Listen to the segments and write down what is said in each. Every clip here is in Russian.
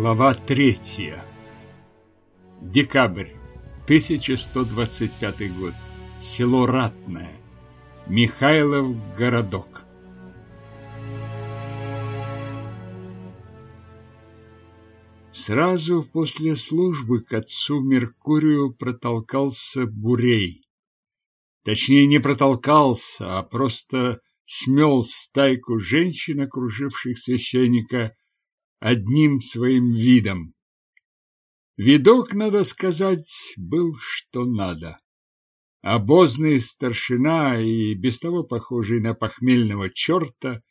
Глава третья. Декабрь. 1125 год. Село Ратное. Михайлов городок. Сразу после службы к отцу Меркурию протолкался Бурей. Точнее, не протолкался, а просто смел стайку женщин, окруживших священника, одним своим видом. Видок, надо сказать, был что надо. Обозный старшина и без того похожий на похмельного черта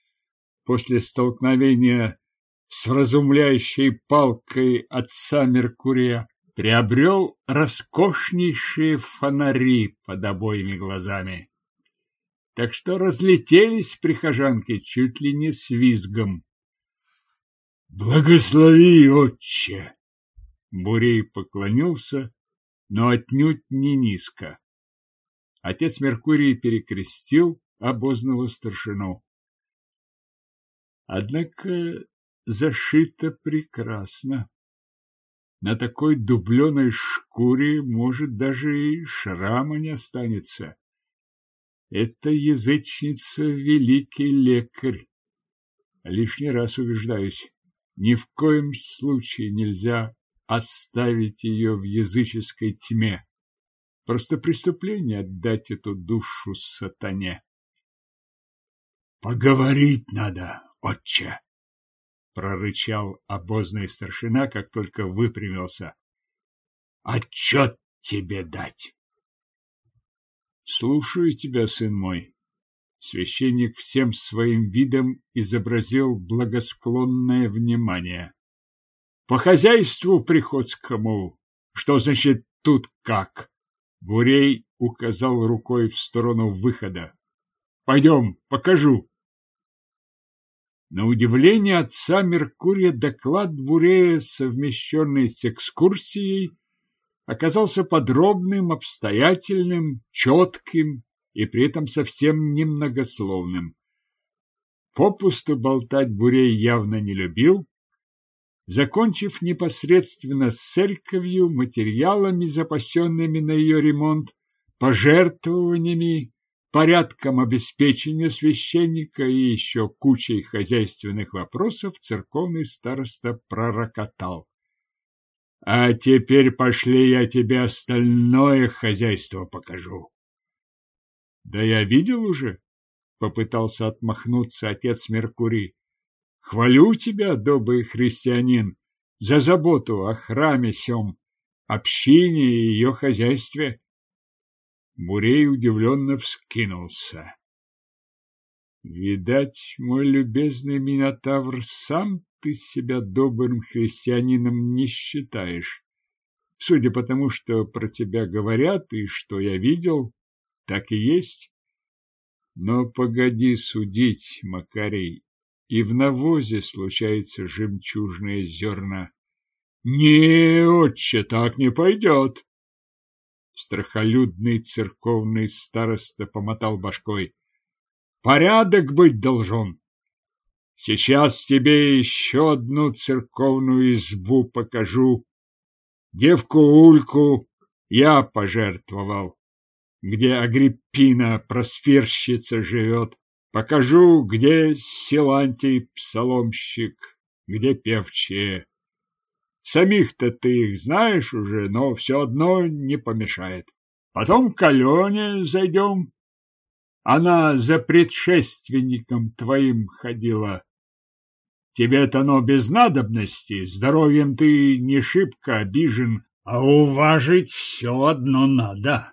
после столкновения с вразумляющей палкой отца Меркурия приобрел роскошнейшие фонари под обоими глазами. Так что разлетелись прихожанки чуть ли не с визгом. Благослови, отче! Бурей поклонился, но отнюдь не низко. Отец Меркурий перекрестил обозного старшину. Однако зашито прекрасно. На такой дубленой шкуре, может, даже и шрама не останется. Это язычница великий лекарь. Лишний раз убеждаюсь, ни в коем случае нельзя оставить ее в языческой тьме. Просто преступление отдать эту душу сатане. Поговорить надо, отче прорычал обозный старшина, как только выпрямился. Отчет тебе дать. Слушаю тебя, сын мой. Священник всем своим видом изобразил благосклонное внимание. По хозяйству приходскому, что значит тут как? Бурей указал рукой в сторону выхода. Пойдем, покажу. На удивление отца Меркурия доклад Бурея, совмещенный с экскурсией, оказался подробным, обстоятельным, четким и при этом совсем немногословным. Попусту болтать Бурей явно не любил. Закончив непосредственно с церковью, материалами, запасенными на ее ремонт, пожертвованиями порядком обеспечения священника и еще кучей хозяйственных вопросов церковный староста пророкотал. А теперь пошли я тебе остальное хозяйство покажу. Да я видел уже, попытался отмахнуться отец Меркурий. Хвалю тебя, добрый христианин, за заботу о храме сём, общине и ее хозяйстве. Бурей удивленно вскинулся. Видать, мой любезный Минотавр, сам ты себя добрым христианином не считаешь. Судя по тому, что про тебя говорят и что я видел, так и есть. Но погоди судить, Макарий, и в навозе случается жемчужное зерна. Не, отче, так не пойдет. Страхолюдный церковный староста помотал башкой. Порядок быть должен. Сейчас тебе еще одну церковную избу покажу. Девку Ульку я пожертвовал, где Агриппина, просферщица, живет. Покажу, где Силантий, псаломщик, где певчие. Самих-то ты их знаешь уже, но все одно не помешает. Потом к Алене зайдем. Она за предшественником твоим ходила. Тебе-то оно без надобности, здоровьем ты не шибко обижен, а уважить все одно надо.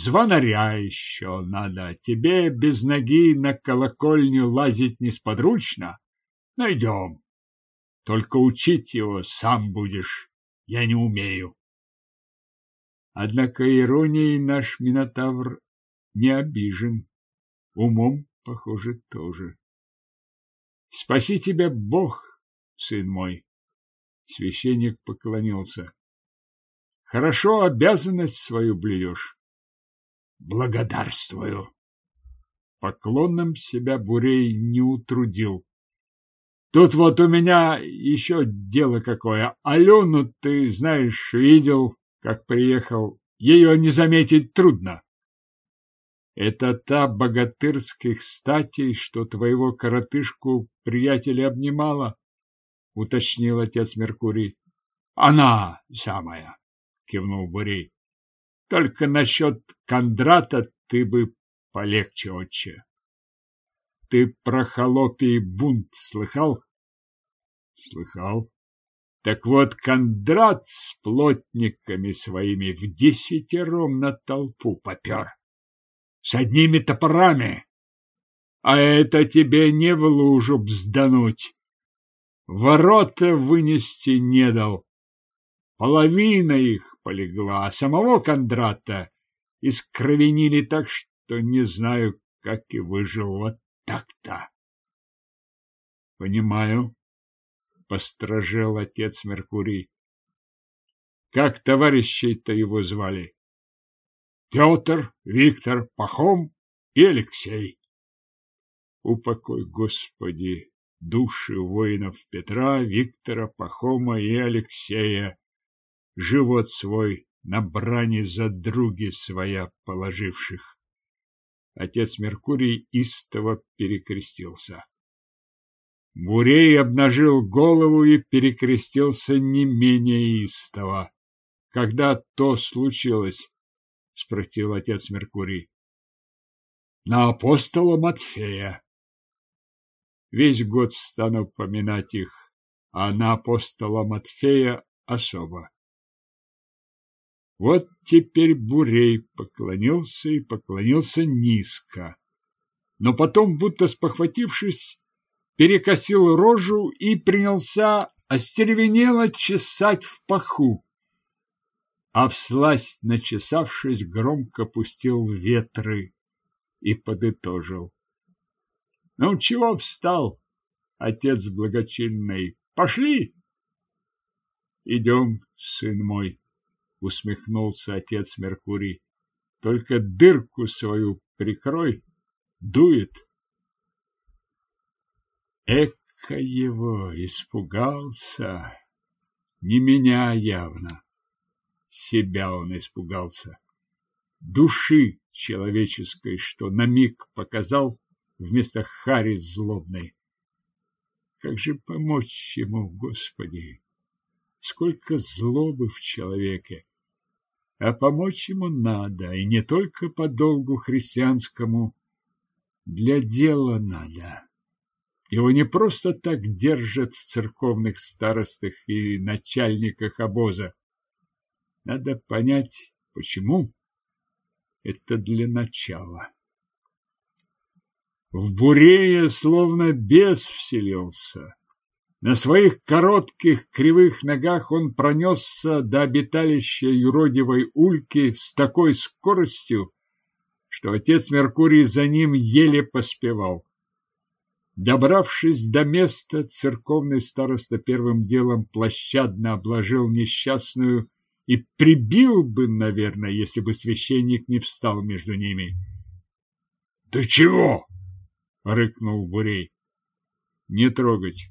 Звонаря еще надо, тебе без ноги на колокольню лазить несподручно. Найдем. Только учить его сам будешь, я не умею. Однако иронией наш Минотавр не обижен. Умом, похоже, тоже. Спаси тебя Бог, сын мой. Священник поклонился. Хорошо обязанность свою блюешь. Благодарствую. Поклоном себя Бурей не утрудил. Тут вот у меня еще дело какое. Алену, ты знаешь, видел, как приехал. Ее не заметить трудно. Это та богатырских статей, что твоего коротышку приятеля обнимала, уточнил отец Меркурий. Она самая, кивнул Бурей. Только насчет Кондрата ты бы полегче, отче. Ты про холопий бунт слыхал? Слыхал. Так вот, Кондрат с плотниками своими в десятером на толпу попер. С одними топорами. А это тебе не в лужу бздануть. Ворота вынести не дал. Половина их полегла, а самого Кондрата искровенили так, что не знаю, как и выжил вот так-то. Понимаю, постражел отец Меркурий. Как товарищей-то его звали? Петр, Виктор, Пахом и Алексей. Упокой, Господи, души воинов Петра, Виктора, Пахома и Алексея, живот свой на брани за други своя положивших. Отец Меркурий истово перекрестился. Бурей обнажил голову и перекрестился не менее истово. Когда то случилось? спросил отец Меркурий. На апостола Матфея. Весь год стану поминать их, а на апостола Матфея особо. Вот теперь Бурей поклонился и поклонился низко. Но потом, будто спохватившись, перекосил рожу и принялся остервенело чесать в паху. А всласть начесавшись, громко пустил ветры и подытожил. — Ну, чего встал, отец благочинный? Пошли! — Идем, сын мой усмехнулся отец Меркурий. Только дырку свою прикрой, дует. Эка его испугался. Не меня явно. Себя он испугался. Души человеческой, что на миг показал вместо хари злобной. Как же помочь ему, Господи? Сколько злобы в человеке! а помочь ему надо, и не только по долгу христианскому, для дела надо. Его не просто так держат в церковных старостах и начальниках обоза. Надо понять, почему. Это для начала. В Бурее словно бес вселился. На своих коротких кривых ногах он пронесся до обиталища юродивой ульки с такой скоростью, что отец Меркурий за ним еле поспевал. Добравшись до места, церковный староста первым делом площадно обложил несчастную и прибил бы, наверное, если бы священник не встал между ними. — Ты чего? — рыкнул Бурей. — Не трогать.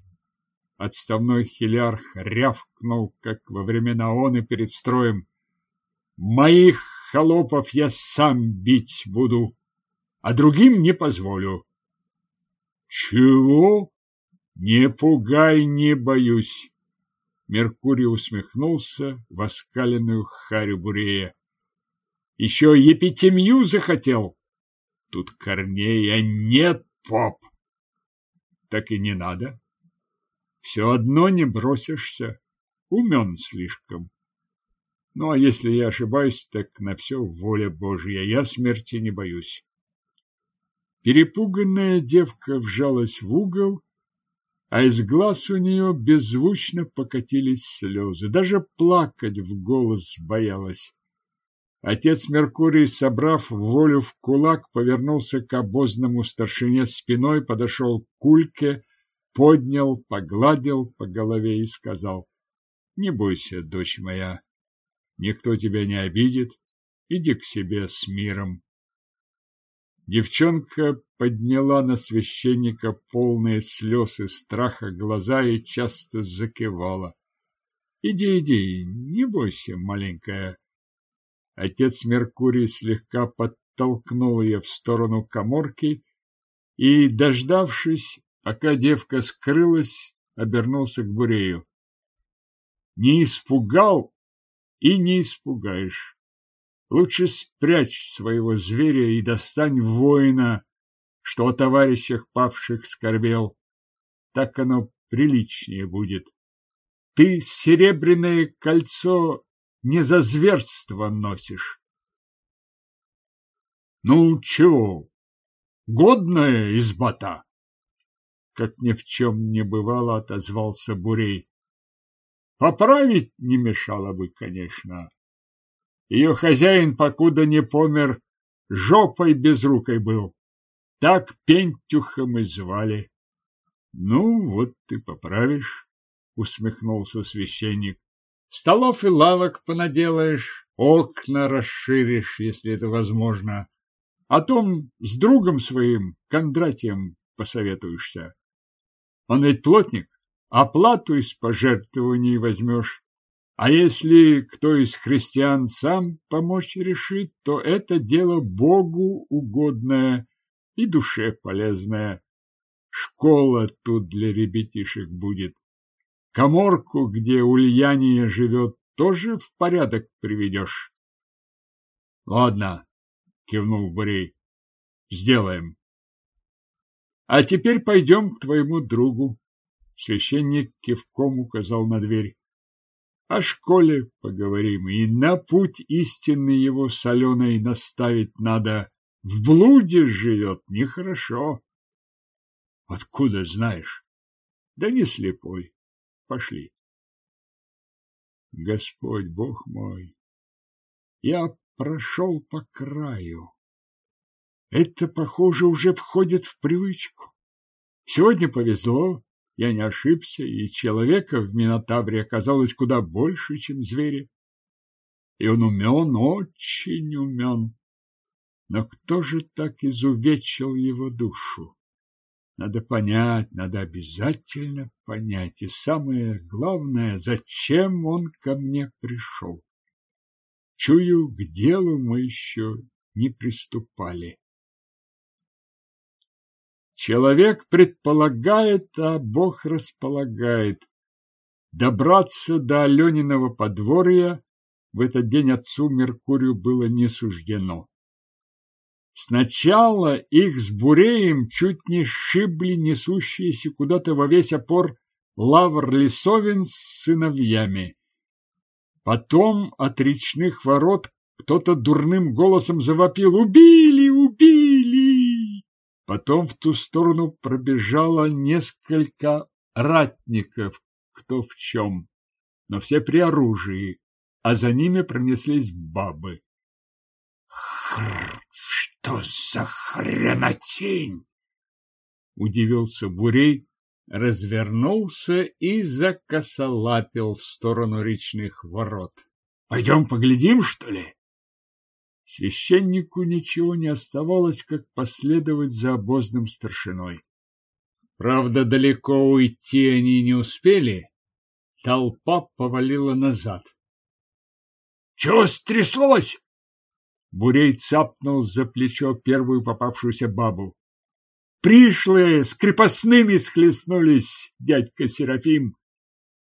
Отставной хилярх рявкнул, как во времена он и перед строем. Моих холопов я сам бить буду, а другим не позволю. Чего? Не пугай, не боюсь. Меркурий усмехнулся в оскаленную харю Бурея. Еще епитемью захотел. Тут Корнея нет, поп. Так и не надо все одно не бросишься. Умен слишком. Ну, а если я ошибаюсь, так на все воля Божья. Я смерти не боюсь. Перепуганная девка вжалась в угол, а из глаз у нее беззвучно покатились слезы. Даже плакать в голос боялась. Отец Меркурий, собрав волю в кулак, повернулся к обозному старшине спиной, подошел к кульке, поднял, погладил по голове и сказал, «Не бойся, дочь моя, никто тебя не обидит, иди к себе с миром». Девчонка подняла на священника полные слез и страха глаза и часто закивала. Иди, иди, не бойся, маленькая. Отец Меркурий слегка подтолкнул ее в сторону коморки и, дождавшись, пока девка скрылась, обернулся к Бурею. Не испугал и не испугаешь. Лучше спрячь своего зверя и достань воина, что о товарищах павших скорбел. Так оно приличнее будет. Ты серебряное кольцо не за зверство носишь. Ну, чего? Годная изба-то? Как ни в чем не бывало, отозвался Бурей. Поправить не мешало бы, конечно. Ее хозяин, покуда не помер, жопой безрукой был. Так Пентюхом и звали. Ну, вот ты поправишь, усмехнулся священник. Столов и лавок понаделаешь, окна расширишь, если это возможно. О том с другом своим, Кондратием, посоветуешься. Он ведь плотник, оплату из пожертвований возьмешь. А если кто из христиан сам помочь решит, то это дело Богу угодное и душе полезное. Школа тут для ребятишек будет. Коморку, где Ульяния живет, тоже в порядок приведешь. — Ладно, — кивнул Бурей, — сделаем. — А теперь пойдем к твоему другу. Священник кивком указал на дверь. О школе поговорим, и на путь истинный его соленой наставить надо. В блуде живет нехорошо. Откуда знаешь? Да не слепой. Пошли. Господь Бог мой, я прошел по краю. Это, похоже, уже входит в привычку. Сегодня повезло, я не ошибся, и человека в Минотавре оказалось куда больше, чем звери. И он умен, очень умен. Но кто же так изувечил его душу? Надо понять, надо обязательно понять. И самое главное, зачем он ко мне пришел. Чую, к делу мы еще не приступали. Человек предполагает, а Бог располагает. Добраться до Алениного подворья в этот день отцу Меркурию было не суждено. Сначала их с Буреем чуть не сшибли несущиеся куда-то во весь опор Лавр Лисовин с сыновьями. Потом от речных ворот кто-то дурным голосом завопил «Убили! Убили!» Потом в ту сторону пробежало несколько ратников, кто в чем, но все при оружии, а за ними пронеслись бабы. Хр, что за хренотень? Удивился Бурей, развернулся и закосолапил в сторону речных ворот. Пойдем поглядим, что ли? Священнику ничего не оставалось, как последовать за обозным старшиной. Правда, далеко уйти они не успели. Толпа повалила назад. — Чего стряслось? Бурей цапнул за плечо первую попавшуюся бабу. Пришлые с крепостными схлестнулись, дядька Серафим.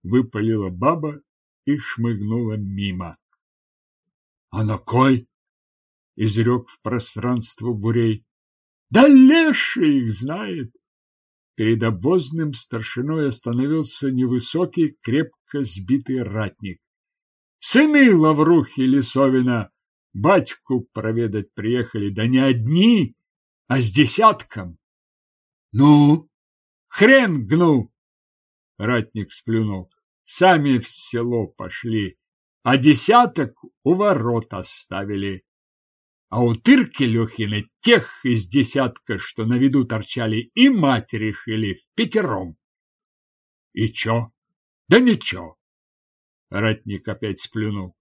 Выпалила баба и шмыгнула мимо. — А на кой? Изрек в пространство Бурей. Да леший их знает! Перед обозным старшиной остановился невысокий, крепко сбитый ратник. Сыны Лаврухи Лисовина батьку проведать приехали, да не одни, а с десятком. Ну, хрен гну! Ратник сплюнул. Сами в село пошли, а десяток у ворот оставили. А у тырки Лехина тех из десятка, что на виду торчали, и мать решили в пятером. И чё? Да ничего. Ратник опять сплюнул.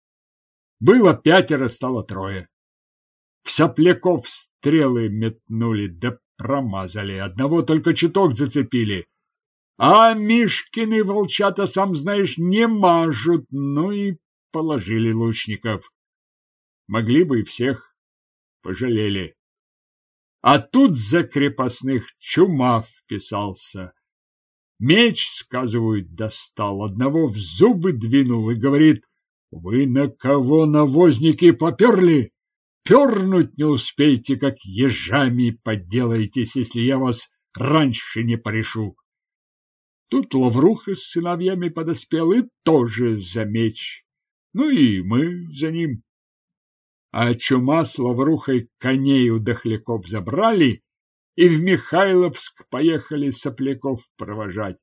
Было пятеро, стало трое. В сопляков стрелы метнули, да промазали, одного только чуток зацепили. А Мишкины волчата, сам знаешь, не мажут, ну и положили лучников. Могли бы и всех, пожалели. А тут за крепостных чума вписался. Меч, сказывают, достал, одного в зубы двинул и говорит, «Вы на кого, навозники, поперли? Пернуть не успеете, как ежами поделаетесь, если я вас раньше не порешу». Тут Лавруха с сыновьями подоспел и тоже за меч. Ну и мы за ним. А чума с Лаврухой коней у дохляков забрали и в Михайловск поехали сопляков провожать.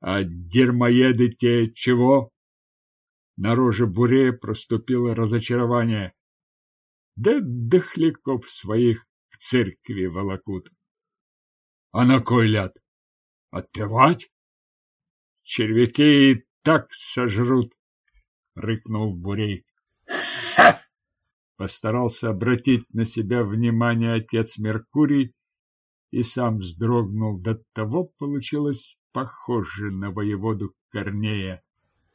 А дермоеды те чего? На роже буре проступило разочарование. Да дохляков своих в церкви волокут. А на кой ляд? Отпевать? Червяки и так сожрут, рыкнул Бурей. Постарался обратить на себя внимание отец Меркурий и сам вздрогнул. До того получилось похоже на воеводу Корнея.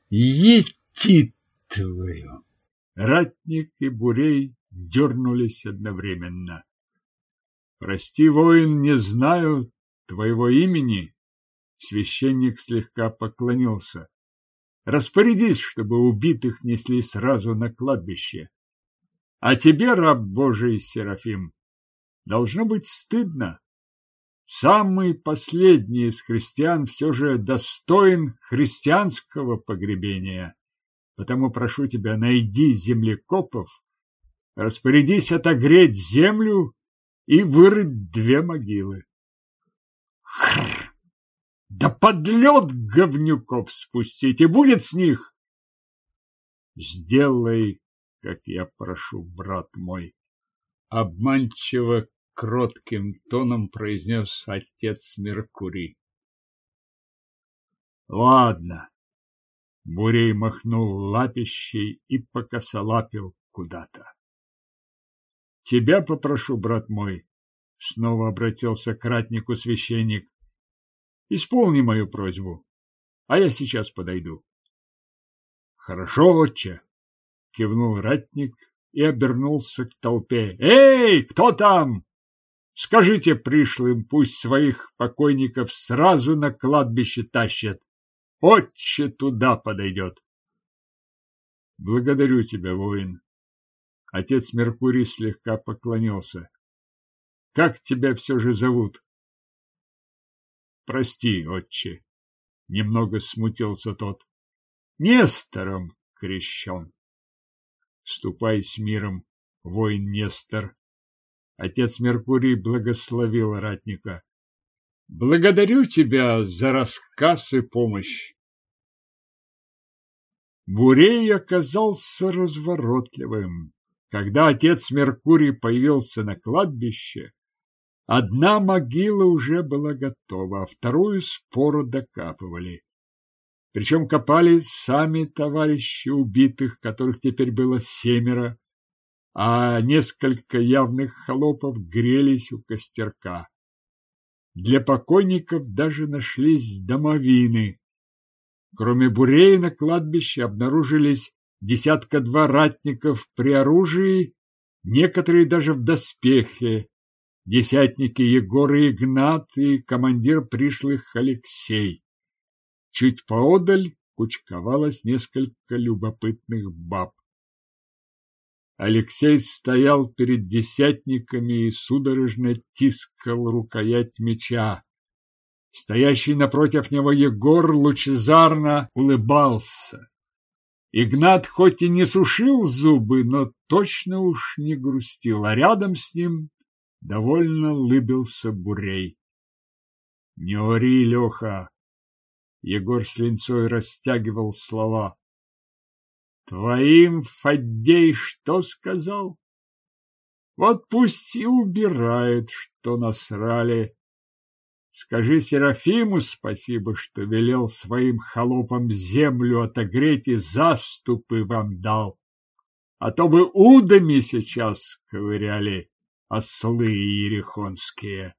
Ети твою! Ратник и Бурей дернулись одновременно. Прости, воин, не знаю твоего имени, Священник слегка поклонился. Распорядись, чтобы убитых несли сразу на кладбище. А тебе, раб Божий Серафим, должно быть стыдно. Самый последний из христиан все же достоин христианского погребения. Потому прошу тебя, найди землекопов, распорядись отогреть землю и вырыть две могилы. Хрррр! Да под лед говнюков спустите, будет с них. Сделай, как я прошу, брат мой. Обманчиво кротким тоном произнес отец Меркурий. Ладно. Бурей махнул лапищей и покосолапил куда-то. Тебя попрошу, брат мой, снова обратился к ратнику священник. Исполни мою просьбу, а я сейчас подойду. Хорошо, отче, кивнул ратник и обернулся к толпе. Эй, кто там? Скажите пришлым, пусть своих покойников сразу на кладбище тащат. Отче туда подойдет. Благодарю тебя, воин. Отец Меркурий слегка поклонился. Как тебя все же зовут? Прости, отче. Немного смутился тот. Нестором крещен. Ступай с миром, воин Нестор. Отец Меркурий благословил ратника. Благодарю тебя за рассказ и помощь. Бурей оказался разворотливым. Когда отец Меркурий появился на кладбище, Одна могила уже была готова, а вторую спору докапывали. Причем копали сами товарищи убитых, которых теперь было семеро, а несколько явных холопов грелись у костерка. Для покойников даже нашлись домовины. Кроме бурей на кладбище обнаружились десятка-два ратников при оружии, некоторые даже в доспехе, десятники Егор и Игнат и командир пришлых Алексей. Чуть поодаль кучковалось несколько любопытных баб. Алексей стоял перед десятниками и судорожно тискал рукоять меча. Стоящий напротив него Егор лучезарно улыбался. Игнат хоть и не сушил зубы, но точно уж не грустил, а рядом с ним Довольно лыбился Бурей. Не ори, Леха! Егор с растягивал слова. Твоим Фаддей что сказал? Вот пусть и убирает, что насрали. Скажи Серафиму спасибо, что велел своим холопам землю отогреть и заступы вам дал. А то бы удами сейчас ковыряли ослы ерехонские.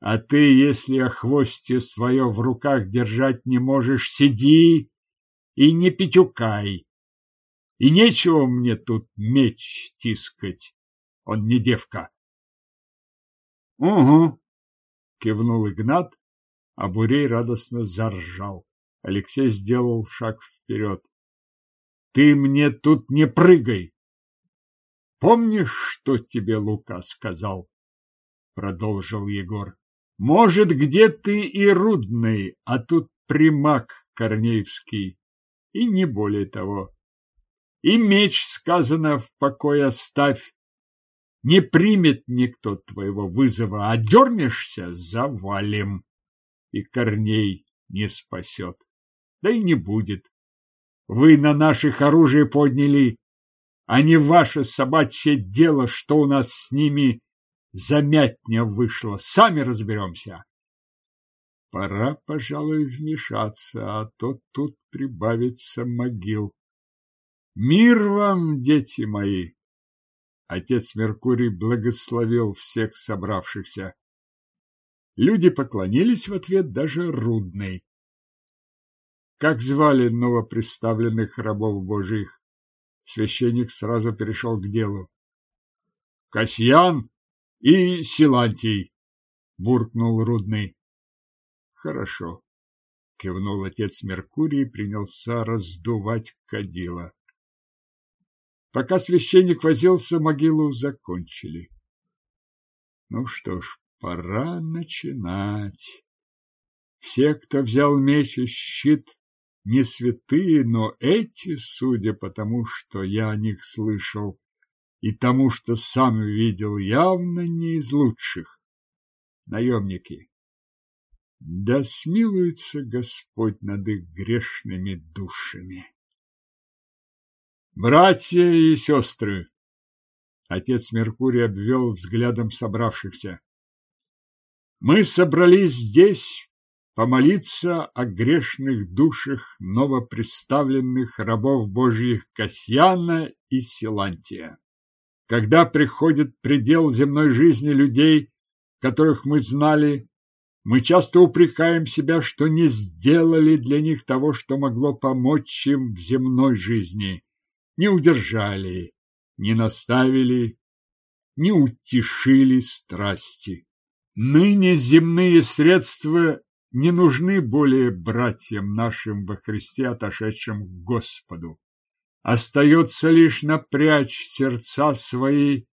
А ты, если о хвосте свое в руках держать не можешь, сиди и не пятюкай. И нечего мне тут меч тискать, он не девка. — Угу, — кивнул Игнат, а Бурей радостно заржал. Алексей сделал шаг вперед. — Ты мне тут не прыгай! Помнишь, что тебе Лука сказал? Продолжил Егор. Может, где ты и рудный, а тут примак Корнеевский, и не более того. И меч, сказано, в покое оставь. Не примет никто твоего вызова, а дернешься — завалим. И Корней не спасет. Да и не будет. Вы на наших оружие подняли, а не ваше собачье дело, что у нас с ними замятня вышло. Сами разберемся. Пора, пожалуй, вмешаться, а то тут прибавится могил. Мир вам, дети мои! Отец Меркурий благословил всех собравшихся. Люди поклонились в ответ даже Рудной. Как звали новоприставленных рабов Божьих? Священник сразу перешел к делу. Касьян и Силантий, буркнул Рудный. Хорошо, кивнул отец Меркурий и принялся раздувать кадила. Пока священник возился, могилу закончили. Ну что ж, пора начинать. Все, кто взял меч и щит, не святые, но эти, судя по тому, что я о них слышал, и тому, что сам видел, явно не из лучших. Наемники. Да смилуется Господь над их грешными душами. Братья и сестры! Отец Меркурий обвел взглядом собравшихся. Мы собрались здесь помолиться о грешных душах новоприставленных рабов Божьих Касьяна и Силантия. Когда приходит предел земной жизни людей, которых мы знали, мы часто упрекаем себя, что не сделали для них того, что могло помочь им в земной жизни, не удержали, не наставили, не утешили страсти. Ныне земные средства не нужны более братьям нашим во Христе, отошедшим к Господу. Остается лишь напрячь сердца свои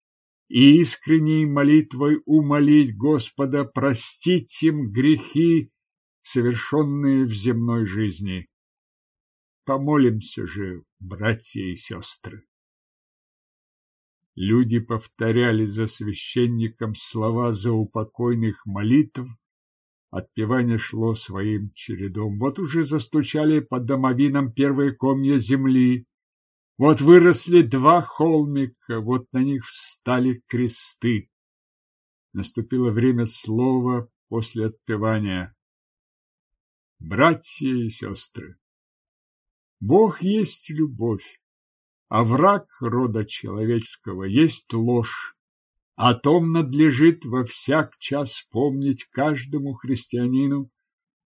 и искренней молитвой умолить Господа простить им грехи, совершенные в земной жизни. Помолимся же, братья и сестры. Люди повторяли за священником слова заупокойных молитв, Отпевание шло своим чередом. Вот уже застучали под домовином первые комья земли. Вот выросли два холмика, вот на них встали кресты. Наступило время слова после отпевания. Братья и сестры, Бог есть любовь, а враг рода человеческого есть ложь. О том надлежит во всяк час помнить каждому христианину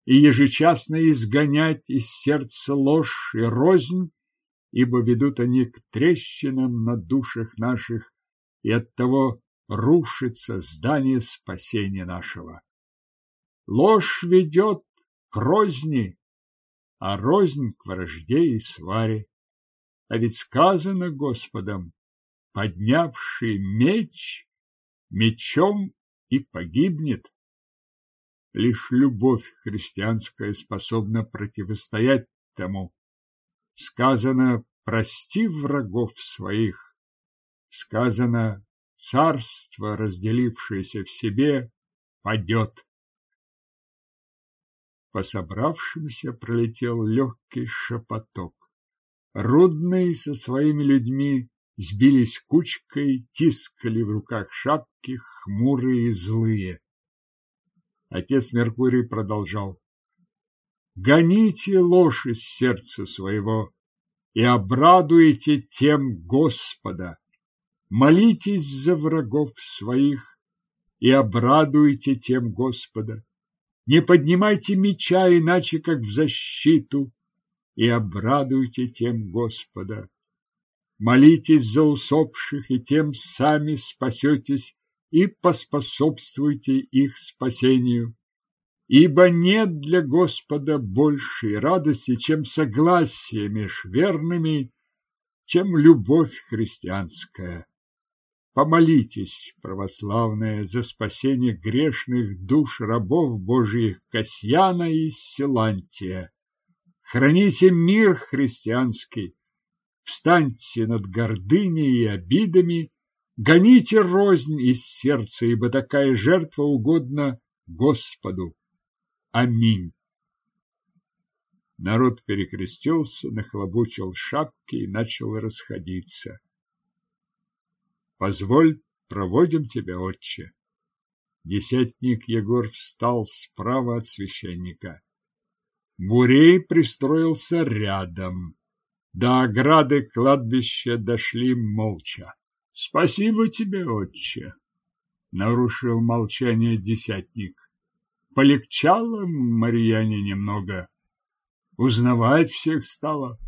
и ежечасно изгонять из сердца ложь и рознь, ибо ведут они к трещинам на душах наших, и оттого рушится здание спасения нашего. Ложь ведет к розни, а рознь к вражде и сваре. А ведь сказано Господом, поднявший меч мечом и погибнет. Лишь любовь христианская способна противостоять тому. Сказано, прости врагов своих. Сказано, царство, разделившееся в себе, падет. По собравшимся пролетел легкий шепоток. Рудный со своими людьми сбились кучкой, тискали в руках шапки, хмурые и злые. Отец Меркурий продолжал. Гоните ложь из сердца своего и обрадуйте тем Господа. молитесь за врагов своих и обрадуйте тем Господа. Не поднимайте меча иначе, как в защиту, и обрадуйте тем Господа. Молитесь за усопших, и тем сами спасетесь и поспособствуйте их спасению. Ибо нет для Господа большей радости, чем согласие меж верными, чем любовь христианская. Помолитесь, православные, за спасение грешных душ рабов Божьих Касьяна и Силантия. Храните мир христианский, встаньте над гордыней и обидами, гоните рознь из сердца, ибо такая жертва угодна Господу. Аминь. Народ перекрестился, нахлобучил шапки и начал расходиться. Позволь, проводим тебя, отче. Десятник Егор встал справа от священника. Бурей пристроился рядом. До ограды кладбища дошли молча. — Спасибо тебе, отче, — нарушил молчание десятник. Полегчало Марьяне немного. Узнавать всех стало.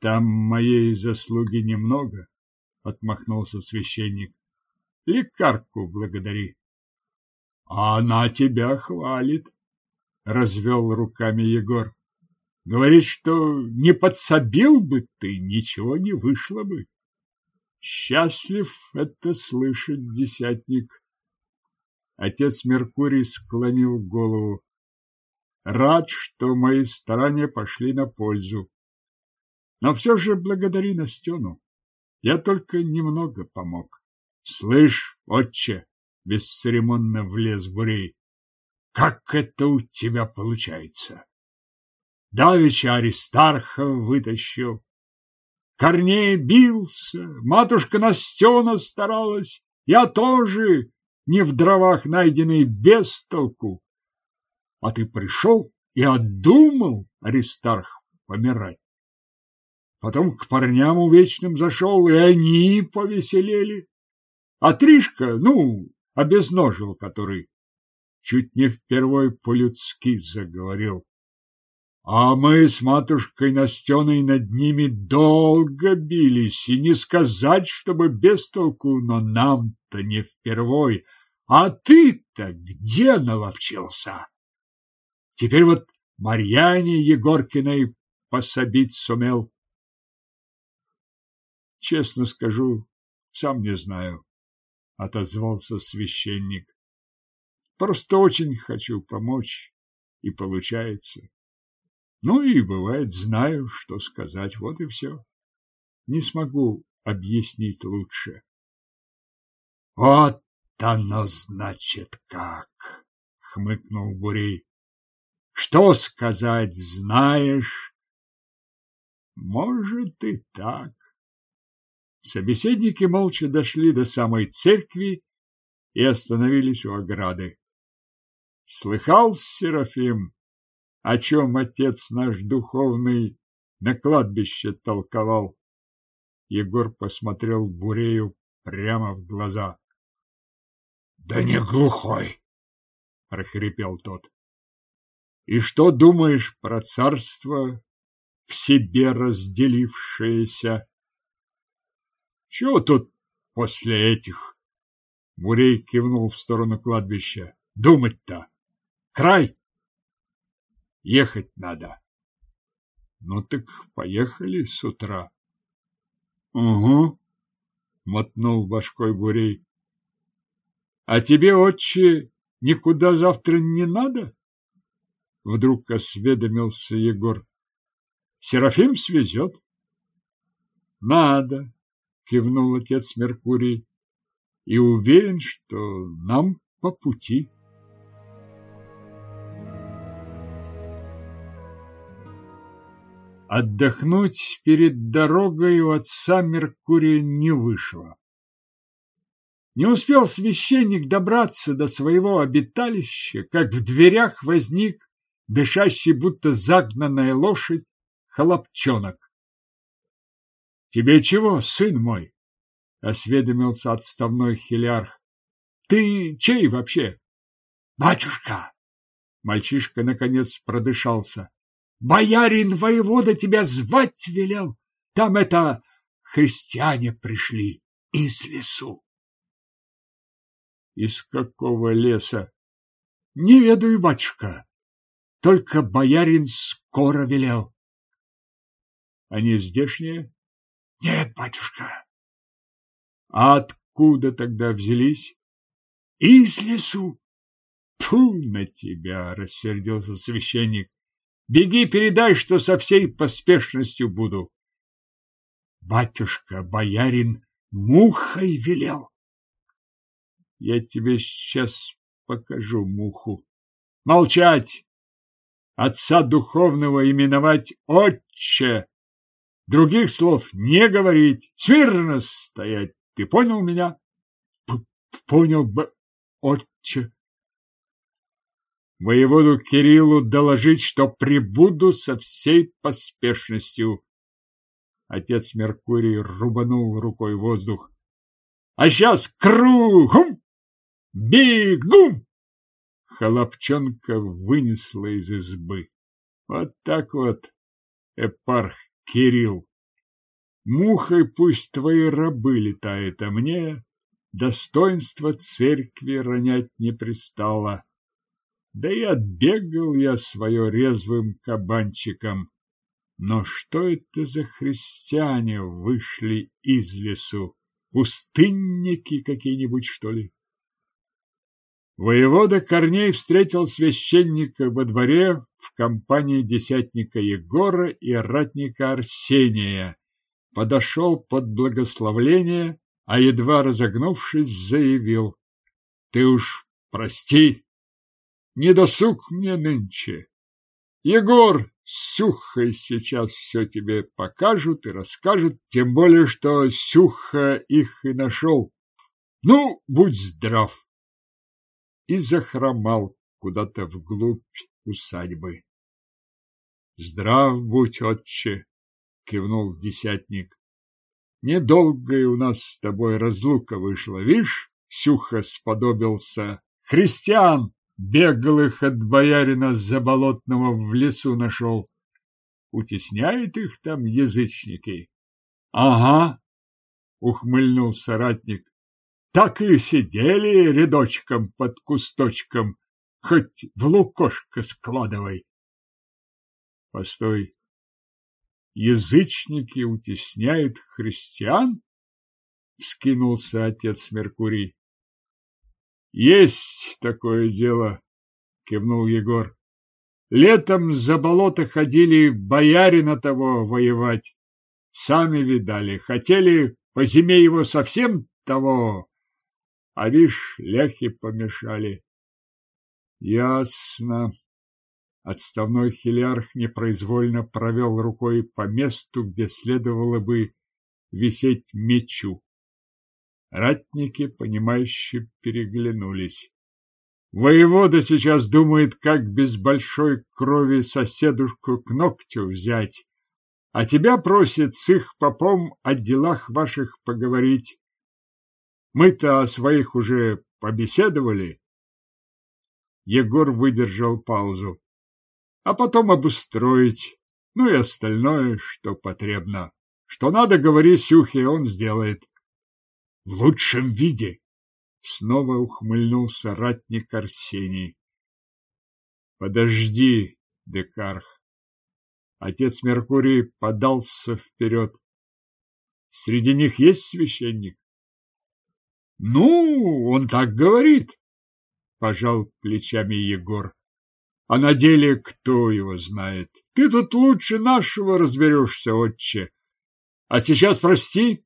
Там моей заслуги немного, — отмахнулся священник. Лекарку благодари. — А она тебя хвалит, — развел руками Егор. — Говорит, что не подсобил бы ты, ничего не вышло бы. Счастлив это слышать, десятник. Отец Меркурий склонил голову. Рад, что мои старания пошли на пользу. Но все же благодари Настену. Я только немного помог. Слышь, отче, бесцеремонно влез Бурей. Как это у тебя получается? Давича Аристарха вытащил. Корней бился, матушка Настена старалась. Я тоже не в дровах найденный без толку. А ты пришел и отдумал, Аристарх, помирать. Потом к парням увечным зашел, и они повеселели. А Тришка, ну, обезножил который, чуть не впервой по-людски заговорил. А мы с матушкой Настеной над ними долго бились, и не сказать, чтобы без толку, но нам-то не впервой. А ты-то где наловчился? Теперь вот Марьяне Егоркиной пособить сумел. Честно скажу, сам не знаю, — отозвался священник. Просто очень хочу помочь, и получается. Ну и бывает, знаю, что сказать, вот и все. Не смогу объяснить лучше. Вот оно значит как, хмыкнул Бурей. Что сказать знаешь? Может и так. Собеседники молча дошли до самой церкви и остановились у ограды. Слыхал, Серафим, о чем отец наш духовный на кладбище толковал. Егор посмотрел Бурею прямо в глаза. — Да не глухой! — прохрипел тот. — И что думаешь про царство, в себе разделившееся? — Чего тут после этих? Бурей кивнул в сторону кладбища. — Думать-то! Край! Ехать надо. Ну так поехали с утра. Угу, мотнул башкой Бурей. А тебе, отче, никуда завтра не надо? Вдруг осведомился Егор. Серафим свезет. Надо, кивнул отец Меркурий, и уверен, что нам по пути. Отдохнуть перед дорогой у отца Меркурия не вышло. Не успел священник добраться до своего обиталища, как в дверях возник дышащий, будто загнанная лошадь, холопчонок. — Тебе чего, сын мой? осведомился отставной хилярх. Ты чей вообще? Батюшка! Мальчишка наконец продышался. Боярин воевода тебя звать велел. Там это христиане пришли из лесу. Из какого леса? Не ведаю, батюшка. Только боярин скоро велел. Они здешние? Нет, батюшка. А откуда тогда взялись? Из лесу. Тьфу на тебя, рассердился священник. Беги, передай, что со всей поспешностью буду. Батюшка, боярин, мухой велел. Я тебе сейчас покажу муху. Молчать! Отца духовного именовать отче. Других слов не говорить. Смирно стоять. Ты понял меня? П Понял бы, отче. Воеводу Кириллу доложить, что прибуду со всей поспешностью. Отец Меркурий рубанул рукой воздух. А сейчас кругом! Бегум! Холопчонка вынесла из избы. Вот так вот, эпарх Кирилл. Мухой пусть твои рабы летают, а мне достоинство церкви ронять не пристало. Да и отбегал я свое резвым кабанчиком. Но что это за христиане вышли из лесу? Пустынники какие-нибудь, что ли? Воевода Корней встретил священника во дворе в компании десятника Егора и ратника Арсения. Подошел под благословление, а едва разогнувшись, заявил. — Ты уж прости, не досуг мне нынче. Егор Сюхой сейчас все тебе покажут и расскажут, тем более, что Сюха их и нашел. Ну, будь здрав! И захромал куда-то вглубь усадьбы. Здрав будь, отче, кивнул десятник. Недолгая у нас с тобой разлука вышла, видишь? Сюха сподобился христиан беглых от боярина заболотного в лесу нашел. Утесняют их там язычники. — Ага, — ухмыльнулся ратник. — Так и сидели рядочком под кусточком, хоть в лукошко складывай. — Постой, язычники утесняют христиан? — вскинулся отец Меркурий. Есть такое дело, кивнул Егор. Летом за болото ходили боярина того воевать. Сами видали, хотели по зиме его совсем того, а вишь, ляхи помешали. Ясно. Отставной хилярх непроизвольно провел рукой по месту, где следовало бы висеть мечу. Ратники, понимающе переглянулись. Воевода сейчас думает, как без большой крови соседушку к ногтю взять, а тебя просит с их попом о делах ваших поговорить. Мы-то о своих уже побеседовали. Егор выдержал паузу. А потом обустроить, ну и остальное, что потребно. Что надо, говори Сюхе, он сделает в лучшем виде. Снова ухмыльнулся ратник Арсений. Подожди, Декарх. Отец Меркурий подался вперед. Среди них есть священник? Ну, он так говорит, пожал плечами Егор. А на деле кто его знает? Ты тут лучше нашего разберешься, отче. А сейчас прости,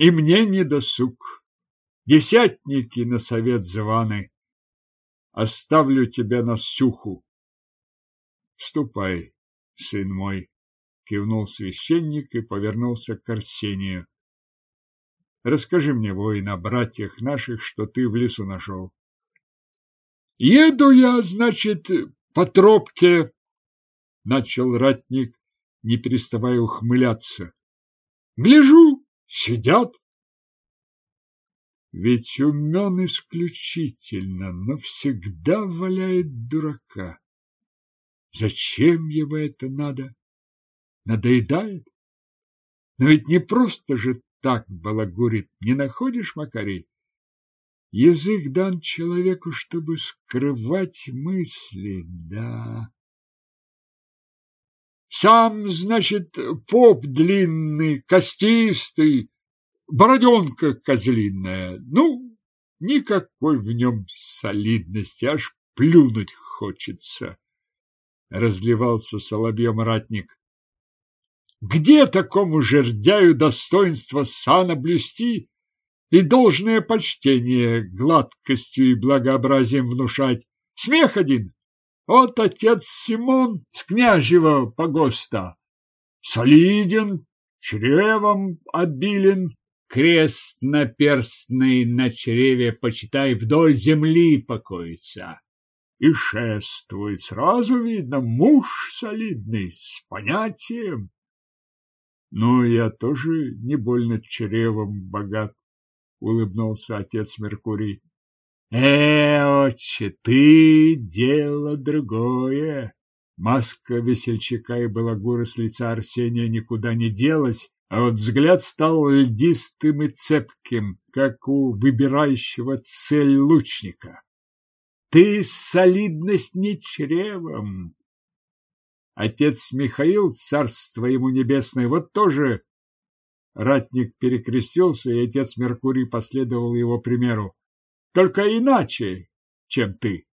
и мне не досуг. Десятники на совет званы. Оставлю тебя на сюху. Ступай, сын мой, кивнул священник и повернулся к Арсению. Расскажи мне, воин, о братьях наших, что ты в лесу нашел. Еду я, значит, по тропке, начал ратник, не переставая ухмыляться. Гляжу, Сидят. Ведь умен исключительно, но всегда валяет дурака. Зачем ему это надо? Надоедает? Но ведь не просто же так балагурит, не находишь, Макарий? Язык дан человеку, чтобы скрывать мысли, да. Сам, значит, поп длинный, костистый, бороденка козлиная. Ну, никакой в нем солидности, аж плюнуть хочется. Разливался соловьем ратник. Где такому жердяю достоинство сана блюсти и должное почтение гладкостью и благообразием внушать? Смех один. Вот отец Симон с княжьего погоста. Солиден, чревом обилен, крест наперстный на чреве, почитай, вдоль земли покоится. И шествует, сразу видно, муж солидный, с понятием. Ну, я тоже не больно чревом богат, улыбнулся отец Меркурий. Э, отче, ты дело другое. Маска весельчака и балагура с лица Арсения никуда не делась, а вот взгляд стал льдистым и цепким, как у выбирающего цель лучника. Ты солидность не чревом. Отец Михаил, царство ему небесное, вот тоже ратник перекрестился, и отец Меркурий последовал его примеру только иначе, чем ты.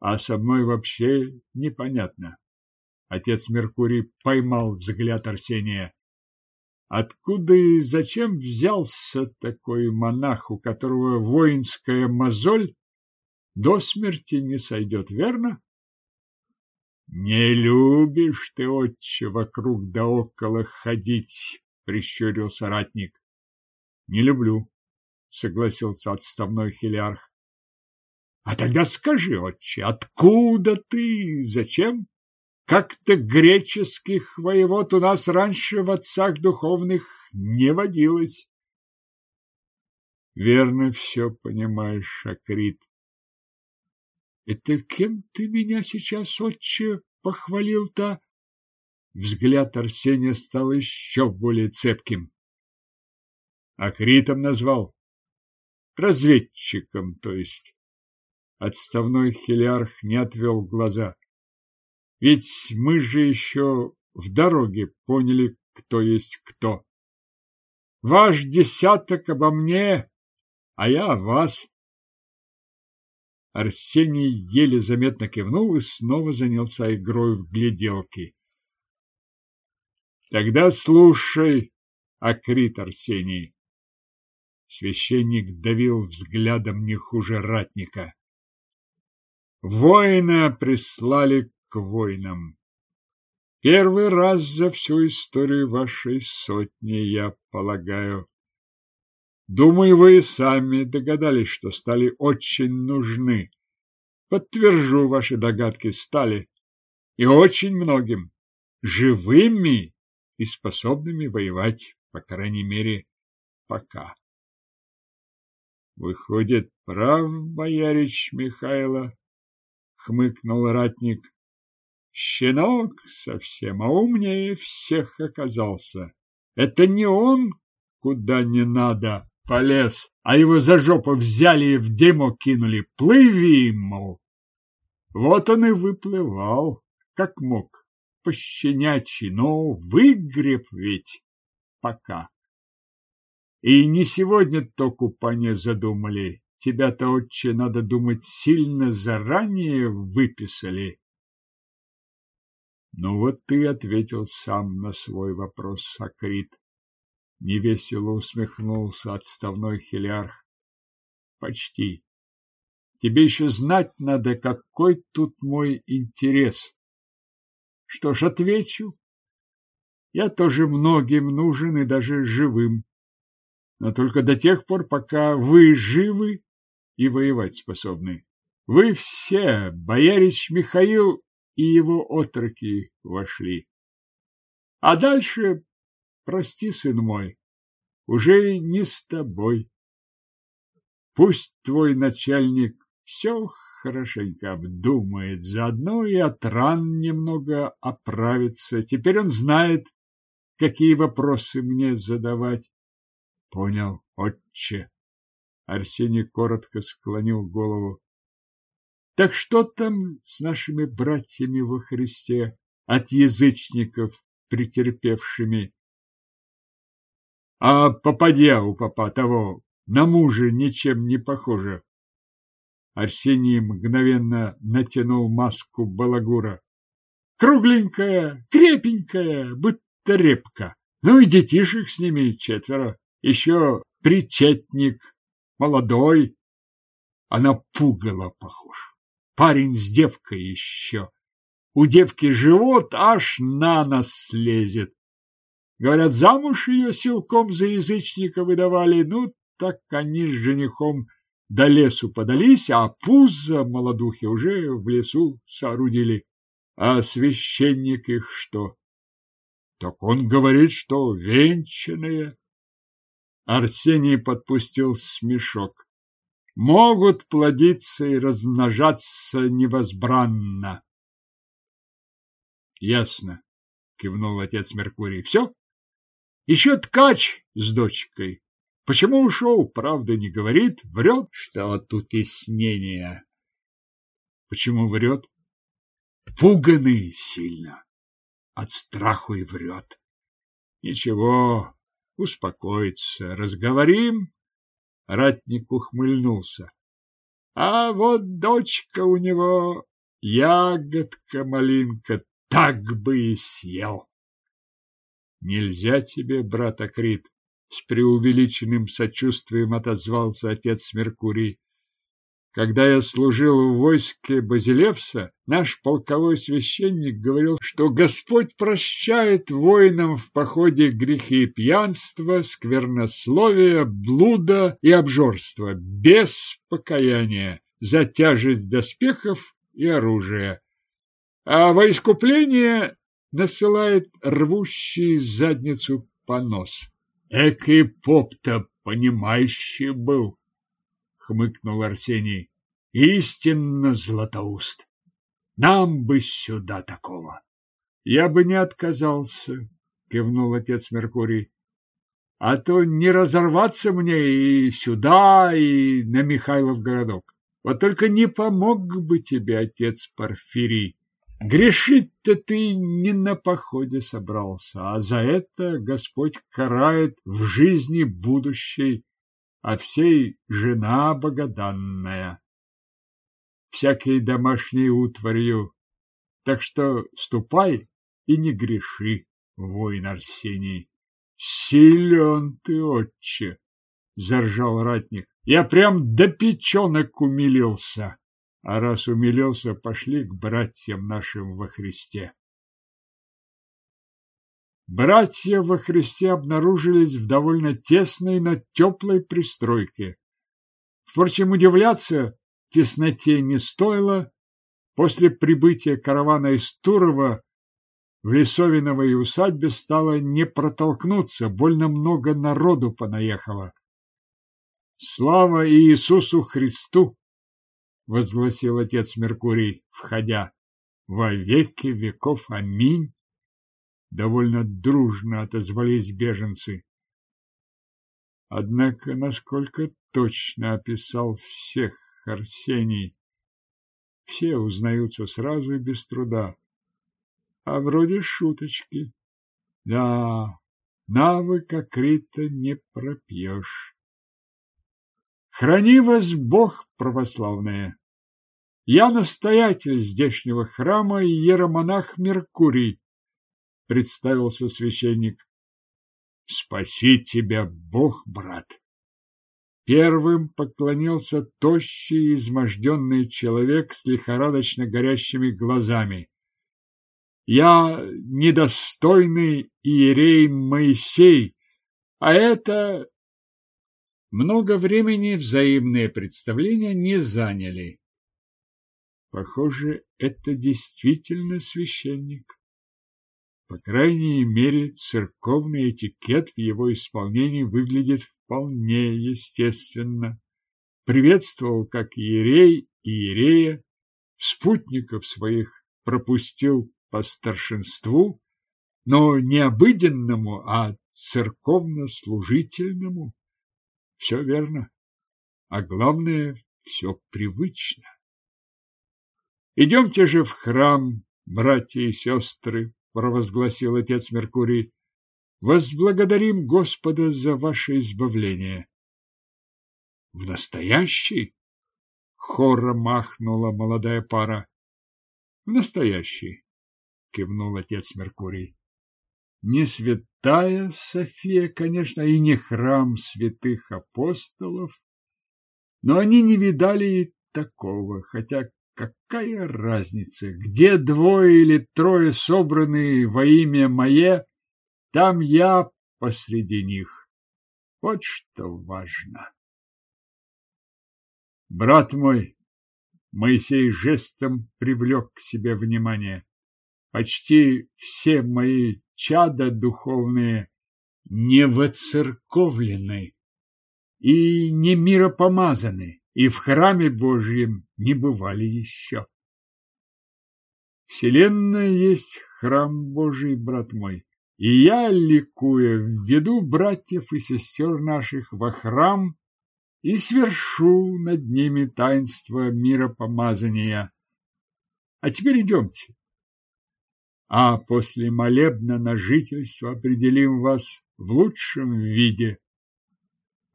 А со мной вообще непонятно. Отец Меркурий поймал взгляд Арсения. Откуда и зачем взялся такой монах, у которого воинская мозоль до смерти не сойдет, верно? Не любишь ты, отче, вокруг да около ходить, прищурился ратник. Не люблю, согласился отставной хилярх. А тогда скажи, отче, откуда ты, зачем? Как-то греческих воевод у нас раньше в отцах духовных не водилось. Верно все понимаешь, Акрит. Это кем ты меня сейчас, отче, похвалил-то? Взгляд Арсения стал еще более цепким. Акритом назвал. Разведчиком, то есть. Отставной хилиарх не отвел глаза. Ведь мы же еще в дороге поняли, кто есть кто. Ваш десяток обо мне, а я о вас. Арсений еле заметно кивнул и снова занялся игрой в гляделки. Тогда слушай, Акрит Арсений. Священник давил взглядом не хуже ратника. Воина прислали к воинам. Первый раз за всю историю вашей сотни, я полагаю. Думаю, вы и сами догадались, что стали очень нужны. Подтвержу ваши догадки, стали. И очень многим. Живыми и способными воевать, по крайней мере, пока. Выходит, прав, боярич Михайло, хмыкнул ратник. Щенок совсем, а умнее всех оказался. Это не он куда не надо полез, а его за жопу взяли и в демо кинули. Плыви, мол. Вот он и выплывал, как мог, пощенячий, но выгреб ведь пока. И не сегодня то купание задумали. Тебя-то, отче, надо думать, сильно заранее выписали. Ну вот ты ответил сам на свой вопрос, Акрит. Невесело усмехнулся отставной хилярх. Почти. Тебе еще знать надо, какой тут мой интерес. Что ж, отвечу. Я тоже многим нужен и даже живым но только до тех пор, пока вы живы и воевать способны. Вы все, боярич Михаил и его отроки, вошли. А дальше, прости, сын мой, уже не с тобой. Пусть твой начальник все хорошенько обдумает, заодно и от ран немного оправится. Теперь он знает, какие вопросы мне задавать. Понял, отче. Арсений коротко склонил голову. Так что там с нашими братьями во Христе, от язычников претерпевшими? А попадя у папа того, на мужа ничем не похоже. Арсений мгновенно натянул маску балагура. Кругленькая, крепенькая, будто репка. Ну и детишек с ними четверо. Еще причетник, молодой, а на пугало похож. Парень с девкой еще. У девки живот аж на нос слезет. Говорят, замуж ее силком за язычника выдавали. Ну, так они с женихом до лесу подались, а пузо молодухи уже в лесу соорудили. А священник их что? Так он говорит, что венчанные. Арсений подпустил смешок. Могут плодиться и размножаться невозбранно. Ясно, кивнул отец Меркурий. Все? Еще ткач с дочкой. Почему ушел, правда не говорит, врет, что от утеснения. Почему врет? Пуганный сильно. От страху и врет. Ничего, успокоится. Разговорим. Ратник ухмыльнулся. А вот дочка у него, ягодка-малинка, так бы и съел. Нельзя тебе, брат Акрит, с преувеличенным сочувствием отозвался отец Меркурий. Когда я служил в войске Базилевса, наш полковой священник говорил, что Господь прощает воинам в походе грехи пьянства, сквернословия, блуда и обжорства без покаяния за тяжесть доспехов и оружия. А во искупление насылает рвущий задницу понос. Эк и поп-то понимающий был, хмыкнул Арсений. Истинно златоуст. Нам бы сюда такого. Я бы не отказался, кивнул отец Меркурий. А то не разорваться мне и сюда, и на Михайлов городок. Вот только не помог бы тебе отец Порфирий. Грешить-то ты не на походе собрался, а за это Господь карает в жизни будущей, а всей жена богоданная, всякой домашней утварью. Так что ступай и не греши, воин Арсений. Силен ты, отче, заржал ратник. Я прям до печенок умилился. А раз умилился, пошли к братьям нашим во Христе. Братья во Христе обнаружились в довольно тесной, но теплой пристройке. Впрочем, удивляться тесноте не стоило. После прибытия каравана из Турова в Лесовиновой усадьбе стало не протолкнуться, больно много народу понаехало. Слава Иисусу Христу! возгласил отец Меркурий, входя. Во веки веков аминь. Довольно дружно отозвались беженцы. Однако, насколько точно описал всех Арсений, все узнаются сразу и без труда. А вроде шуточки. Да, навык Акрита не пропьешь. Храни вас Бог, православные! Я настоятель здешнего храма и иеромонах Меркурий, представился священник. Спаси тебя, Бог, брат! Первым поклонился тощий, изможденный человек с лихорадочно горящими глазами. Я недостойный иерей Моисей, а это... Много времени взаимные представления не заняли. Похоже, это действительно священник. По крайней мере, церковный этикет в его исполнении выглядит вполне естественно. Приветствовал как иерей и иерея, спутников своих пропустил по старшинству, но не обыденному, а церковно-служительному. Все верно, а главное, все привычно. Идемте же в храм, братья и сестры, провозгласил отец Меркурий. Возблагодарим Господа за ваше избавление. В настоящий? Хором махнула молодая пара. В настоящий, кивнул отец Меркурий. Не святая София, конечно, и не храм святых апостолов, но они не видали и такого, хотя какая разница, где двое или трое собранные во имя мое, там я посреди них. Вот что важно. Брат мой, Моисей жестом привлек к себе внимание. Почти все мои чада духовные не воцерковлены и не миропомазаны, и в храме Божьем не бывали еще. Вселенная есть храм Божий, брат мой, и я, ликуя, введу братьев и сестер наших во храм и свершу над ними таинство миропомазания. А теперь идемте а после молебна на жительство определим вас в лучшем виде,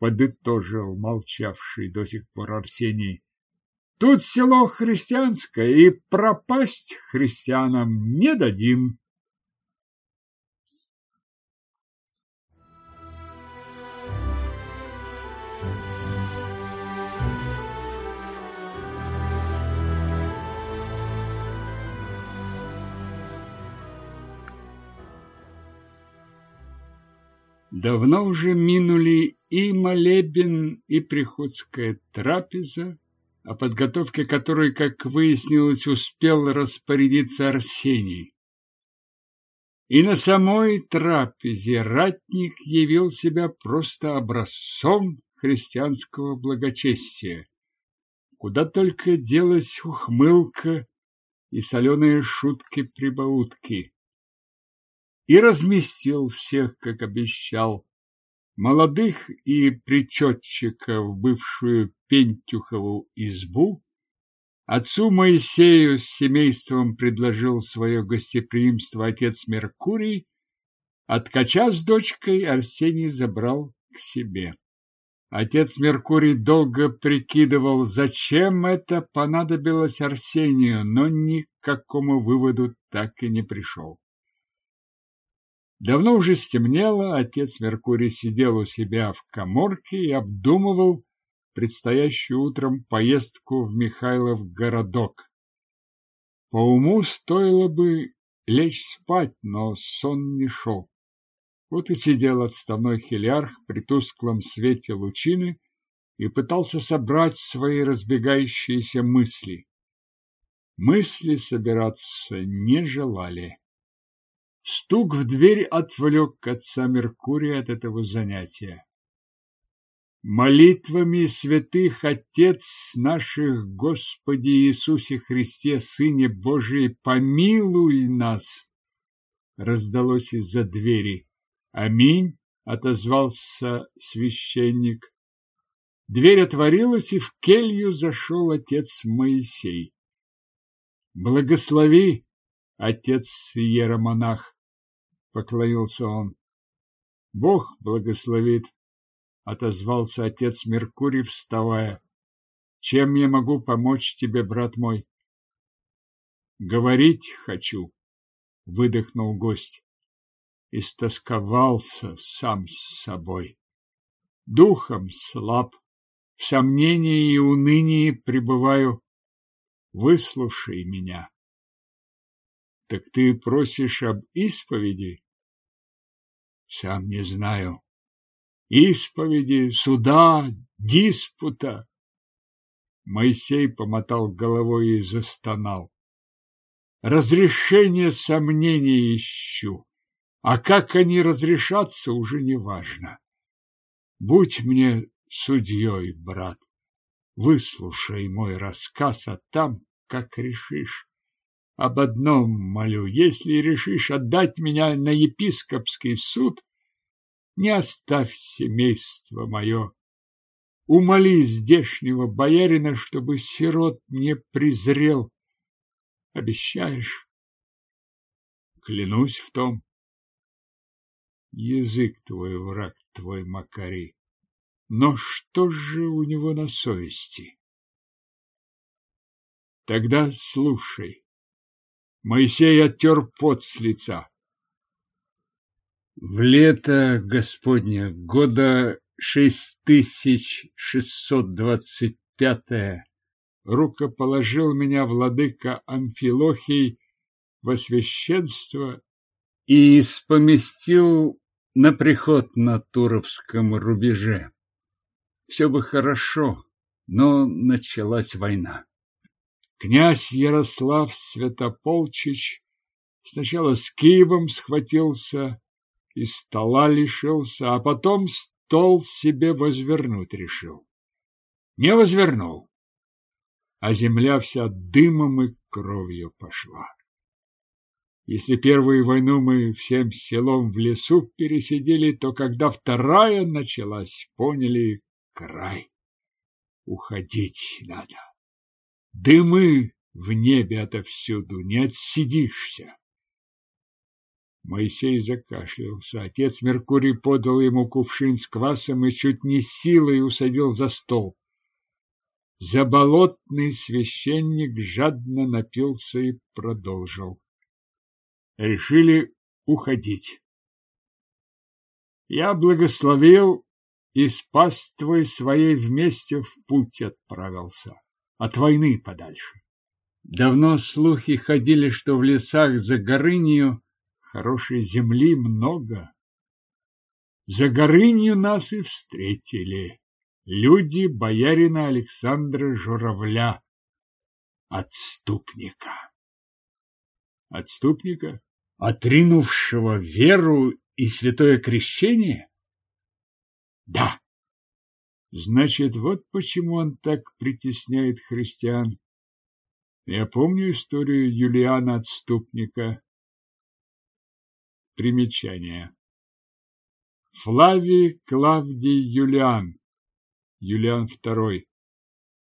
подытожил молчавший до сих пор Арсений. Тут село христианское, и пропасть христианам не дадим. Давно уже минули и молебен, и приходская трапеза, о подготовке которой, как выяснилось, успел распорядиться Арсений. И на самой трапезе ратник явил себя просто образцом христианского благочестия, куда только делась ухмылка и соленые шутки-прибаутки и разместил всех, как обещал, молодых и причетчика в бывшую Пентюхову избу. Отцу Моисею с семейством предложил свое гостеприимство отец Меркурий, а ткача с дочкой Арсений забрал к себе. Отец Меркурий долго прикидывал, зачем это понадобилось Арсению, но ни к какому выводу так и не пришел. Давно уже стемнело, отец Меркурий сидел у себя в каморке и обдумывал предстоящую утром поездку в Михайлов городок. По уму стоило бы лечь спать, но сон не шел. Вот и сидел отставной хилярх при тусклом свете лучины и пытался собрать свои разбегающиеся мысли. Мысли собираться не желали. Стук в дверь отвлек отца Меркурия от этого занятия. Молитвами святых Отец наших Господи Иисусе Христе, Сыне Божий, помилуй нас! Раздалось из-за двери. Аминь, отозвался священник. Дверь отворилась, и в келью зашел отец Моисей. Благослови, отец иеромонах, поклонился он. Бог благословит, отозвался отец Меркурий, вставая. Чем я могу помочь тебе, брат мой? Говорить хочу, выдохнул гость. Истосковался сам с собой. Духом слаб, в сомнении и унынии пребываю. Выслушай меня. Так ты просишь об исповеди? Сам не знаю. Исповеди, суда, диспута. Моисей помотал головой и застонал. Разрешение сомнений ищу, а как они разрешатся, уже не важно. Будь мне судьей, брат, выслушай мой рассказ, а там, как решишь. Об одном молю, если решишь отдать меня на епископский суд, не оставь семейство мое. Умоли здешнего боярина, чтобы сирот не презрел. Обещаешь? Клянусь в том. Язык твой, враг твой, Макарий. Но что же у него на совести? Тогда слушай. Моисей оттер пот с лица. В лето Господня года шесть тысяч шестьсот двадцать пятое рукоположил меня владыка Амфилохий во священство и испоместил на приход на Туровском рубеже. Все бы хорошо, но началась война. Князь Ярослав Святополчич сначала с Киевом схватился и стола лишился, а потом стол себе возвернуть решил. Не возвернул, а земля вся дымом и кровью пошла. Если первую войну мы всем селом в лесу пересидели, то когда вторая началась, поняли край. Уходить надо. Дымы в небе отовсюду, не отсидишься. Моисей закашлялся. Отец Меркурий подал ему кувшин с квасом и чуть не силой усадил за стол. Заболотный священник жадно напился и продолжил. Решили уходить. Я благословил и с паствой своей вместе в путь отправился, от войны подальше. Давно слухи ходили, что в лесах за Горынью хорошей земли много. За Горынью нас и встретили люди боярина Александра Журавля, отступника. Отступника, отринувшего веру и святое крещение? Да. Значит, вот почему он так притесняет христиан. Я помню историю Юлиана Отступника. Примечание. Флавий Клавдий Юлиан, Юлиан II.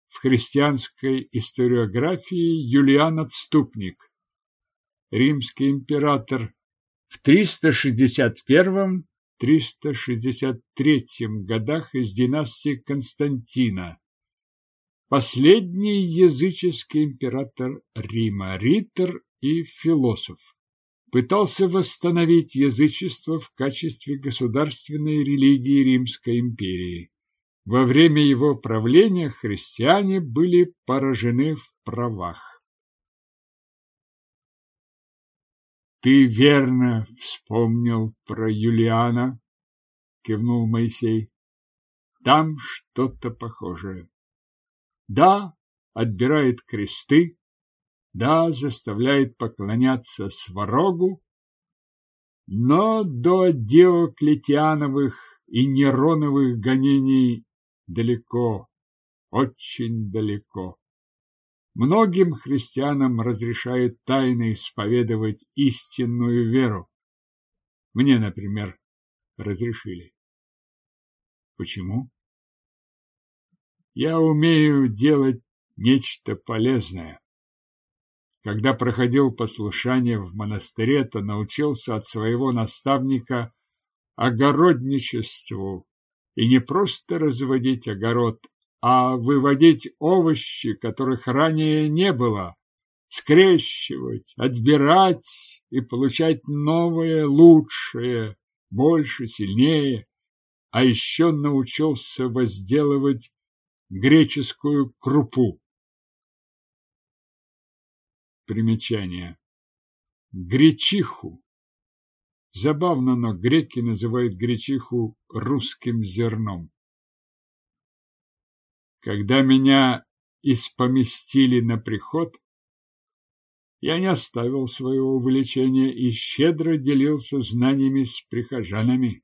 В христианской историографии Юлиан Отступник. Римский император в 361-363 годах из династии Константина. Последний языческий император Рима, ритор и философ пытался восстановить язычество в качестве государственной религии Римской империи. Во время его правления христиане были поражены в правах. Ты верно вспомнил про Юлиана, кивнул Моисей. Там что-то похожее. Да, отбирает кресты, да, заставляет поклоняться сварогу, но до Диоклетиановых и Нероновых гонений далеко, очень далеко. Многим христианам разрешают тайно исповедовать истинную веру. Мне, например, разрешили. Почему? Я умею делать нечто полезное. Когда проходил послушание в монастыре, то научился от своего наставника огородничеству и не просто разводить огород, а выводить овощи, которых ранее не было, скрещивать, отбирать и получать новое, лучшее, больше, сильнее, а еще научился возделывать греческую крупу. Примечание. Гречиху. Забавно, но греки называют гречиху русским зерном. Когда меня испоместили на приход, я не оставил своего увлечения и щедро делился знаниями с прихожанами.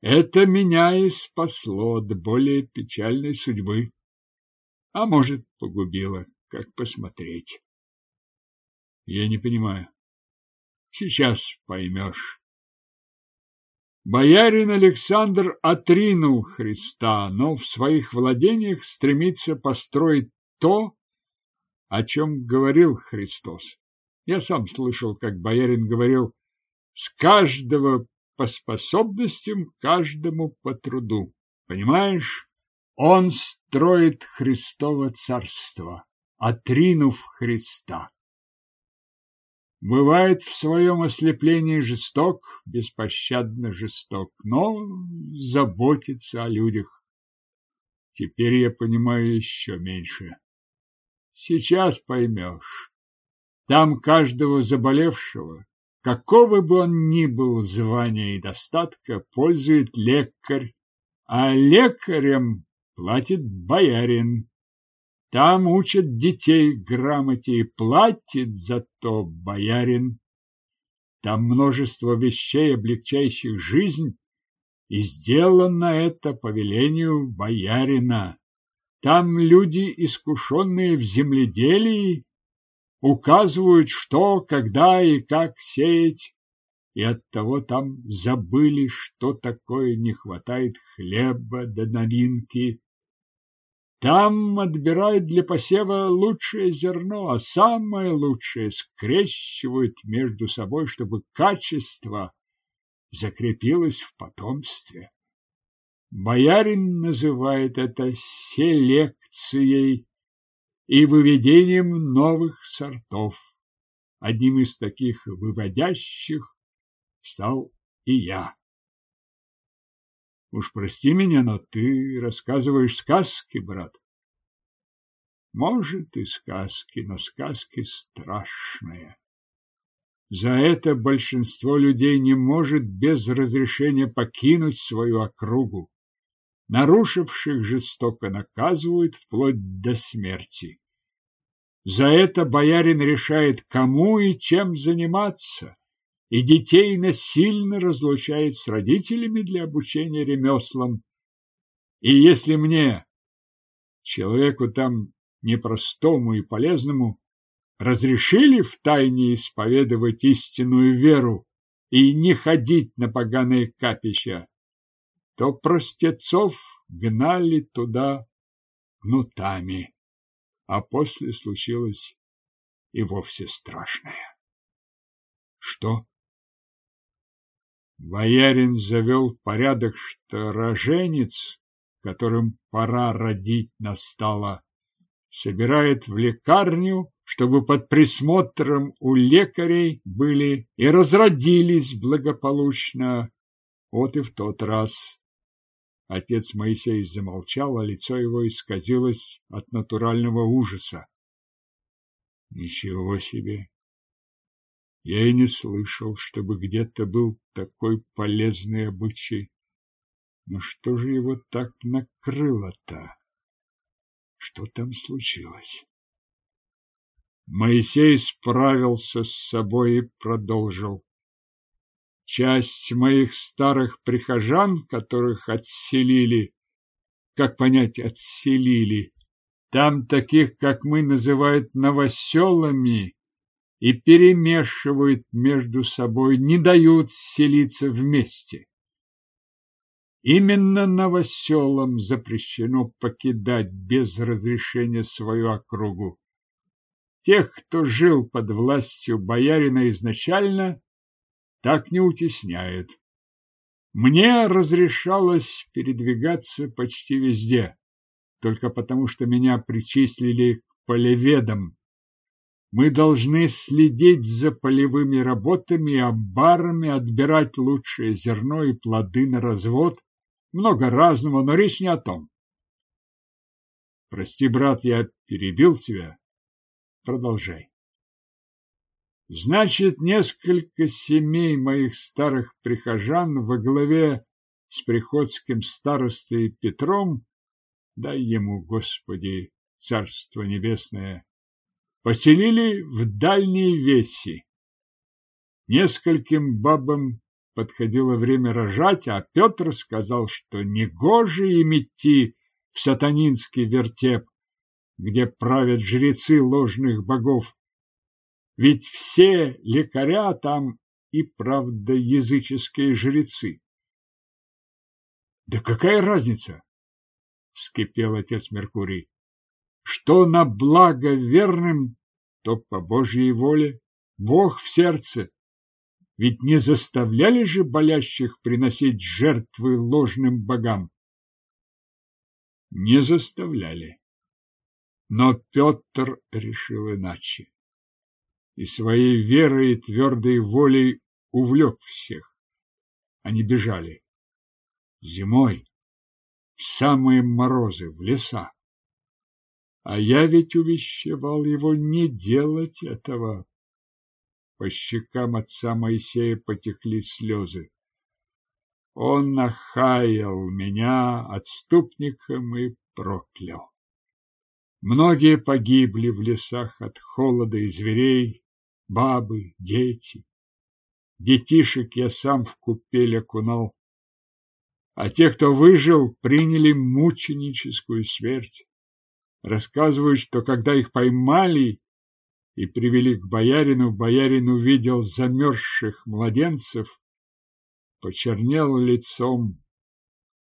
Это меня и спасло от более печальной судьбы. А может, погубило, как посмотреть. Я не понимаю. Сейчас поймешь. Боярин Александр отринул Христа, но в своих владениях стремится построить то, о чем говорил Христос. Я сам слышал, как боярин говорил, с каждого по способностям, каждому по труду. Понимаешь? Он строит Христово царство, отринув Христа. Бывает в своем ослеплении жесток, беспощадно жесток, но заботится о людях. Теперь я понимаю еще меньше. Сейчас поймешь. Там каждого заболевшего, какого бы он ни был звания и достатка, пользует лекарь, а лекарем платит боярин. Там учат детей грамоте и платит за то боярин. Там множество вещей, облегчающих жизнь, и сделано это по велению боярина. Там люди, искушенные в земледелии, указывают, что, когда и как сеять, и оттого там забыли, что такое не хватает хлеба до да новинки. Там отбирают для посева лучшее зерно, а самое лучшее скрещивают между собой, чтобы качество закрепилось в потомстве. Боярин называет это селекцией и выведением новых сортов. Одним из таких выводящих стал и я. Уж прости меня, но ты рассказываешь сказки, брат. Может, и сказки, но сказки страшные. За это большинство людей не может без разрешения покинуть свою округу. Нарушивших жестоко наказывают вплоть до смерти. За это боярин решает, кому и чем заниматься и детей насильно разлучает с родителями для обучения ремеслам. И если мне, человеку там непростому и полезному, разрешили втайне исповедовать истинную веру и не ходить на поганые капища, то простецов гнали туда гнутами, а после случилось и вовсе страшное. Что? Боярин завел порядок, что роженец, которым пора родить настало, собирает в лекарню, чтобы под присмотром у лекарей были и разродились благополучно. Вот и в тот раз. Отец Моисей замолчал, а лицо его исказилось от натурального ужаса. Ничего себе! Я и не слышал, чтобы где-то был такой полезный обычай. Но что же его так накрыло-то? Что там случилось? Моисей справился с собой и продолжил. Часть моих старых прихожан, которых отселили, как понять отселили, там таких, как мы, называют новоселами, и перемешивают между собой, не дают селиться вместе. Именно новоселам запрещено покидать без разрешения свою округу. Тех, кто жил под властью боярина изначально, так не утесняют. Мне разрешалось передвигаться почти везде, только потому что меня причислили к полеведам, мы должны следить за полевыми работами и отбирать лучшее зерно и плоды на развод. Много разного, но речь не о том. Прости, брат, я перебил тебя. Продолжай. Значит, несколько семей моих старых прихожан во главе с приходским старостой Петром, дай ему, Господи, Царство Небесное, поселили в дальней веси. Нескольким бабам подходило время рожать, а Петр сказал, что негоже им идти в сатанинский вертеп, где правят жрецы ложных богов. Ведь все лекаря там и правда языческие жрецы. Да какая разница? вскипел отец Меркурий. Что на благо верным, то по Божьей воле, Бог в сердце. Ведь не заставляли же болящих приносить жертвы ложным богам? Не заставляли. Но Петр решил иначе. И своей верой и твердой волей увлек всех. Они бежали. Зимой, в самые морозы, в леса. А я ведь увещевал его не делать этого. По щекам отца Моисея потекли слезы. Он нахаял меня отступником и проклял. Многие погибли в лесах от холода и зверей, бабы, дети. Детишек я сам в купель окунал, а те, кто выжил, приняли мученическую смерть. Рассказывают, что когда их поймали и привели к боярину, боярин увидел замерзших младенцев, почернел лицом.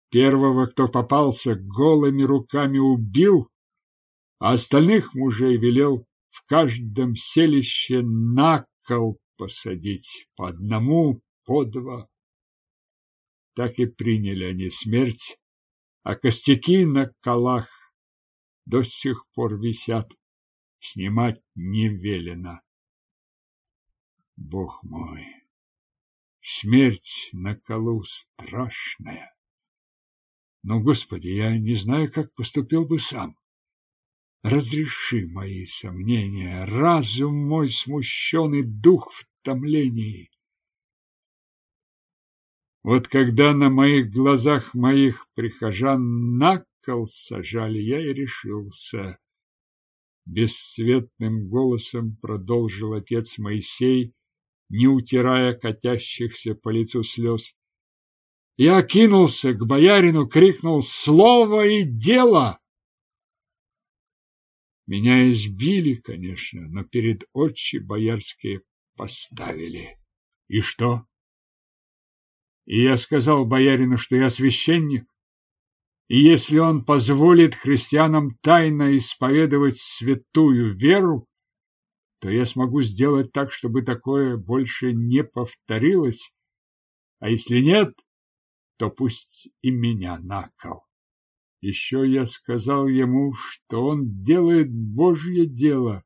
Первого, кто попался, голыми руками убил, а остальных мужей велел в каждом селище на кол посадить по одному, по два. Так и приняли они смерть, а костяки на колах до сих пор висят, снимать не велено. Бог мой, смерть на колу страшная. Но, Господи, я не знаю, как поступил бы сам. Разреши мои сомнения, разум мой смущенный, дух в томлении. Вот когда на моих глазах моих прихожан на кол сажали, я и решился. Бесцветным голосом продолжил отец Моисей, не утирая катящихся по лицу слез. Я кинулся к боярину, крикнул «Слово и дело!» Меня избили, конечно, но перед очи боярские поставили. И что? И я сказал боярину, что я священник, и если он позволит христианам тайно исповедовать святую веру, то я смогу сделать так, чтобы такое больше не повторилось, а если нет, то пусть и меня на кол. Еще я сказал ему, что он делает Божье дело,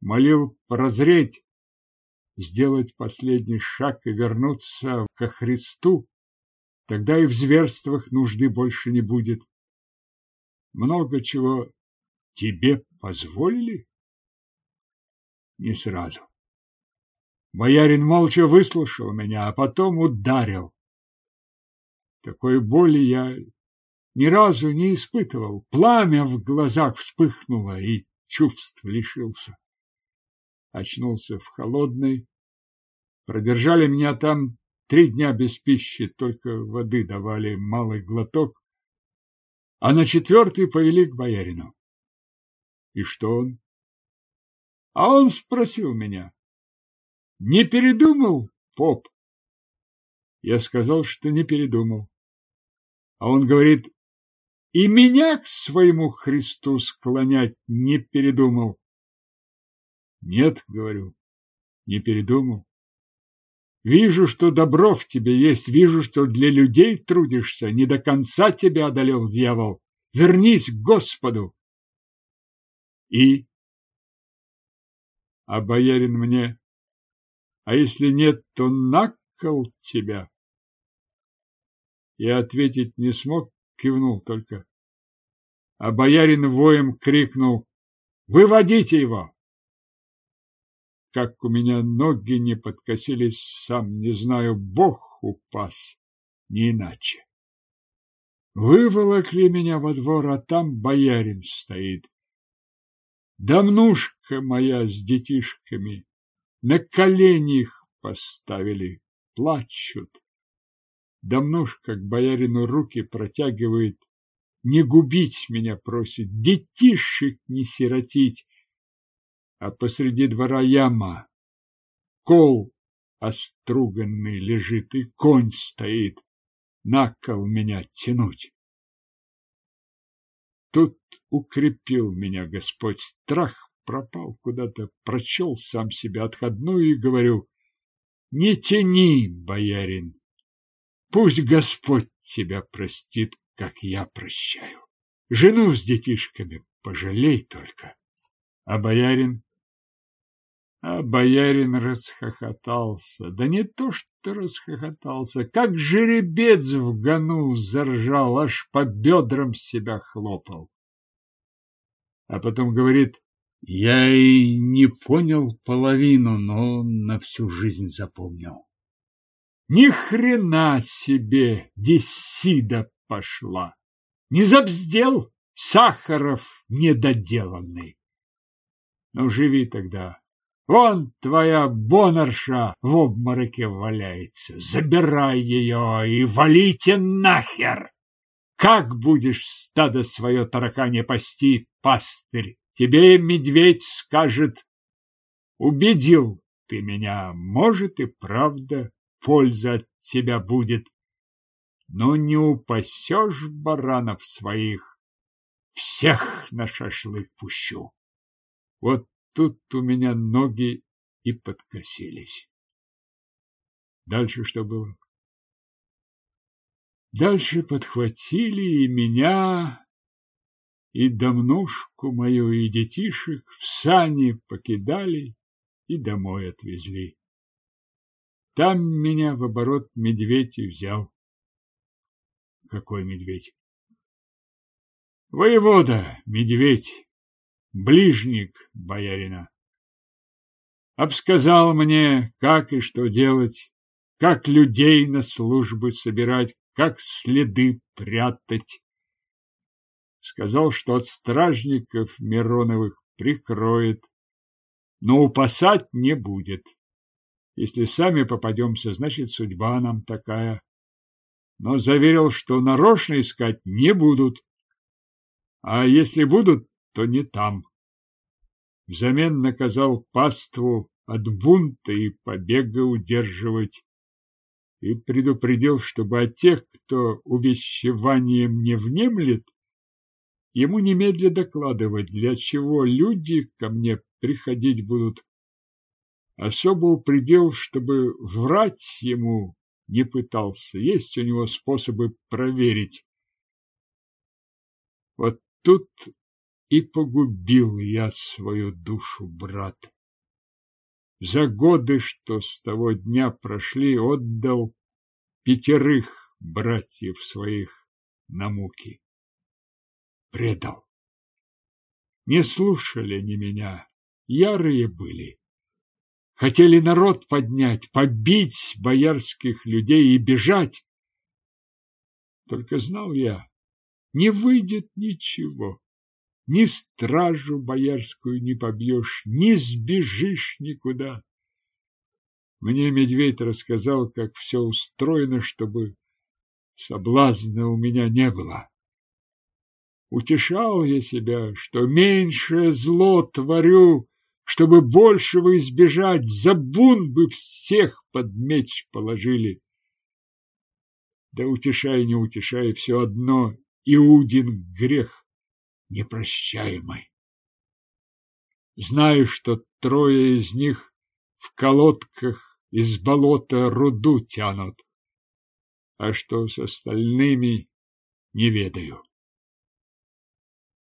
молил прозреть, сделать последний шаг и вернуться ко Христу, тогда и в зверствах нужды больше не будет. Много чего тебе позволили? Не сразу. Боярин молча выслушал меня, а потом ударил. Такой боли я ни разу не испытывал. Пламя в глазах вспыхнуло, и чувств лишился очнулся в холодной. Продержали меня там три дня без пищи, только воды давали малый глоток, а на четвертый повели к боярину. И что он? А он спросил меня, не передумал, поп? Я сказал, что не передумал. А он говорит, и меня к своему Христу склонять не передумал. Нет, говорю, не передумал. Вижу, что добро в тебе есть, вижу, что для людей трудишься, не до конца тебя одолел дьявол. Вернись к Господу. И? А боярин мне, а если нет, то накол тебя. Я ответить не смог, кивнул только. А боярин воем крикнул, выводите его! Как у меня ноги не подкосились, сам не знаю, Бог упас, не иначе. Выволокли меня во двор, а там боярин стоит. Давнушка моя с детишками на колени их поставили, плачут. Давнушка к боярину руки протягивает, не губить меня просит, детишек не сиротить. А посреди двора яма, кол оструганный лежит, и конь стоит, на кол меня тянуть. Тут укрепил меня Господь, страх пропал куда-то, прочел сам себя отходную и говорю, не тяни, боярин, пусть Господь тебя простит, как я прощаю. Жену с детишками пожалей только. А боярин? А боярин расхохотался. Да не то, что расхохотался, как жеребец в гону заржал, аж по бедрам себя хлопал. А потом говорит, я и не понял половину, но на всю жизнь запомнил. Ни хрена себе Десида пошла. Не забздел Сахаров недоделанный. Ну, живи тогда. Вон твоя бонарша в обмороке валяется. Забирай ее и валите нахер. Как будешь стадо свое таракане пасти, пастырь? Тебе медведь скажет, убедил ты меня, может и правда польза от тебя будет но не упасешь баранов своих, всех на шашлык пущу. Вот тут у меня ноги и подкосились. Дальше что было? Дальше подхватили и меня, и домнушку мою, и детишек в сани покидали и домой отвезли. Там меня в оборот медведь и взял. Какой медведь? Воевода, медведь, ближник боярина. Обсказал мне, как и что делать, как людей на службы собирать, как следы прятать. Сказал, что от стражников Мироновых прикроет, но упасать не будет. Если сами попадемся, значит, судьба нам такая но заверил, что нарочно искать не будут. А если будут, то не там. Взамен наказал паству от бунта и побега удерживать и предупредил, чтобы от тех, кто увещеванием не внемлет, ему немедля докладывать, для чего люди ко мне приходить будут. Особо упредил, чтобы врать ему не пытался. Есть у него способы проверить. Вот тут и погубил я свою душу, брат. За годы, что с того дня прошли, отдал пятерых братьев своих на муки. Предал. Не слушали они меня, ярые были. Хотели народ поднять, побить боярских людей и бежать. Только знал я, не выйдет ничего. Ни стражу боярскую не побьешь, ни сбежишь никуда. Мне медведь рассказал, как все устроено, чтобы соблазна у меня не было. Утешал я себя, что меньшее зло творю, чтобы большего избежать, за бун бы всех под меч положили. Да утешай, не утешай, все одно, Иудин грех непрощаемый. Знаю, что трое из них в колодках из болота руду тянут, а что с остальными не ведаю.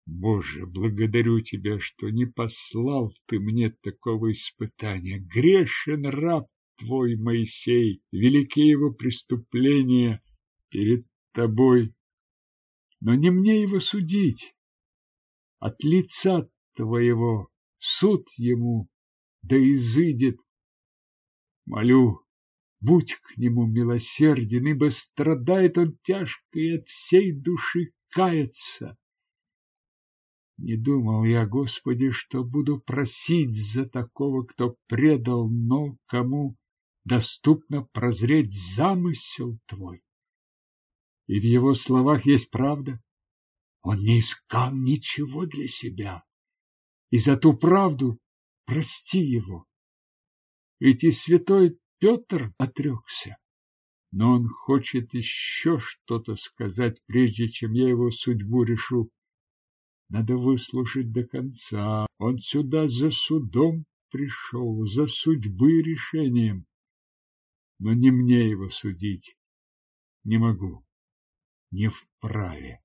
Боже, благодарю тебя, что не послал ты мне такого испытания. Грешен раб твой, Моисей, велики его преступления перед тобой. Но не мне его судить. От лица твоего суд ему да изыдет. Молю, будь к нему милосерден, ибо страдает он тяжко и от всей души кается. Не думал я, Господи, что буду просить за такого, кто предал, но кому доступно прозреть замысел Твой. И в его словах есть правда. Он не искал ничего для себя. И за ту правду прости его. Ведь и святой Петр отрекся. Но он хочет еще что-то сказать, прежде чем я его судьбу решу. Надо выслушать до конца. Он сюда за судом пришел, за судьбы решением. Но не мне его судить. Не могу. Не вправе.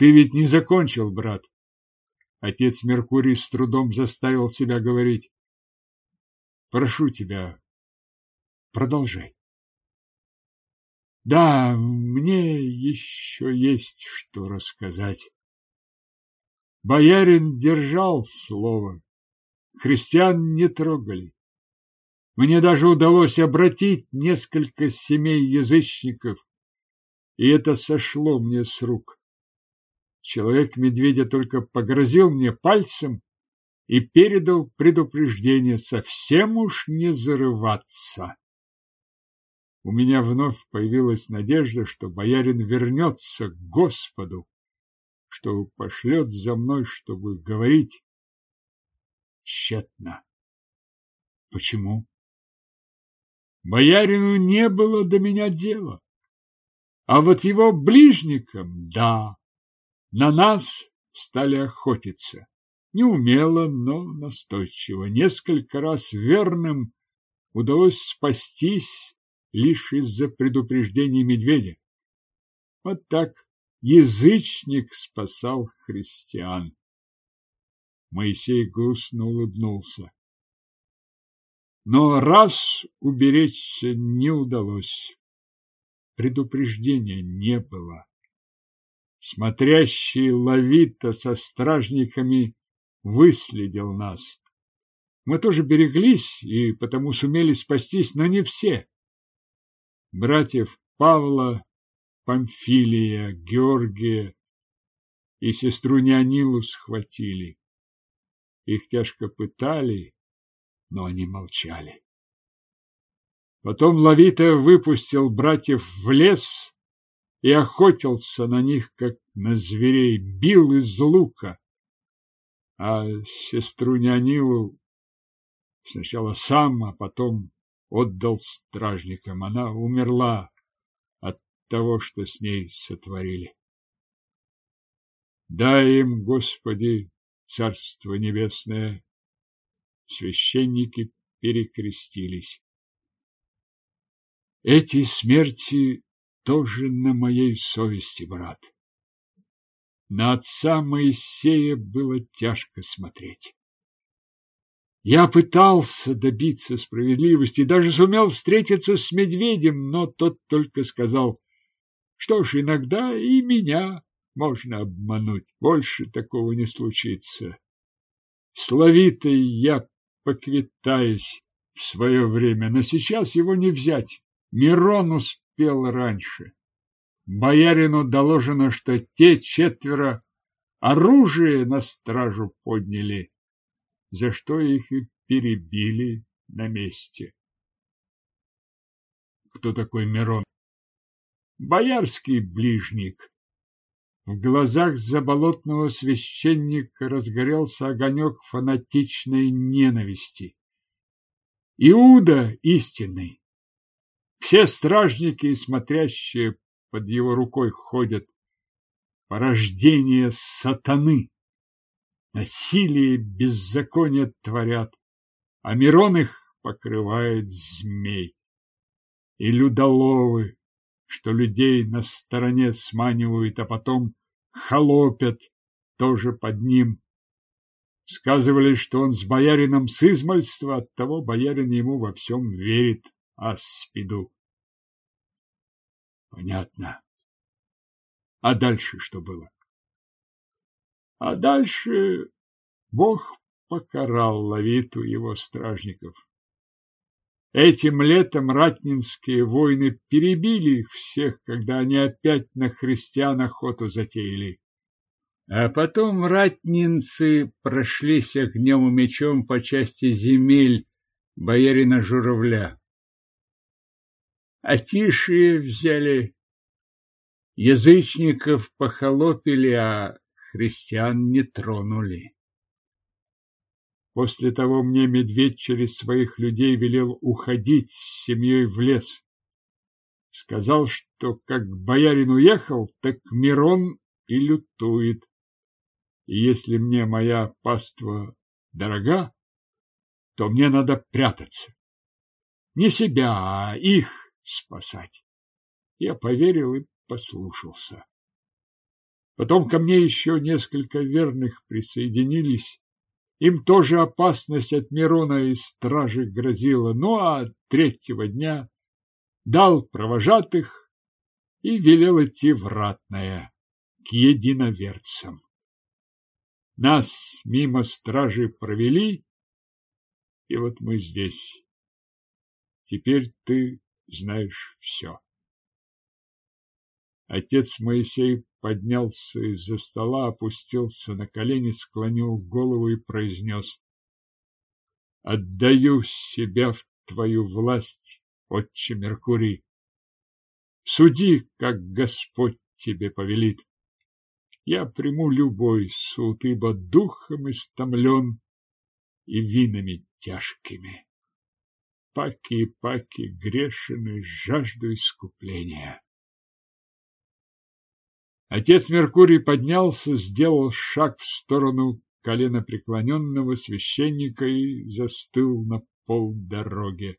Ты ведь не закончил, брат. Отец Меркурий с трудом заставил себя говорить. Прошу тебя, продолжай. Да, мне еще есть что рассказать. Боярин держал слово. Христиан не трогали. Мне даже удалось обратить несколько семей язычников, и это сошло мне с рук. Человек-медведя только погрозил мне пальцем и передал предупреждение совсем уж не зарываться. У меня вновь появилась надежда, что боярин вернется к Господу, что пошлет за мной, чтобы говорить. Тщетно. Почему? Боярину не было до меня дела. А вот его ближникам – да. На нас стали охотиться. Неумело, но настойчиво. Несколько раз верным удалось спастись лишь из-за предупреждений медведя. Вот так язычник спасал христиан. Моисей грустно улыбнулся. Но раз уберечься не удалось. Предупреждения не было. Смотрящий ловито со стражниками выследил нас. Мы тоже береглись и потому сумели спастись, но не все. Братьев Павла, Памфилия, Георгия и сестру Неонилу схватили. Их тяжко пытали, но они молчали. Потом Лавита выпустил братьев в лес и охотился на них, как на зверей, бил из лука. А сестру Нянилу сначала сам, а потом отдал стражникам. Она умерла от того, что с ней сотворили. Дай им, Господи, Царство Небесное. Священники перекрестились. Эти смерти тоже на моей совести, брат. На отца Моисея было тяжко смотреть. Я пытался добиться справедливости, даже сумел встретиться с медведем, но тот только сказал, что ж, иногда и меня можно обмануть, больше такого не случится. Словитой я поквитаюсь в свое время, но сейчас его не взять. Мирон успел раньше. Боярину доложено, что те четверо оружие на стражу подняли, за что их и перебили на месте. Кто такой Мирон? Боярский ближник. В глазах заболотного священника разгорелся огонек фанатичной ненависти. Иуда истинный. Все стражники, смотрящие под его рукой, ходят. Порождение сатаны. Насилие, беззаконие творят, а Мирон их покрывает змей. И людоловы, что людей на стороне сманивают, а потом холопят тоже под ним. Сказывали, что он с боярином с измальства, оттого боярин ему во всем верит, аспиду. Понятно. А дальше что было? А дальше Бог покарал Лавиту его стражников. Этим летом ратнинские воины перебили их всех, когда они опять на христиан охоту затеяли. А потом ратнинцы прошлись огнем и мечом по части земель боярина Журавля. А тишие взяли, язычников похолопили, а христиан не тронули. После того мне медведь через своих людей велел уходить с семьей в лес. Сказал, что как боярин уехал, так Мирон и лютует. И если мне моя паства дорога, то мне надо прятаться. Не себя, а их спасать. Я поверил и послушался. Потом ко мне еще несколько верных присоединились. Им тоже опасность от Мирона и стражи грозила. Ну а третьего дня дал провожатых и велел идти в ратное к единоверцам. Нас мимо стражи провели, и вот мы здесь. Теперь ты знаешь все. Отец Моисей поднялся из-за стола, опустился на колени, склонил голову и произнес «Отдаю себя в твою власть, отче Меркурий. Суди, как Господь тебе повелит. Я приму любой суд, ибо духом истомлен и винами тяжкими. Паки и паки грешены, жажду искупления. Отец Меркурий поднялся, сделал шаг в сторону колено преклоненного священника и застыл на полдороге.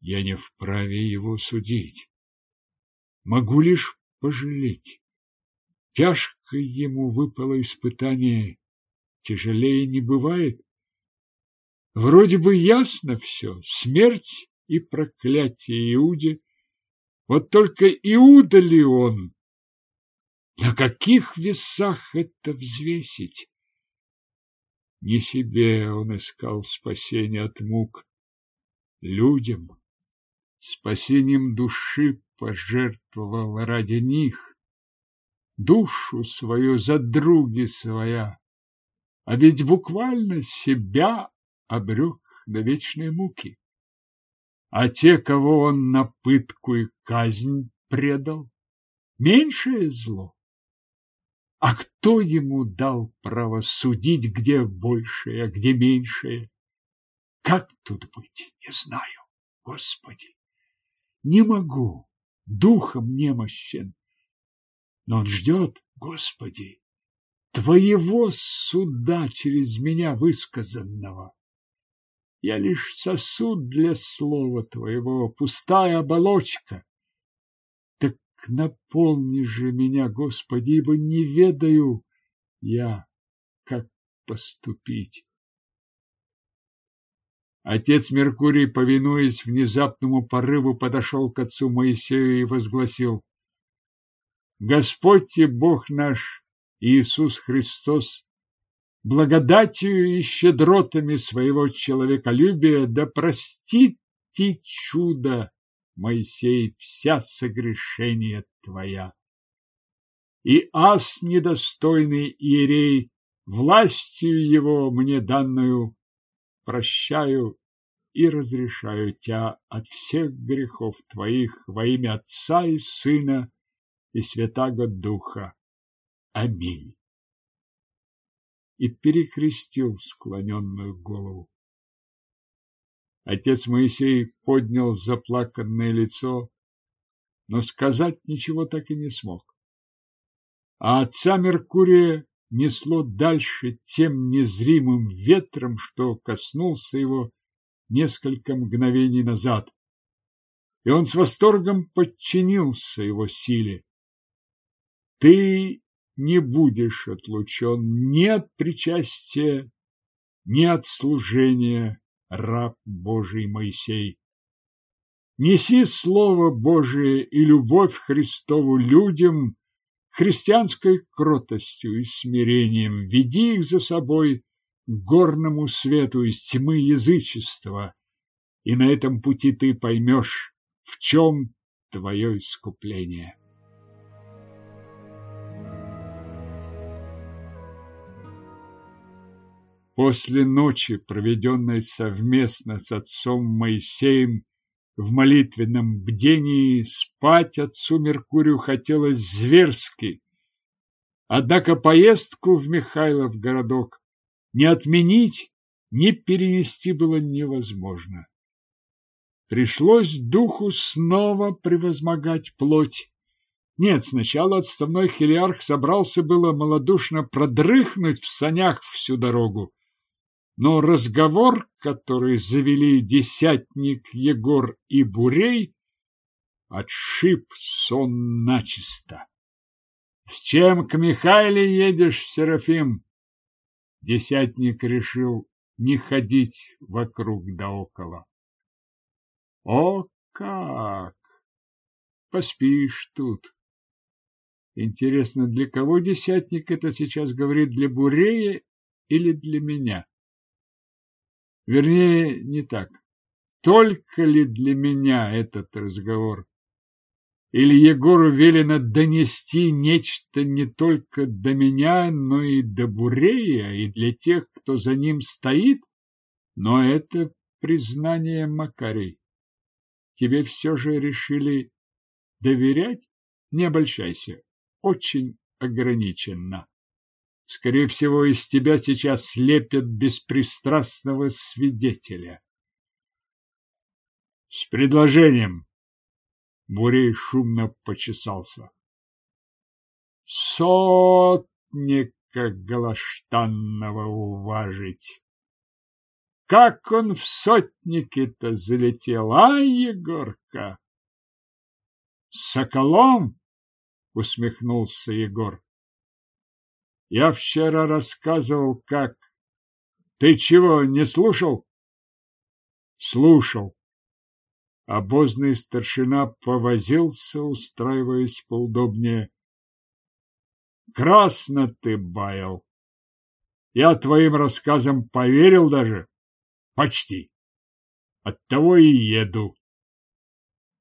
Я не вправе его судить. Могу лишь пожалеть. Тяжко ему выпало испытание, тяжелее не бывает. Вроде бы ясно все, смерть и проклятие Иуде, вот только Иуда ли он? На каких весах это взвесить? Не себе он искал спасения от мук, людям. Спасением души пожертвовал ради них, душу свою за други своя, а ведь буквально себя обрек на вечные муки а те, кого он на пытку и казнь предал, меньшее зло. А кто ему дал право судить, где большее, а где меньшее? Как тут быть, не знаю, Господи. Не могу, духом немощен. Но он ждет, Господи, Твоего суда через меня высказанного. Я лишь сосуд для слова твоего, пустая оболочка. Так наполни же меня, Господи, ибо не ведаю я, как поступить. Отец Меркурий, повинуясь внезапному порыву, подошел к отцу Моисею и возгласил Господь и Бог наш Иисус Христос благодатью и щедротами своего человеколюбия да простит ти чудо, Моисей, вся согрешения твоя. И ас недостойный иерей, властью его мне данную, прощаю и разрешаю тебя от всех грехов твоих во имя Отца и Сына и Святаго Духа. Аминь и перекрестил склоненную голову. Отец Моисей поднял заплаканное лицо, но сказать ничего так и не смог. А отца Меркурия несло дальше тем незримым ветром, что коснулся его несколько мгновений назад, и он с восторгом подчинился его силе. Ты не будешь отлучен ни от причастия, ни от служения, раб Божий Моисей. Неси Слово Божие и любовь Христову людям христианской кротостью и смирением. Веди их за собой к горному свету из тьмы язычества, и на этом пути ты поймешь, в чем твое искупление. После ночи, проведенной совместно с отцом Моисеем в молитвенном бдении, спать отцу Меркурию хотелось зверски. Однако поездку в Михайлов городок не отменить, ни перенести было невозможно. Пришлось духу снова превозмогать плоть. Нет, сначала отставной хелиарх собрался было малодушно продрыхнуть в санях всю дорогу. Но разговор, который завели десятник Егор и Бурей, отшиб сон начисто. — С чем к Михайле едешь, Серафим? Десятник решил не ходить вокруг да около. О, как! Поспишь тут. Интересно, для кого десятник это сейчас говорит, для Бурея или для меня? Вернее, не так. Только ли для меня этот разговор? Или Егору велено донести нечто не только до меня, но и до Бурея, и для тех, кто за ним стоит? Но это признание Макарий тебе все же решили доверять? Не обольщайся. Очень ограниченно. Скорее всего, из тебя сейчас лепят беспристрастного свидетеля. С предложением. Бурей шумно почесался. Сотника Галаштанного уважить. Как он в сотники-то залетел, а, Егорка? Соколом? Усмехнулся Егор. Я вчера рассказывал, как... Ты чего, не слушал? Слушал. Обозный старшина повозился, устраиваясь поудобнее. Красно ты баял. Я твоим рассказам поверил даже. Почти. Оттого и еду.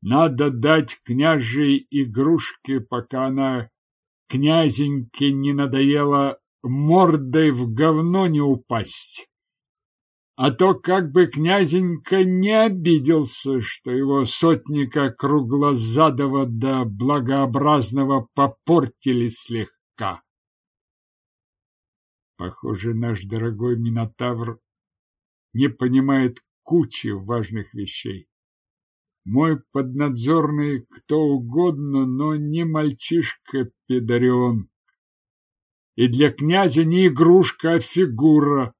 Надо дать княжей игрушке, пока она князеньке не надоело мордой в говно не упасть. А то как бы князенька не обиделся, что его сотника круглозадого да благообразного попортили слегка. Похоже, наш дорогой Минотавр не понимает кучи важных вещей. Мой поднадзорный кто угодно, но не мальчишка Педарион. И для князя не игрушка, а фигура.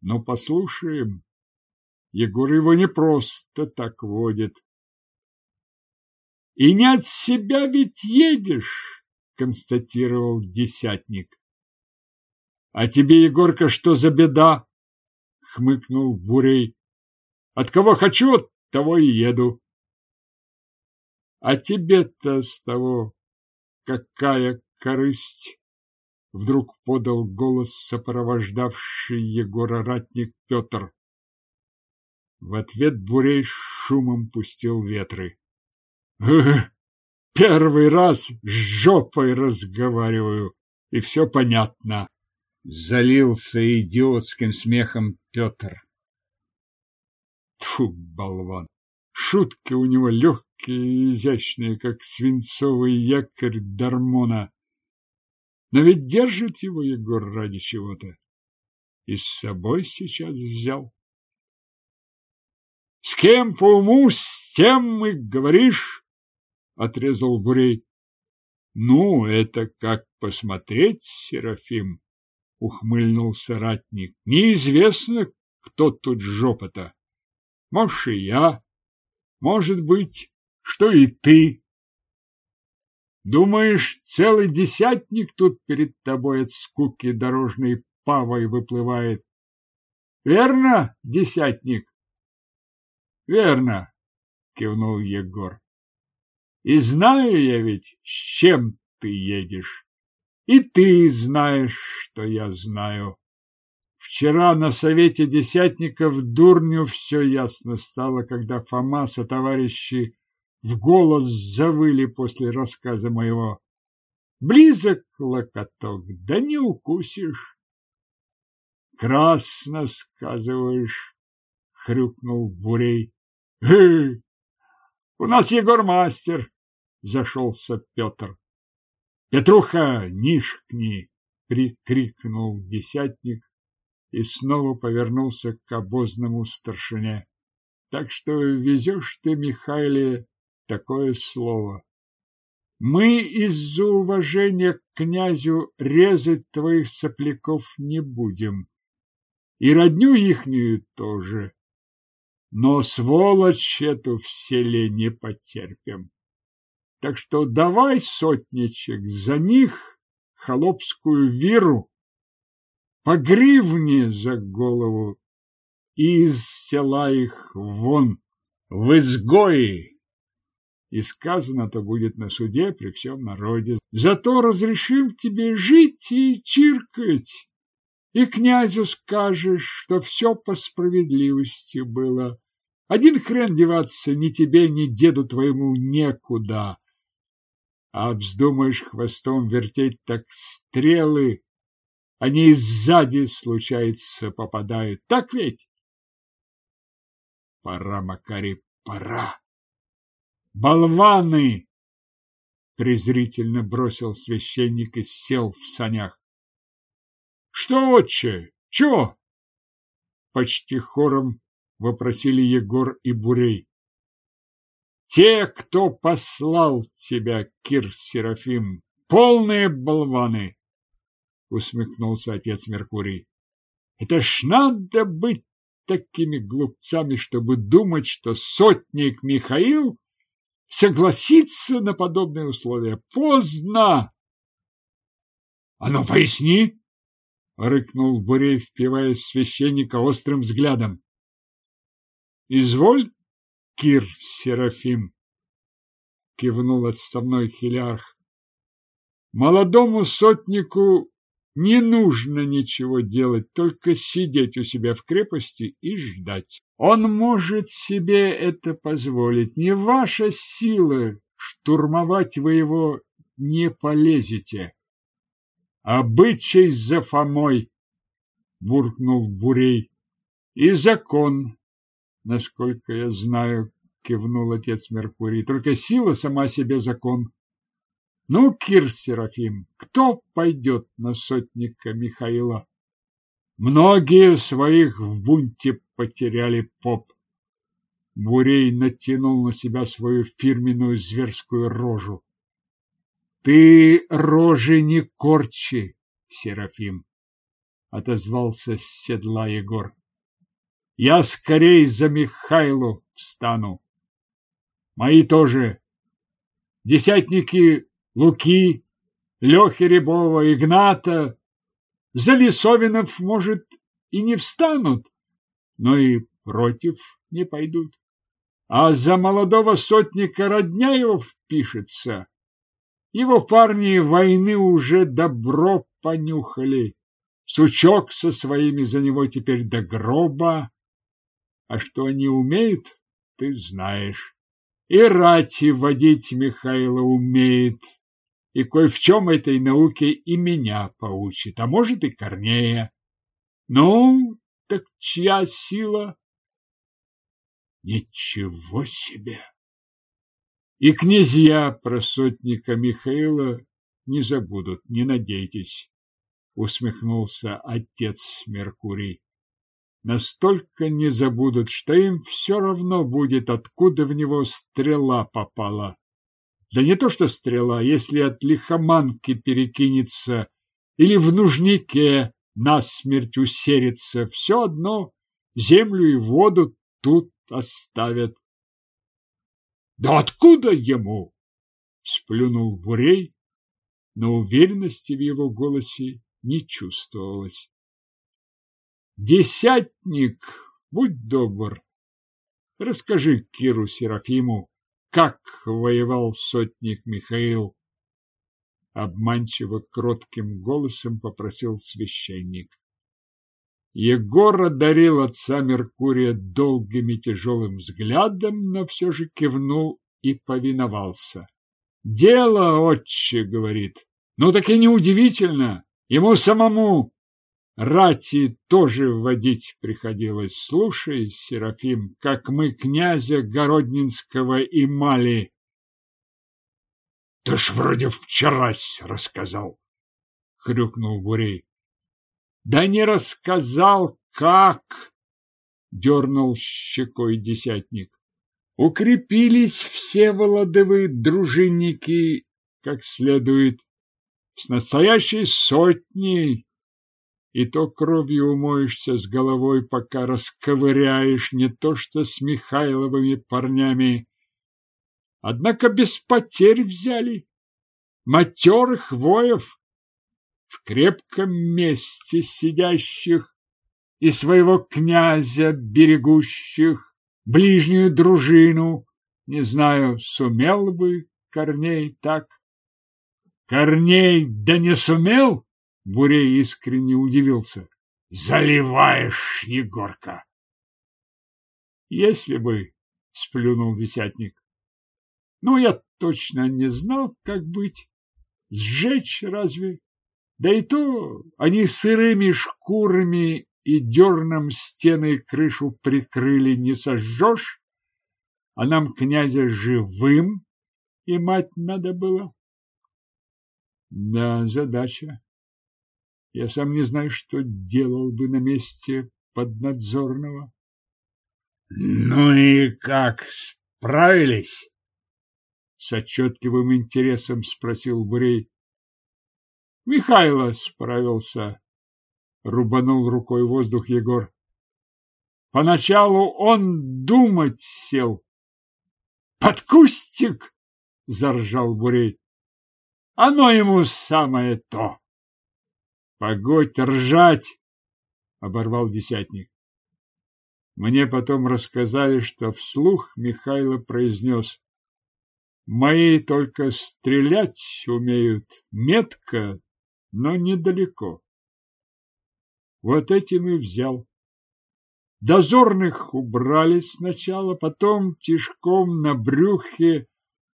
Но послушаем, Егор его не просто так водит. И не от себя ведь едешь, констатировал десятник. А тебе, Егорка, что за беда? хмыкнул Бурей. От кого хочу, того и еду. А тебе-то с того какая корысть? Вдруг подал голос сопровождавший Егора ратник Петр. В ответ Бурей шумом пустил ветры. Первый раз с жопой разговариваю, и все понятно. Залился идиотским смехом Петр. Тьфу, болван! Шутки у него легкие и изящные, как свинцовый якорь Дармона. Но ведь держит его Егор ради чего-то. И с собой сейчас взял. — С кем по уму, с тем и говоришь, — отрезал Бурей. — Ну, это как посмотреть, Серафим ухмыльнулся ратник. Неизвестно, кто тут жопа-то. Может, и я. Может быть, что и ты. Думаешь, целый десятник тут перед тобой от скуки дорожной павой выплывает? Верно, десятник? Верно, кивнул Егор. И знаю я ведь, с чем ты едешь. И ты знаешь, что я знаю. Вчера на совете десятников дурню все ясно стало, когда Фома со товарищи в голос завыли после рассказа моего. Близок локоток, да не укусишь. Красно сказываешь, хрюкнул Бурей. Э, у нас Егор мастер, зашелся Петр. Петруха, нишкни, прикрикнул десятник и снова повернулся к обозному старшине. Так что везешь ты, Михайле, такое слово. Мы из-за уважения к князю резать твоих сопляков не будем. И родню ихнюю тоже. Но сволочь эту в селе не потерпим. Так что давай, сотничек, за них холопскую виру, по гривне за голову и из села их вон, в изгои и сказано-то будет на суде при всем народе. Зато разрешим тебе жить и чиркать, и князю скажешь, что все по справедливости было. Один хрен деваться ни тебе, ни деду твоему некуда. А вздумаешь хвостом вертеть, так стрелы, они сзади, случается, попадают. Так ведь? Пора, Макарий, пора. Болваны! презрительно бросил священник и сел в санях. Что, отче? Чего? Почти хором вопросили Егор и Бурей. Те, кто послал тебя, Кир Серафим, полные болваны, усмехнулся отец Меркурий. Это ж надо быть такими глупцами, чтобы думать, что сотник Михаил согласиться на подобные условия. Поздно! — А ну, поясни! — рыкнул Бурей, впиваясь священника острым взглядом. — Изволь, Кир Серафим, — кивнул отставной хилярх. Молодому сотнику не нужно ничего делать, только сидеть у себя в крепости и ждать. Он может себе это позволить. Не ваша сила, штурмовать вы его не полезете. Обычай за Фомой, буркнул Бурей. И закон, насколько я знаю, кивнул отец Меркурий. Только сила сама себе закон. Ну, Кир Серафим, кто пойдет на сотника Михаила? Многие своих в бунте потеряли поп. Бурей натянул на себя свою фирменную зверскую рожу. Ты рожи не корчи, Серафим, отозвался с седла Егор. Я скорей за Михайлу встану. Мои тоже. Десятники Луки, Лехи Рябова, Игната, за Лисовинов, может, и не встанут, но и против не пойдут. А за молодого сотника родня его впишется. Его парни войны уже добро понюхали. Сучок со своими за него теперь до гроба. А что они умеют, ты знаешь. И рати водить Михайло умеет, и кое в чем этой науке и меня поучит, а может и Корнея. Ну, так чья сила? Ничего себе! И князья про сотника Михаила не забудут, не надейтесь, усмехнулся отец Меркурий. Настолько не забудут, что им все равно будет, откуда в него стрела попала. Да не то что стрела, если от лихоманки перекинется или в нужнике насмерть усерится, все одно землю и воду тут оставят. Да откуда ему? Сплюнул Бурей, но уверенности в его голосе не чувствовалось. Десятник, будь добр, расскажи Киру Серафиму, как воевал сотник Михаил? Обманчиво кротким голосом попросил священник. Егор одарил отца Меркурия долгим и тяжелым взглядом, но все же кивнул и повиновался. «Дело, отче, — говорит, — ну так и неудивительно, ему самому рати тоже вводить приходилось. Слушай, Серафим, как мы князя Городнинского имали. Ты ж вроде вчерась рассказал, хрюкнул Бурей. Да не рассказал, как, дернул щекой десятник. Укрепились все Володовы дружинники как следует, с настоящей сотней, и то кровью умоешься с головой, пока расковыряешь не то что с Михайловыми парнями. Однако без потерь взяли, матерых воев, в крепком месте сидящих и своего князя берегущих, ближнюю дружину, не знаю, сумел бы Корней так. Корней да не сумел? Бурей искренне удивился. Заливаешь, Егорка. Если бы, сплюнул десятник. Ну, я точно не знал, как быть. Сжечь разве? Да и то они сырыми шкурами и дерном стены крышу прикрыли, не сожжешь, а нам князя живым и мать надо было. Да, задача. Я сам не знаю, что делал бы на месте поднадзорного. Ну и как, справились? С отчетливым интересом спросил Бурей. Михайло справился, рубанул рукой воздух Егор. Поначалу он думать сел. Под кустик, заржал Бурей. Оно ему самое то. Погодь ржать, оборвал десятник. Мне потом рассказали, что вслух Михайло произнес. Мои только стрелять умеют метко, но недалеко. Вот этим и взял. Дозорных убрали сначала, потом тишком на брюхе,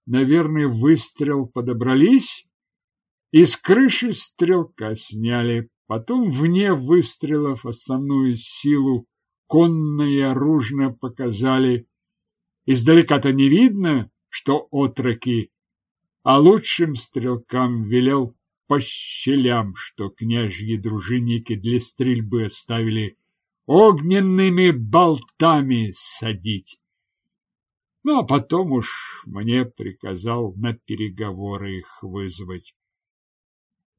наверное, выстрел подобрались, и с крыши стрелка сняли, потом вне выстрелов основную силу конно и оружно показали. Издалека-то не видно, что отроки, а лучшим стрелкам велел по щелям, что княжьи дружинники для стрельбы оставили огненными болтами садить. Ну, а потом уж мне приказал на переговоры их вызвать.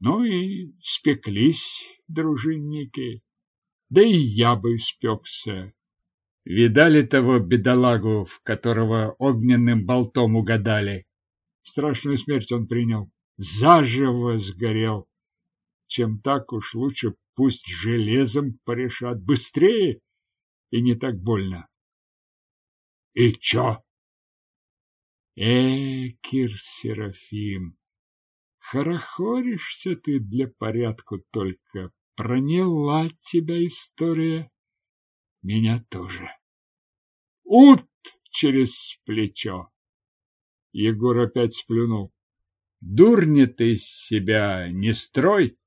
Ну и спеклись дружинники, да и я бы спекся. Видали того бедолагу, в которого огненным болтом угадали? Страшную смерть он принял, заживо сгорел. Чем так уж лучше пусть железом порешат быстрее и не так больно. И чё? Э, Кир Серафим, хорохоришься ты для порядку только. Проняла тебя история. Меня тоже. Ут через плечо. Егор опять сплюнул. Дурни ты себя не строй.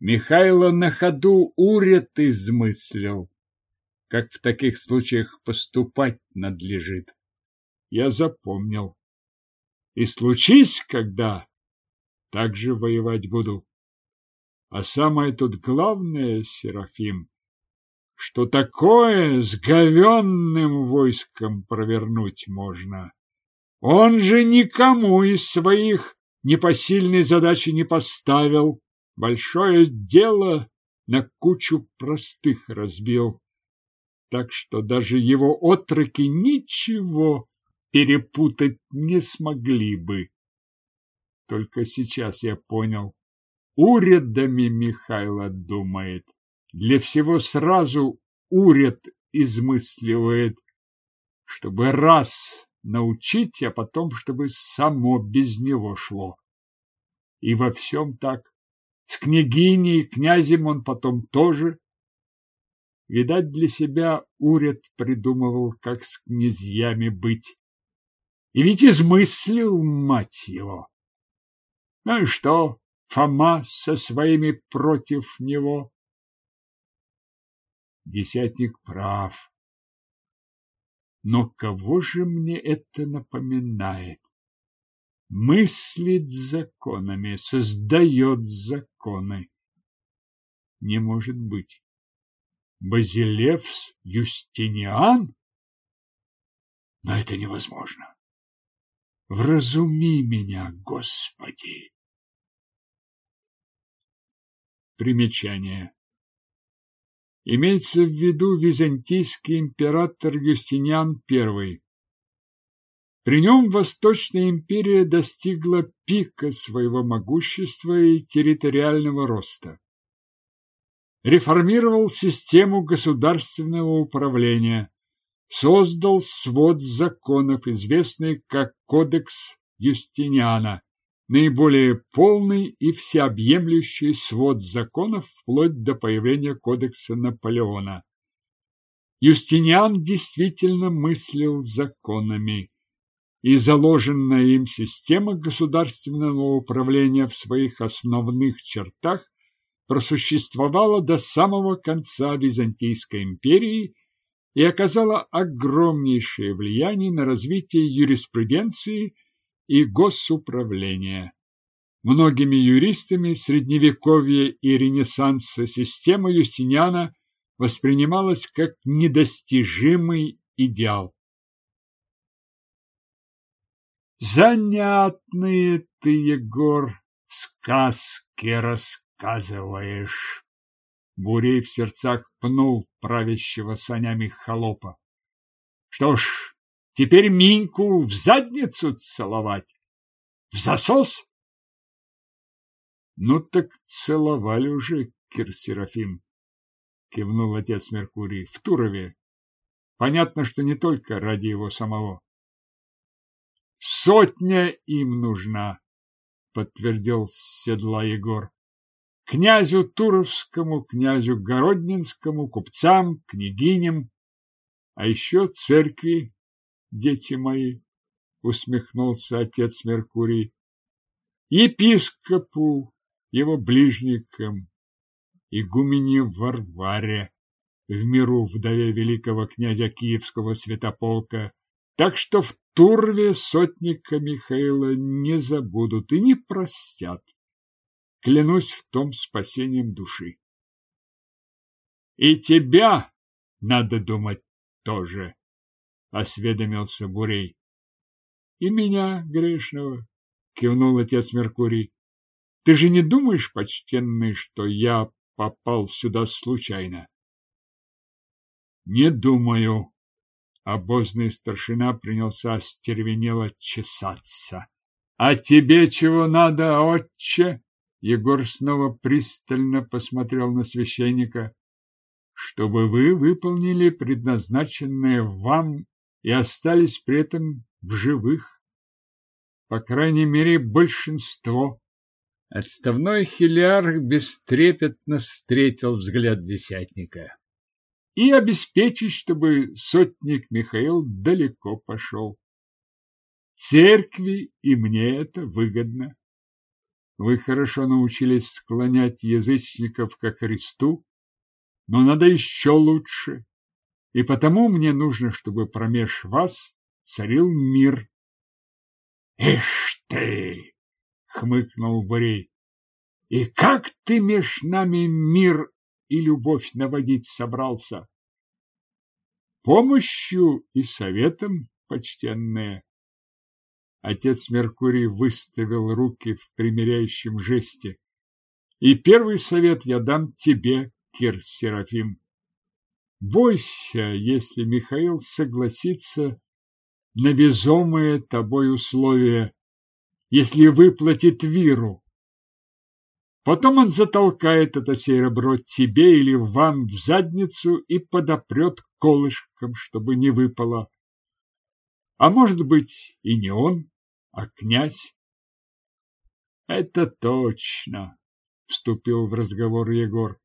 Михайло на ходу уред измыслил, как в таких случаях поступать надлежит. Я запомнил. И случись, когда так же воевать буду. А самое тут главное, Серафим, что такое с говенным войском провернуть можно. Он же никому из своих непосильной задачи не поставил большое дело на кучу простых разбил. Так что даже его отроки ничего перепутать не смогли бы. Только сейчас я понял. Урядами Михайло думает. Для всего сразу уряд измысливает, чтобы раз научить, а потом, чтобы само без него шло. И во всем так. С княгиней и князем он потом тоже. Видать, для себя уряд придумывал, как с князьями быть. И ведь измыслил, мать его. Ну и что, Фома со своими против него? Десятник прав. Но кого же мне это напоминает? Мыслит законами, создает законы. Не может быть. Базилевс Юстиниан? Но это невозможно. Вразуми меня, Господи! Примечание. Имеется в виду византийский император Юстиниан I. При нем Восточная империя достигла пика своего могущества и территориального роста. Реформировал систему государственного управления, создал свод законов, известный как Кодекс Юстиниана, наиболее полный и всеобъемлющий свод законов вплоть до появления Кодекса Наполеона. Юстиниан действительно мыслил законами, и заложенная им система государственного управления в своих основных чертах просуществовала до самого конца Византийской империи и оказала огромнейшее влияние на развитие юриспруденции и госуправления. Многими юристами Средневековья и Ренессанса система Юстиниана воспринималась как недостижимый идеал. Занятные ты, Егор, сказки рассказываешь. Бурей в сердцах пнул правящего санями холопа. Что ж, Теперь Миньку в задницу целовать. В засос? Ну так целовали уже, Кир Серафим, кивнул отец Меркурий, в Турове. Понятно, что не только ради его самого. Сотня им нужна, подтвердил с седла Егор. Князю Туровскому, князю Городнинскому, купцам, княгиням, а еще церкви дети мои, усмехнулся отец Меркурий. Епископу, его ближникам, игумене Варваре, в миру вдове великого князя Киевского святополка, так что в Турве сотника Михаила не забудут и не простят. Клянусь в том спасением души. И тебя, надо думать, тоже осведомился Бурей. И меня, грешного, кивнул отец Меркурий. Ты же не думаешь, почтенный, что я попал сюда случайно? Не думаю. Обозный старшина принялся остервенело чесаться. А тебе чего надо, отче? Егор снова пристально посмотрел на священника. Чтобы вы выполнили предназначенное вам и остались при этом в живых. По крайней мере, большинство. Отставной хилиарх бестрепетно встретил взгляд десятника. И обеспечить, чтобы сотник Михаил далеко пошел. Церкви и мне это выгодно. Вы хорошо научились склонять язычников ко Христу, но надо еще лучше и потому мне нужно, чтобы промеж вас царил мир. — Ишь ты! — хмыкнул Борей. — И как ты меж нами мир и любовь наводить собрался? — Помощью и советом, почтенные. Отец Меркурий выставил руки в примиряющем жесте. И первый совет я дам тебе, Кир Серафим. Бойся, если Михаил согласится на везомые тобой условия, если выплатит Виру. Потом он затолкает это серебро тебе или вам в задницу и подопрет колышком, чтобы не выпало. А может быть, и не он, а князь. Это точно, вступил в разговор Егор.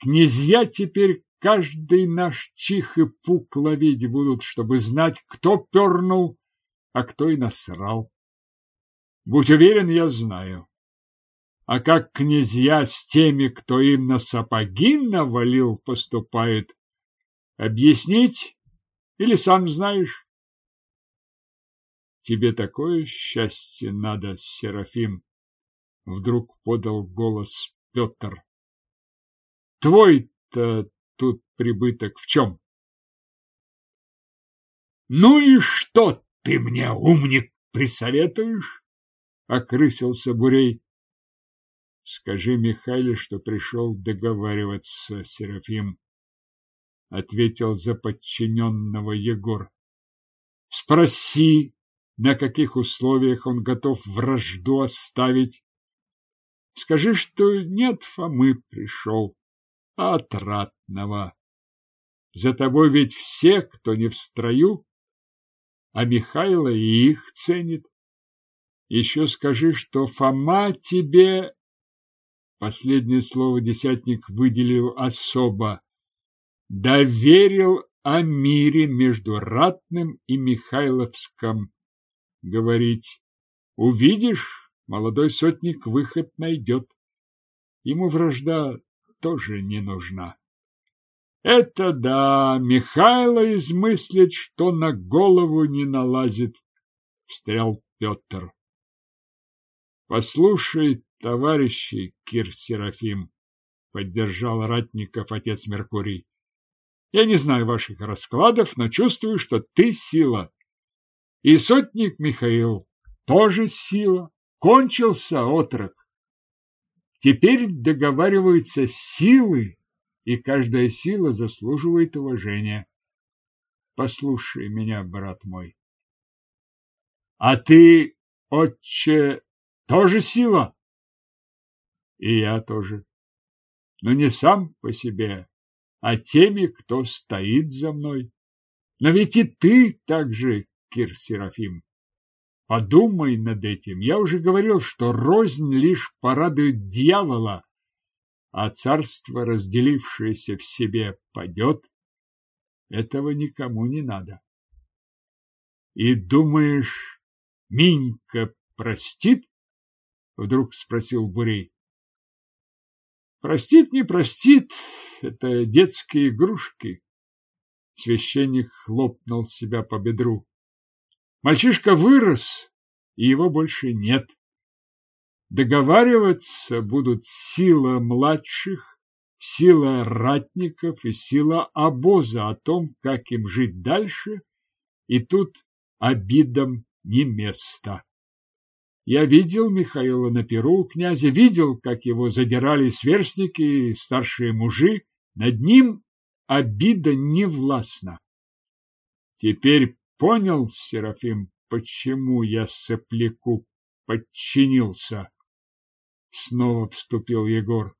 Князья теперь Каждый наш чих и пук ловить будут, чтобы знать, кто пернул, а кто и насрал. Будь уверен, я знаю. А как князья с теми, кто им на сапоги навалил, поступают, объяснить или сам знаешь? Тебе такое счастье надо, Серафим, вдруг подал голос Петр. Твой-то тут прибыток в чем? Ну и что ты мне, умник, присоветуешь? Окрысился Бурей. Скажи Михайле, что пришел договариваться, Серафим, ответил за подчиненного Егор. Спроси, на каких условиях он готов вражду оставить. Скажи, что нет Фомы пришел, а. За тобой ведь все, кто не в строю, а Михайло и их ценит. Еще скажи, что Фома тебе... Последнее слово десятник выделил особо. Доверил о мире между Ратным и Михайловском говорить. Увидишь, молодой сотник выход найдет. Ему вражда тоже не нужна. Это да, Михайло измыслит, что на голову не налазит, встрял Петр. Послушай, товарищи, Кир Серафим, поддержал ратников отец Меркурий. Я не знаю ваших раскладов, но чувствую, что ты сила. И сотник Михаил тоже сила. Кончился отрок. Теперь договариваются силы и каждая сила заслуживает уважения. Послушай меня, брат мой. А ты, отче, тоже сила? И я тоже. Но не сам по себе, а теми, кто стоит за мной. Но ведь и ты так же, Кир Серафим. Подумай над этим. Я уже говорил, что рознь лишь порадует дьявола, а царство, разделившееся в себе, падет, этого никому не надо. И думаешь, Минька простит? Вдруг спросил Бурей. Простит, не простит, это детские игрушки. Священник хлопнул себя по бедру. Мальчишка вырос, и его больше нет. Договариваться будут сила младших, сила ратников и сила обоза о том, как им жить дальше, и тут обидам не место. Я видел Михаила на перу у князя, видел, как его задирали сверстники и старшие мужи. Над ним обида не властна. Теперь понял, Серафим, почему я сопляку подчинился. Снова вступил Егор.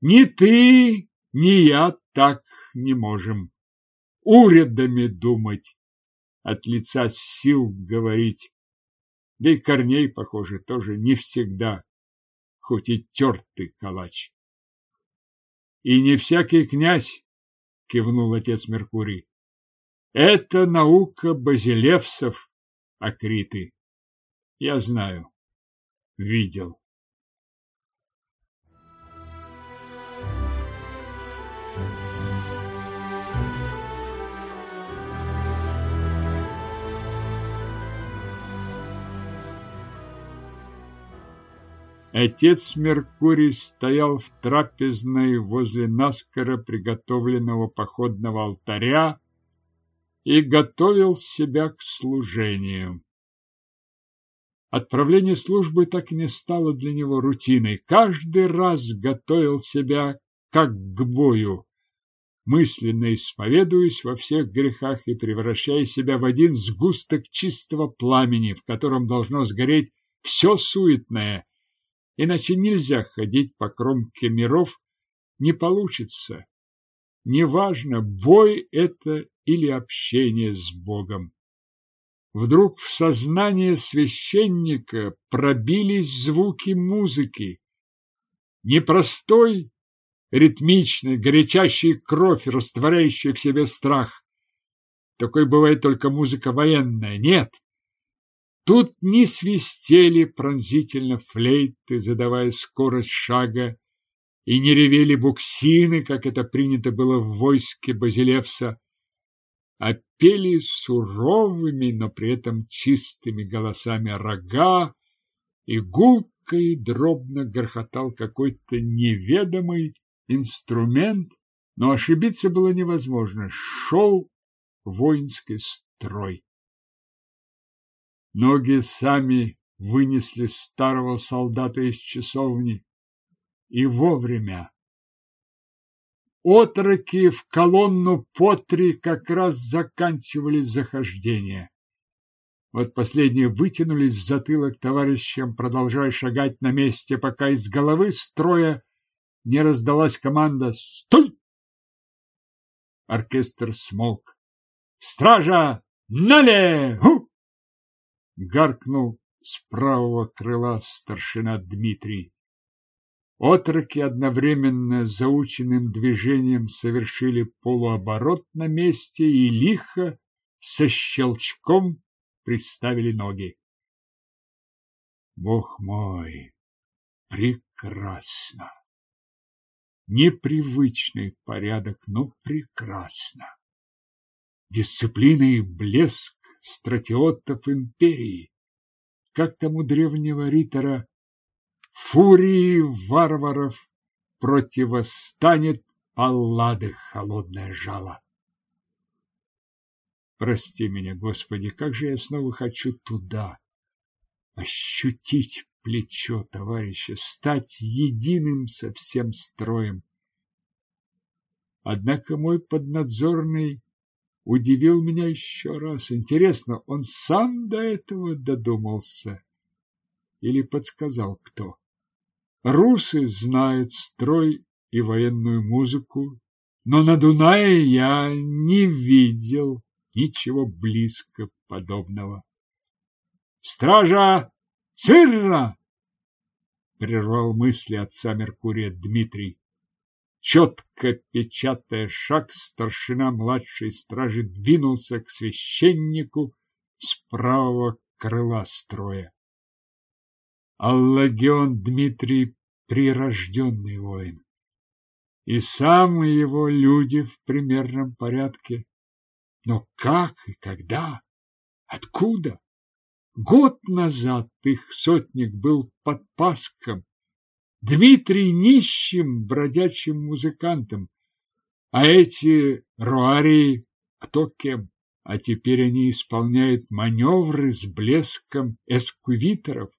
Ни ты, ни я так не можем. Урядами думать, от лица сил говорить. Да и Корней, похоже, тоже не всегда, хоть и тертый калач. И не всякий князь, кивнул отец Меркурий. Это наука базилевсов, акриты. Я знаю, видел. Отец Меркурий стоял в трапезной возле наскоро приготовленного походного алтаря и готовил себя к служению. Отправление службы так и не стало для него рутиной. Каждый раз готовил себя как к бою, мысленно исповедуясь во всех грехах и превращая себя в один сгусток чистого пламени, в котором должно сгореть все суетное, Иначе нельзя ходить по кромке миров, не получится. Неважно, бой это или общение с Богом. Вдруг в сознание священника пробились звуки музыки. Непростой, ритмичный, горячащий кровь, растворяющий в себе страх. Такой бывает только музыка военная. Нет, Тут не свистели пронзительно флейты, задавая скорость шага, и не ревели буксины, как это принято было в войске Базилевса, а пели суровыми, но при этом чистыми голосами рога, и гулко и дробно грохотал какой-то неведомый инструмент, но ошибиться было невозможно. Шел воинский строй. Ноги сами вынесли старого солдата из часовни. И вовремя. Отроки в колонну по три как раз заканчивали захождение. Вот последние вытянулись в затылок товарищам, продолжая шагать на месте, пока из головы строя не раздалась команда «Стой!». Оркестр смолк. «Стража! Нале!» Гаркнул с правого крыла старшина Дмитрий. Отроки одновременно заученным движением совершили полуоборот на месте и лихо со щелчком приставили ноги. Бог мой, прекрасно! Непривычный порядок, но прекрасно. Дисциплина и блеск стратиотов империи. Как там у древнего ритора фурии варваров противостанет Паллады холодное жало. Прости меня, Господи, как же я снова хочу туда, ощутить плечо товарища, стать единым со всем строем. Однако мой поднадзорный удивил меня еще раз. Интересно, он сам до этого додумался или подсказал кто? Русы знают строй и военную музыку, но на Дунае я не видел ничего близко подобного. «Стража! Сырно!» — прервал мысли отца Меркурия Дмитрий. Четко печатая шаг, старшина младшей стражи двинулся к священнику с правого крыла строя. Аллагион Дмитрий — прирожденный воин. И сам и его люди в примерном порядке. Но как и когда? Откуда? Год назад их сотник был под Паском, Дмитрий нищим бродячим музыкантом, а эти руарии кто кем, а теперь они исполняют маневры с блеском эскувиторов.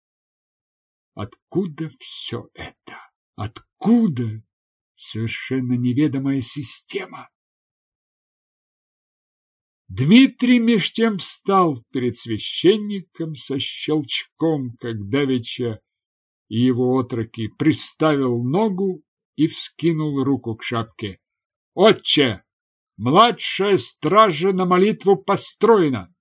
Откуда все это? Откуда совершенно неведомая система? Дмитрий меж тем встал перед священником со щелчком, как давеча и его отроки, приставил ногу и вскинул руку к шапке. «Отче! Младшая стража на молитву построена!»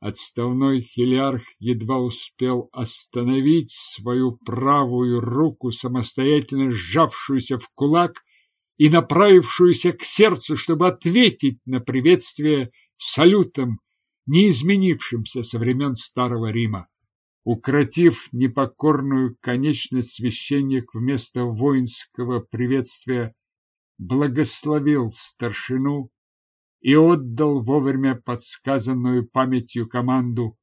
Отставной хилярх едва успел остановить свою правую руку, самостоятельно сжавшуюся в кулак и направившуюся к сердцу, чтобы ответить на приветствие салютом, не изменившимся со времен Старого Рима. Укротив непокорную конечность, священник вместо воинского приветствия благословил старшину и отдал вовремя подсказанную памятью команду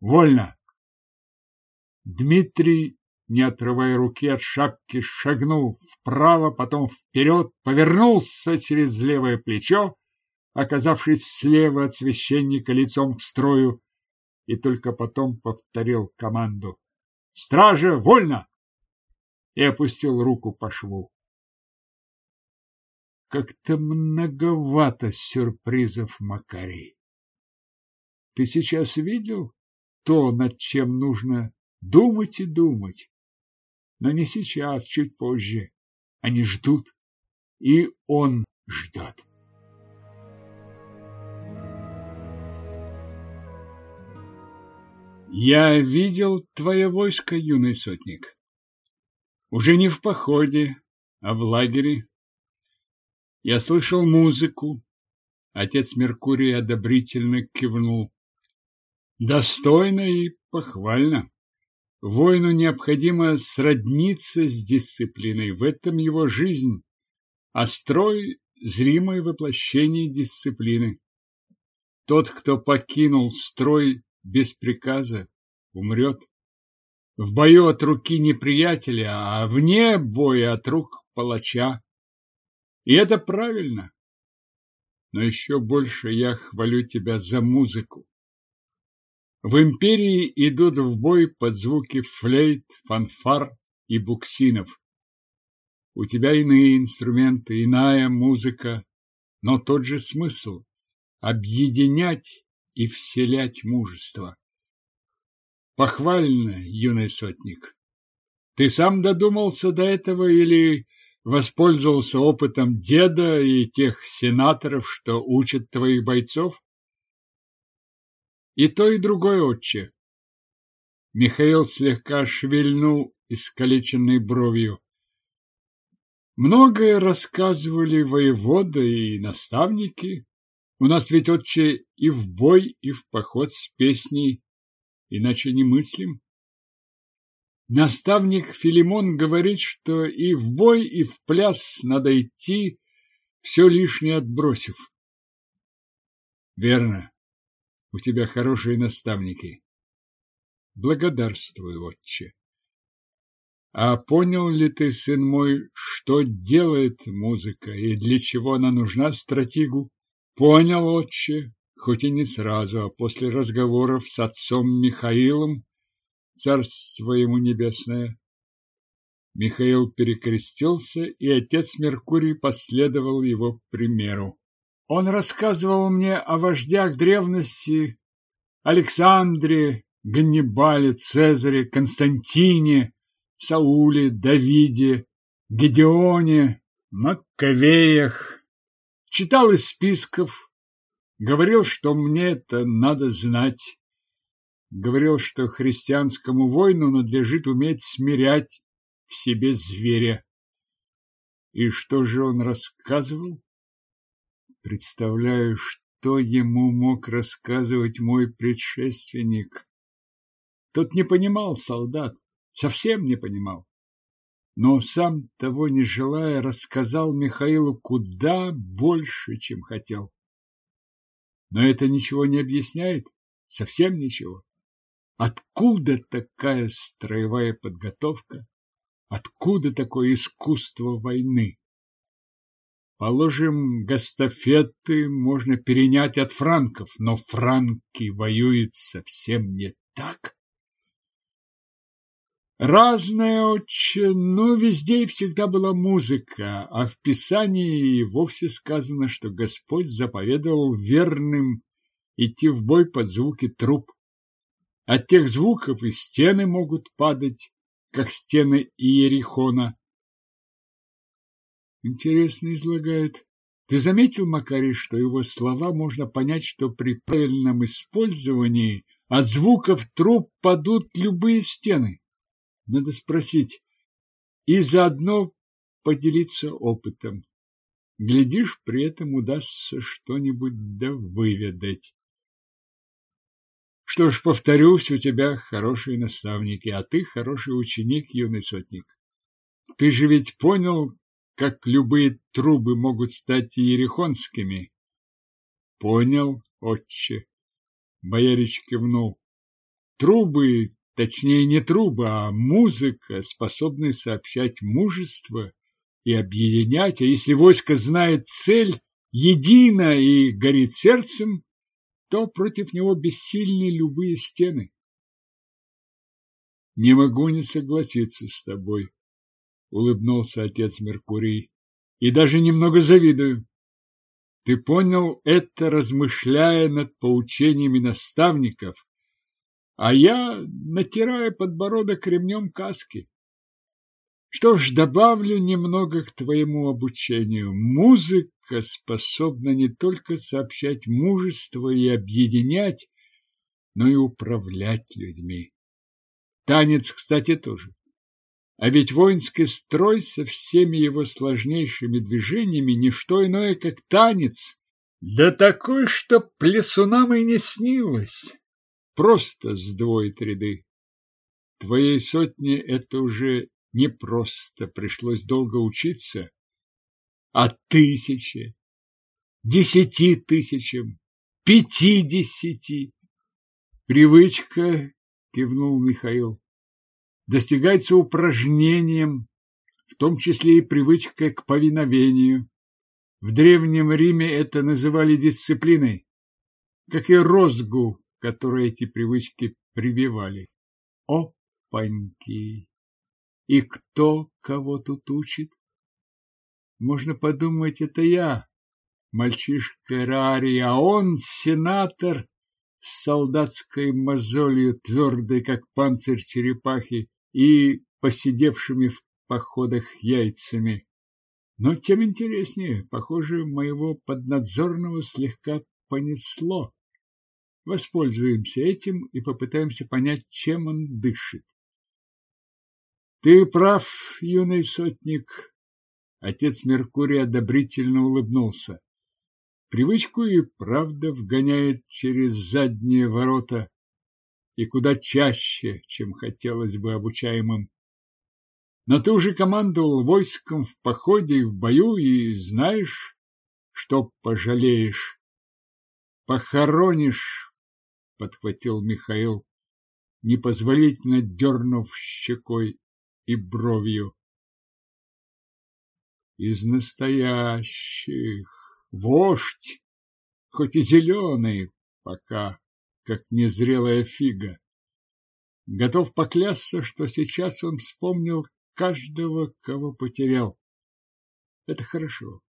«Вольно!». Дмитрий, не отрывая руки от шапки, шагнул вправо, потом вперед, повернулся через левое плечо, оказавшись слева от священника лицом к строю, и только потом повторил команду «Стража, вольно!» и опустил руку по шву. Как-то многовато сюрпризов, Макарий. Ты сейчас видел то, над чем нужно думать и думать? Но не сейчас, чуть позже. Они ждут, и он ждет. Я видел твое войско, юный сотник. Уже не в походе, а в лагере. Я слышал музыку. Отец Меркурий одобрительно кивнул. Достойно и похвально. Воину необходимо сродниться с дисциплиной, в этом его жизнь, а строй – зримое воплощение дисциплины. Тот, кто покинул строй без приказа, умрет. В бою от руки неприятеля, а вне боя от рук палача. И это правильно. Но еще больше я хвалю тебя за музыку. В империи идут в бой под звуки флейт, фанфар и буксинов. У тебя иные инструменты, иная музыка, но тот же смысл объединять и вселять мужество. Похвально, юный сотник. Ты сам додумался до этого или воспользовался опытом деда и тех сенаторов, что учат твоих бойцов? И то, и другое, отче. Михаил слегка шевельнул искалеченной бровью. Многое рассказывали воевода и наставники, у нас ведь, отче, и в бой, и в поход с песней, иначе не мыслим. Наставник Филимон говорит, что и в бой, и в пляс надо идти, все лишнее отбросив. Верно. У тебя хорошие наставники. Благодарствую, отче. А понял ли ты, сын мой, что делает музыка и для чего она нужна стратегу? Понял, отче, хоть и не сразу, а после разговоров с отцом Михаилом, царство ему небесное. Михаил перекрестился, и отец Меркурий последовал его примеру. Он рассказывал мне о вождях древности Александре, Ганнибале, Цезаре, Константине, Сауле, Давиде, Гедеоне, Маккавеях, читал из списков, говорил, что мне это надо знать. Говорил, что христианскому воину надлежит уметь смирять в себе зверя. И что же он рассказывал? Представляю, что ему мог рассказывать мой предшественник. Тот не понимал солдат, совсем не понимал но сам того не желая рассказал Михаилу куда больше, чем хотел. Но это ничего не объясняет, совсем ничего. Откуда такая строевая подготовка? Откуда такое искусство войны? Положим, гастафеты можно перенять от франков, но франки воюют совсем не так. Разная отче, но везде и всегда была музыка, а в Писании вовсе сказано, что Господь заповедовал верным идти в бой под звуки труб. От тех звуков и стены могут падать, как стены Иерихона. Интересно излагает. Ты заметил, Макарий, что его слова можно понять, что при правильном использовании от звуков труб падут любые стены? Надо спросить и заодно поделиться опытом. Глядишь, при этом удастся что-нибудь да выведать. Что ж, повторюсь, у тебя хорошие наставники, а ты хороший ученик, юный сотник. Ты же ведь понял, как любые трубы могут стать иерихонскими? Понял, отче. Боярич кивнул. Трубы точнее не трубы, а музыка, способная сообщать мужество и объединять. А если войско знает цель, едино и горит сердцем, то против него бессильны любые стены. Не могу не согласиться с тобой, улыбнулся отец Меркурий, и даже немного завидую. Ты понял это, размышляя над поучениями наставников, а я натираю подбородок ремнем каски. Что ж, добавлю немного к твоему обучению. Музыка способна не только сообщать мужество и объединять, но и управлять людьми. Танец, кстати, тоже. А ведь воинский строй со всеми его сложнейшими движениями не что иное, как танец. Да такой, что плесунам и не снилось. просто сдвоит ряды. Твоей сотне это уже не просто, пришлось долго учиться, а тысячи, десяти тысячам, пятидесяти. Привычка, кивнул Михаил, достигается упражнением, в том числе и привычкой к повиновению. В Древнем Риме это называли дисциплиной, как и розгу, которой эти привычки прививали. Опаньки! И кто кого тут учит? Можно подумать, это я, мальчишка Рари, а он сенатор с солдатской мозолью, твердой, как панцирь черепахи, и посидевшими в походах яйцами. Но тем интереснее, похоже, моего поднадзорного слегка понесло. Воспользуемся этим и попытаемся понять, чем он дышит. Ты прав, юный сотник. Отец Меркурий одобрительно улыбнулся. Привычку и правда вгоняет через задние ворота и куда чаще, чем хотелось бы обучаемым. Но ты уже командовал войском в походе и в бою, и знаешь, что пожалеешь. Похоронишь, подхватил Михаил, непозволительно дернув щекой и бровью. Из настоящих вождь, хоть и зеленый пока, как незрелая фига. Готов поклясться, что сейчас он вспомнил каждого, кого потерял. Это хорошо.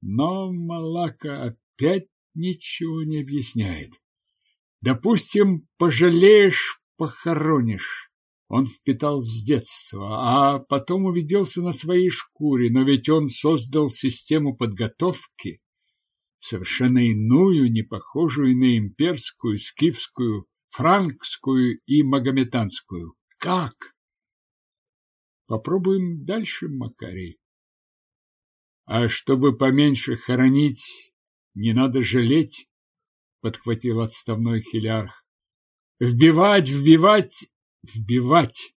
Но Малака опять ничего не объясняет. Допустим, пожалеешь, похоронишь. Он впитал с детства, а потом увиделся на своей шкуре, но ведь он создал систему подготовки, совершенно иную, не похожую на имперскую, скифскую, франкскую и магометанскую. Как? Попробуем дальше, Макарий. А чтобы поменьше хоронить, не надо жалеть, подхватил отставной хилярх. Вбивать, вбивать, вбивать,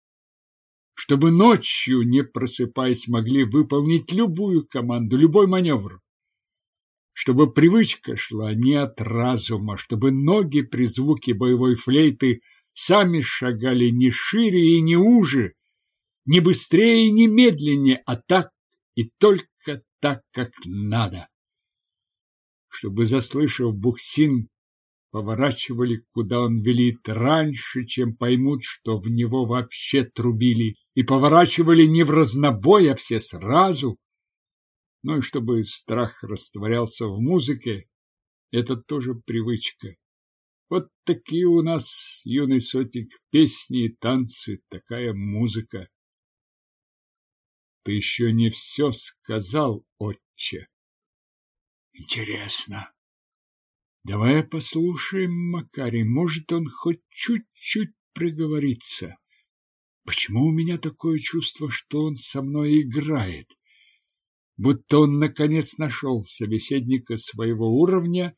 чтобы ночью, не просыпаясь, могли выполнить любую команду, любой маневр. Чтобы привычка шла не от разума, чтобы ноги при звуке боевой флейты сами шагали не шире и не уже, не быстрее и не медленнее, а так и только так, как надо. Чтобы, заслышав бухсин, поворачивали, куда он велит, раньше, чем поймут, что в него вообще трубили, и поворачивали не в разнобой, а все сразу. Ну и чтобы страх растворялся в музыке, это тоже привычка. Вот такие у нас, юный сотик, песни и танцы, такая музыка. Ты еще не все сказал, отче. Интересно. Давай послушаем Макарий, может, он хоть чуть-чуть проговорится. Почему у меня такое чувство, что он со мной играет? Будто он, наконец, нашел собеседника своего уровня,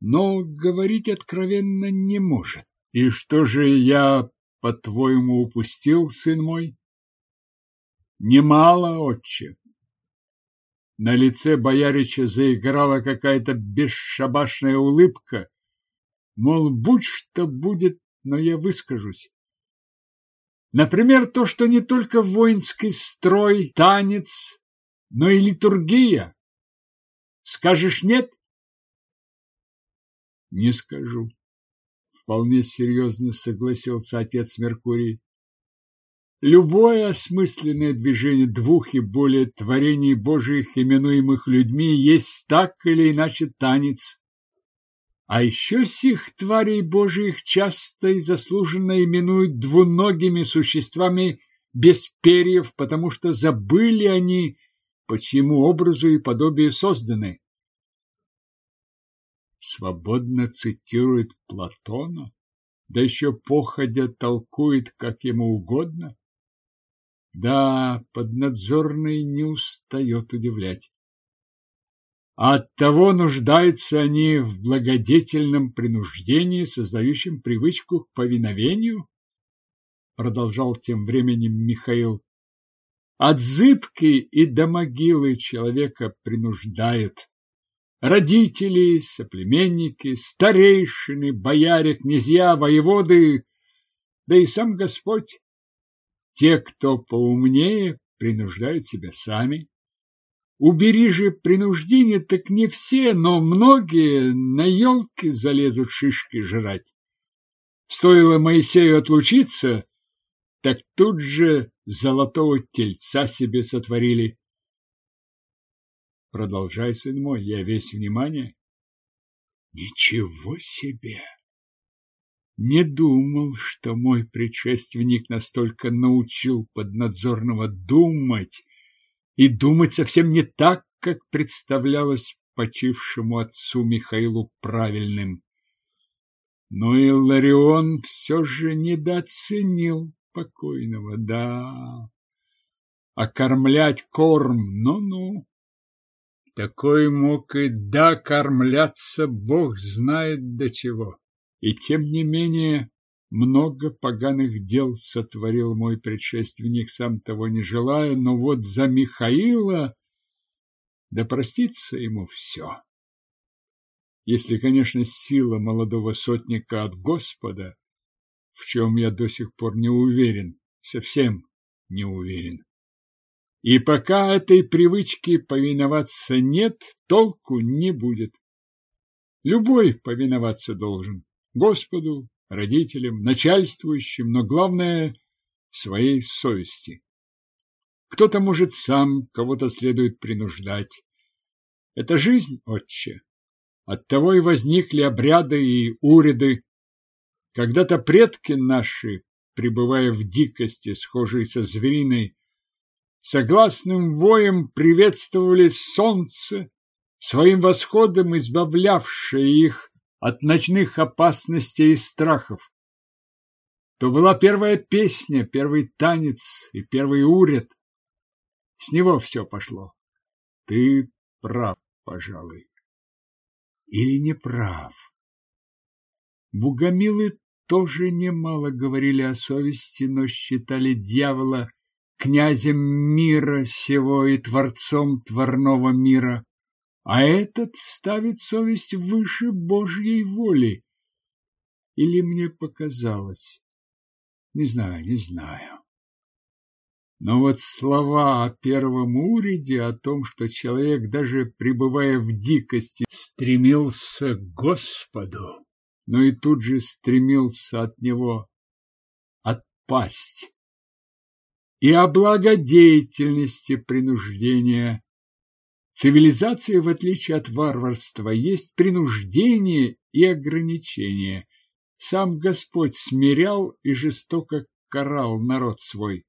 но говорить откровенно не может. И что же я, по-твоему, упустил, сын мой? Немало, отче. На лице боярича заиграла какая-то бесшабашная улыбка, мол, будь что будет, но я выскажусь. Например, то, что не только воинский строй, танец, но и литургия. Скажешь нет? Не скажу. Вполне серьезно согласился отец Меркурий. Любое осмысленное движение двух и более творений Божиих, именуемых людьми, есть так или иначе танец. А еще сих тварей Божиих часто и заслуженно именуют двуногими существами без перьев, потому что забыли они, по чьему образу и подобию созданы. Свободно цитирует Платона, да еще походя толкует, как ему угодно. Да, поднадзорный не устает удивлять. а оттого нуждаются они в благодетельном принуждении, создающем привычку к повиновению? Продолжал тем временем Михаил. От зыбки и до могилы человека принуждают. Родители, соплеменники, старейшины, бояре, князья, воеводы, да и сам Господь. Те, кто поумнее, принуждают себя сами. Убери же принуждение, так не все, но многие на елки залезут шишки жрать. Стоило Моисею отлучиться, так тут же золотого тельца себе сотворили. Продолжай, сын мой, я весь внимание. Ничего себе! Не думал, что мой предшественник настолько научил поднадзорного думать, и думать совсем не так, как представлялось почившему отцу Михаилу правильным. Но и Ларион все же недооценил покойного, да. Окормлять корм, ну-ну. Такой мог и докормляться, бог знает до чего. И тем не менее много поганых дел сотворил мой предшественник, сам того не желая, но вот за Михаила да простится ему все. Если, конечно, сила молодого сотника от Господа, в чем я до сих пор не уверен, совсем не уверен. И пока этой привычки повиноваться нет, толку не будет. Любой повиноваться должен Господу, родителям, начальствующим, но главное – своей совести. Кто-то может сам, кого-то следует принуждать. Это жизнь, отче. Оттого и возникли обряды и уреды. Когда-то предки наши, пребывая в дикости, схожей со звериной, согласным воем приветствовали солнце, своим восходом избавлявшее их от ночных опасностей и страхов. То была первая песня, первый танец и первый уряд. С него все пошло. Ты прав, пожалуй. Или не прав. Бугамилы тоже немало говорили о совести, но считали дьявола князем мира сего и творцом творного мира а этот ставит совесть выше Божьей воли. Или мне показалось? Не знаю, не знаю. Но вот слова о первом уреде, о том, что человек, даже пребывая в дикости, стремился к Господу, но и тут же стремился от него отпасть. И о благодетельности принуждения, Цивилизация, в отличие от варварства, есть принуждение и ограничение. Сам Господь смирял и жестоко карал народ свой.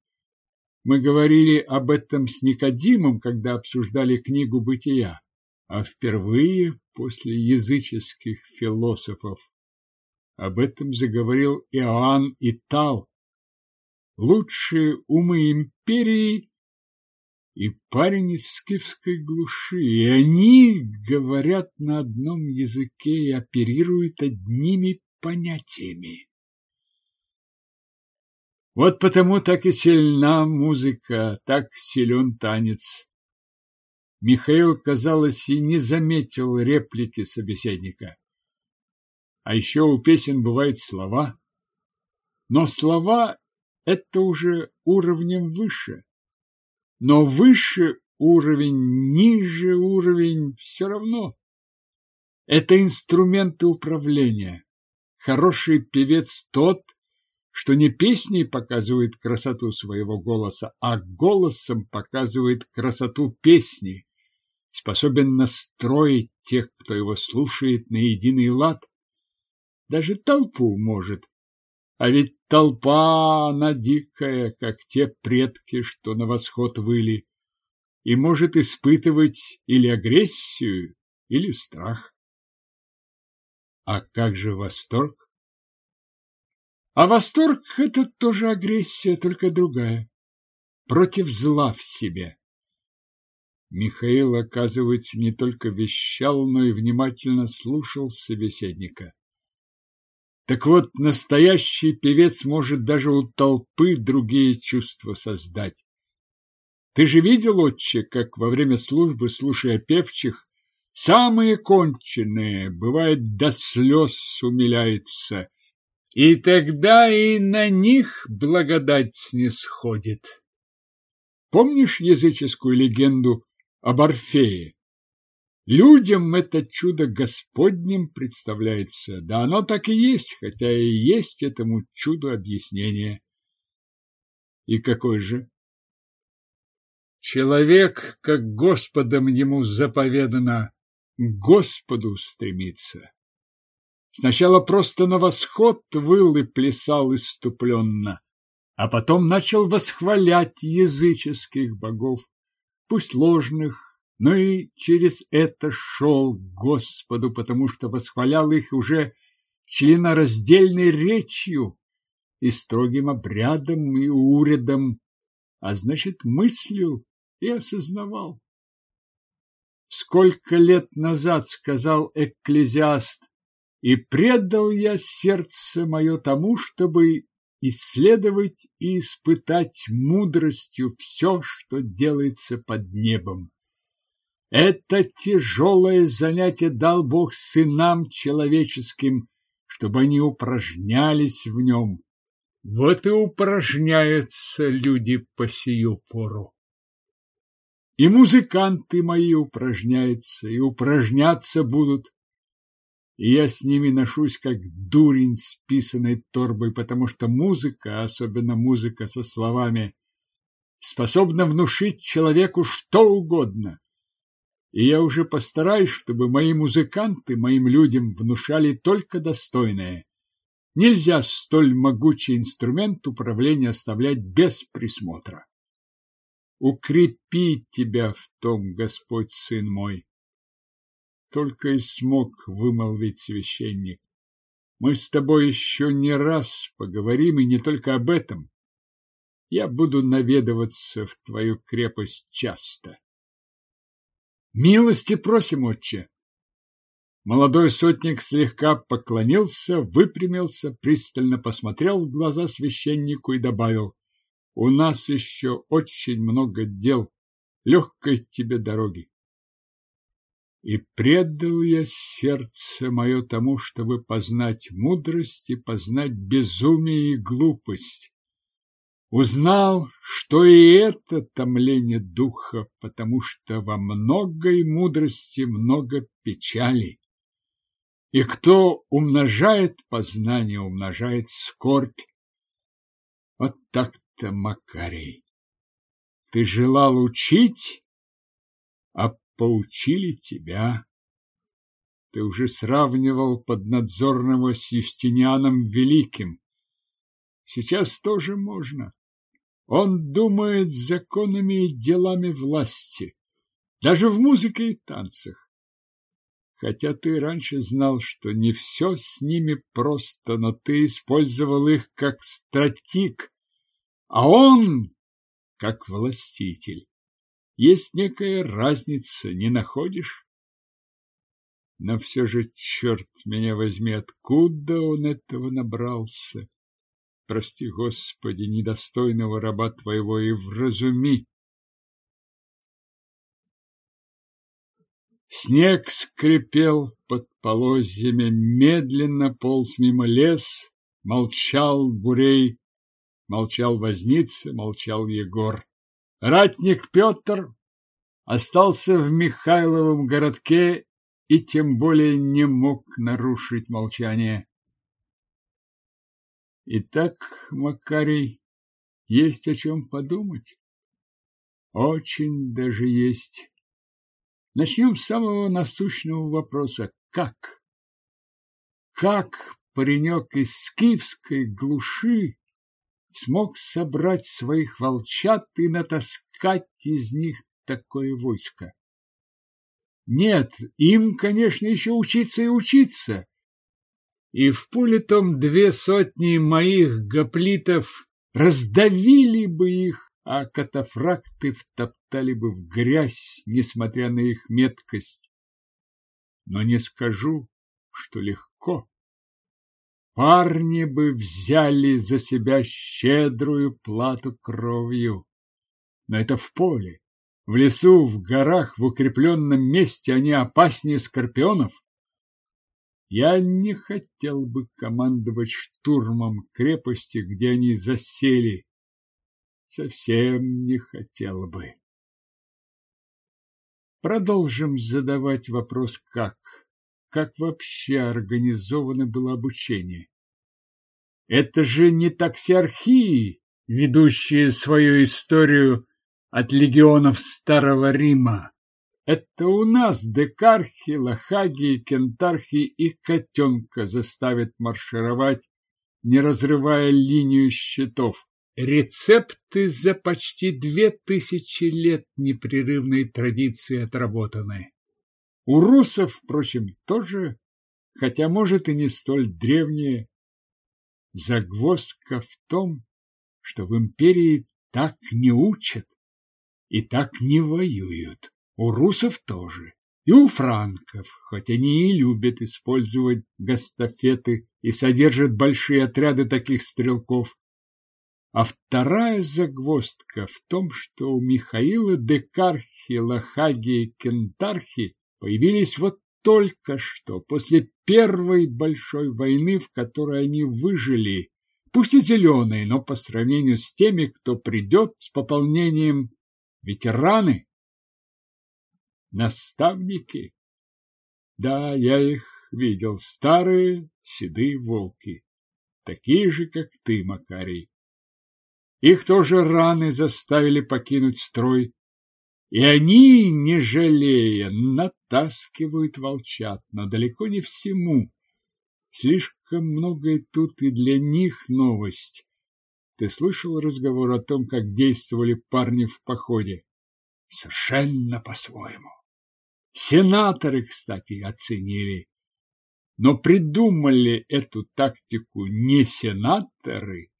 Мы говорили об этом с Никодимом, когда обсуждали книгу «Бытия», а впервые после языческих философов. Об этом заговорил Иоанн Итал. Лучшие умы империи и парень из скифской глуши, и они говорят на одном языке и оперируют одними понятиями. Вот потому так и сильна музыка, так силен танец. Михаил, казалось, и не заметил реплики собеседника. А еще у песен бывают слова. Но слова – это уже уровнем выше но выше уровень, ниже уровень все равно. Это инструменты управления. Хороший певец тот, что не песней показывает красоту своего голоса, а голосом показывает красоту песни, способен настроить тех, кто его слушает, на единый лад. Даже толпу может а ведь толпа, она дикая, как те предки, что на восход выли, и может испытывать или агрессию, или страх. А как же восторг? А восторг – это тоже агрессия, только другая, против зла в себе. Михаил, оказывается, не только вещал, но и внимательно слушал собеседника. Так вот, настоящий певец может даже у толпы другие чувства создать. Ты же видел, отче, как во время службы, слушая певчих, самые конченые, бывает, до слез умиляются, и тогда и на них благодать не сходит. Помнишь языческую легенду об Орфее? Людям это чудо Господним представляется. Да оно так и есть, хотя и есть этому чуду объяснение. И какой же? Человек, как Господом ему заповедано, к Господу стремится. Сначала просто на восход выл и плясал иступленно, а потом начал восхвалять языческих богов, пусть ложных, но и через это шел к Господу, потому что восхвалял их уже членораздельной речью и строгим обрядом и урядом, а значит, мыслью и осознавал. Сколько лет назад сказал экклезиаст, и предал я сердце мое тому, чтобы исследовать и испытать мудростью все, что делается под небом. Это тяжелое занятие дал Бог сынам человеческим, чтобы они упражнялись в нем. Вот и упражняются люди по сию пору. И музыканты мои упражняются, и упражняться будут. И я с ними ношусь, как дурень с писаной торбой, потому что музыка, особенно музыка со словами, способна внушить человеку что угодно и я уже постараюсь, чтобы мои музыканты моим людям внушали только достойное. Нельзя столь могучий инструмент управления оставлять без присмотра. Укрепи тебя в том, Господь, сын мой. Только и смог вымолвить священник. Мы с тобой еще не раз поговорим, и не только об этом. Я буду наведываться в твою крепость часто. Милости просим, отче. Молодой сотник слегка поклонился, выпрямился, пристально посмотрел в глаза священнику и добавил, «У нас еще очень много дел, легкой тебе дороги». И предал я сердце мое тому, чтобы познать мудрость и познать безумие и глупость. Узнал, что и это томление духа, потому что во многой мудрости много печали. И кто умножает познание, умножает скорбь. Вот так-то, Макарий. Ты желал учить, а поучили тебя. Ты уже сравнивал поднадзорного с Юстинианом Великим. Сейчас тоже можно. Он думает законами и делами власти, даже в музыке и танцах. Хотя ты раньше знал, что не все с ними просто, но ты использовал их как стратик, а он как властитель. Есть некая разница, не находишь? Но все же, черт меня возьми, откуда он этого набрался? Прости, Господи, недостойного раба Твоего и вразуми. Снег скрипел под полозьями, медленно полз мимо лес, молчал Бурей, молчал Возница, молчал Егор. Ратник Петр остался в Михайловом городке и тем более не мог нарушить молчание. Итак, Макарий, есть о чем подумать. Очень даже есть. Начнем с самого насущного вопроса. Как? Как паренек из скифской глуши смог собрать своих волчат и натаскать из них такое войско? Нет, им, конечно, еще учиться и учиться и в пуле том две сотни моих гоплитов раздавили бы их, а катафракты втоптали бы в грязь, несмотря на их меткость. Но не скажу, что легко. Парни бы взяли за себя щедрую плату кровью. Но это в поле. В лесу, в горах, в укрепленном месте они опаснее скорпионов. Я не хотел бы командовать штурмом крепости, где они засели. Совсем не хотел бы. Продолжим задавать вопрос «как?». Как вообще организовано было обучение? Это же не таксиархии, ведущие свою историю от легионов Старого Рима. Это у нас декархи, лохаги, кентархи и котенка заставят маршировать, не разрывая линию щитов. Рецепты за почти две тысячи лет непрерывной традиции отработаны. У русов, впрочем, тоже, хотя, может, и не столь древние. Загвоздка в том, что в империи так не учат и так не воюют. У русов тоже. И у франков, хоть они и любят использовать гастафеты и содержат большие отряды таких стрелков. А вторая загвоздка в том, что у Михаила Декархи, Лохаги и Кентархи появились вот только что, после первой большой войны, в которой они выжили, пусть и зеленые, но по сравнению с теми, кто придет с пополнением ветераны, наставники. Да, я их видел, старые седые волки, такие же, как ты, Макарий. Их тоже раны заставили покинуть строй, и они, не жалея, натаскивают волчат, но далеко не всему. Слишком многое тут и для них новость. Ты слышал разговор о том, как действовали парни в походе? Совершенно по-своему. Сенаторы, кстати, оценили. Но придумали эту тактику не сенаторы,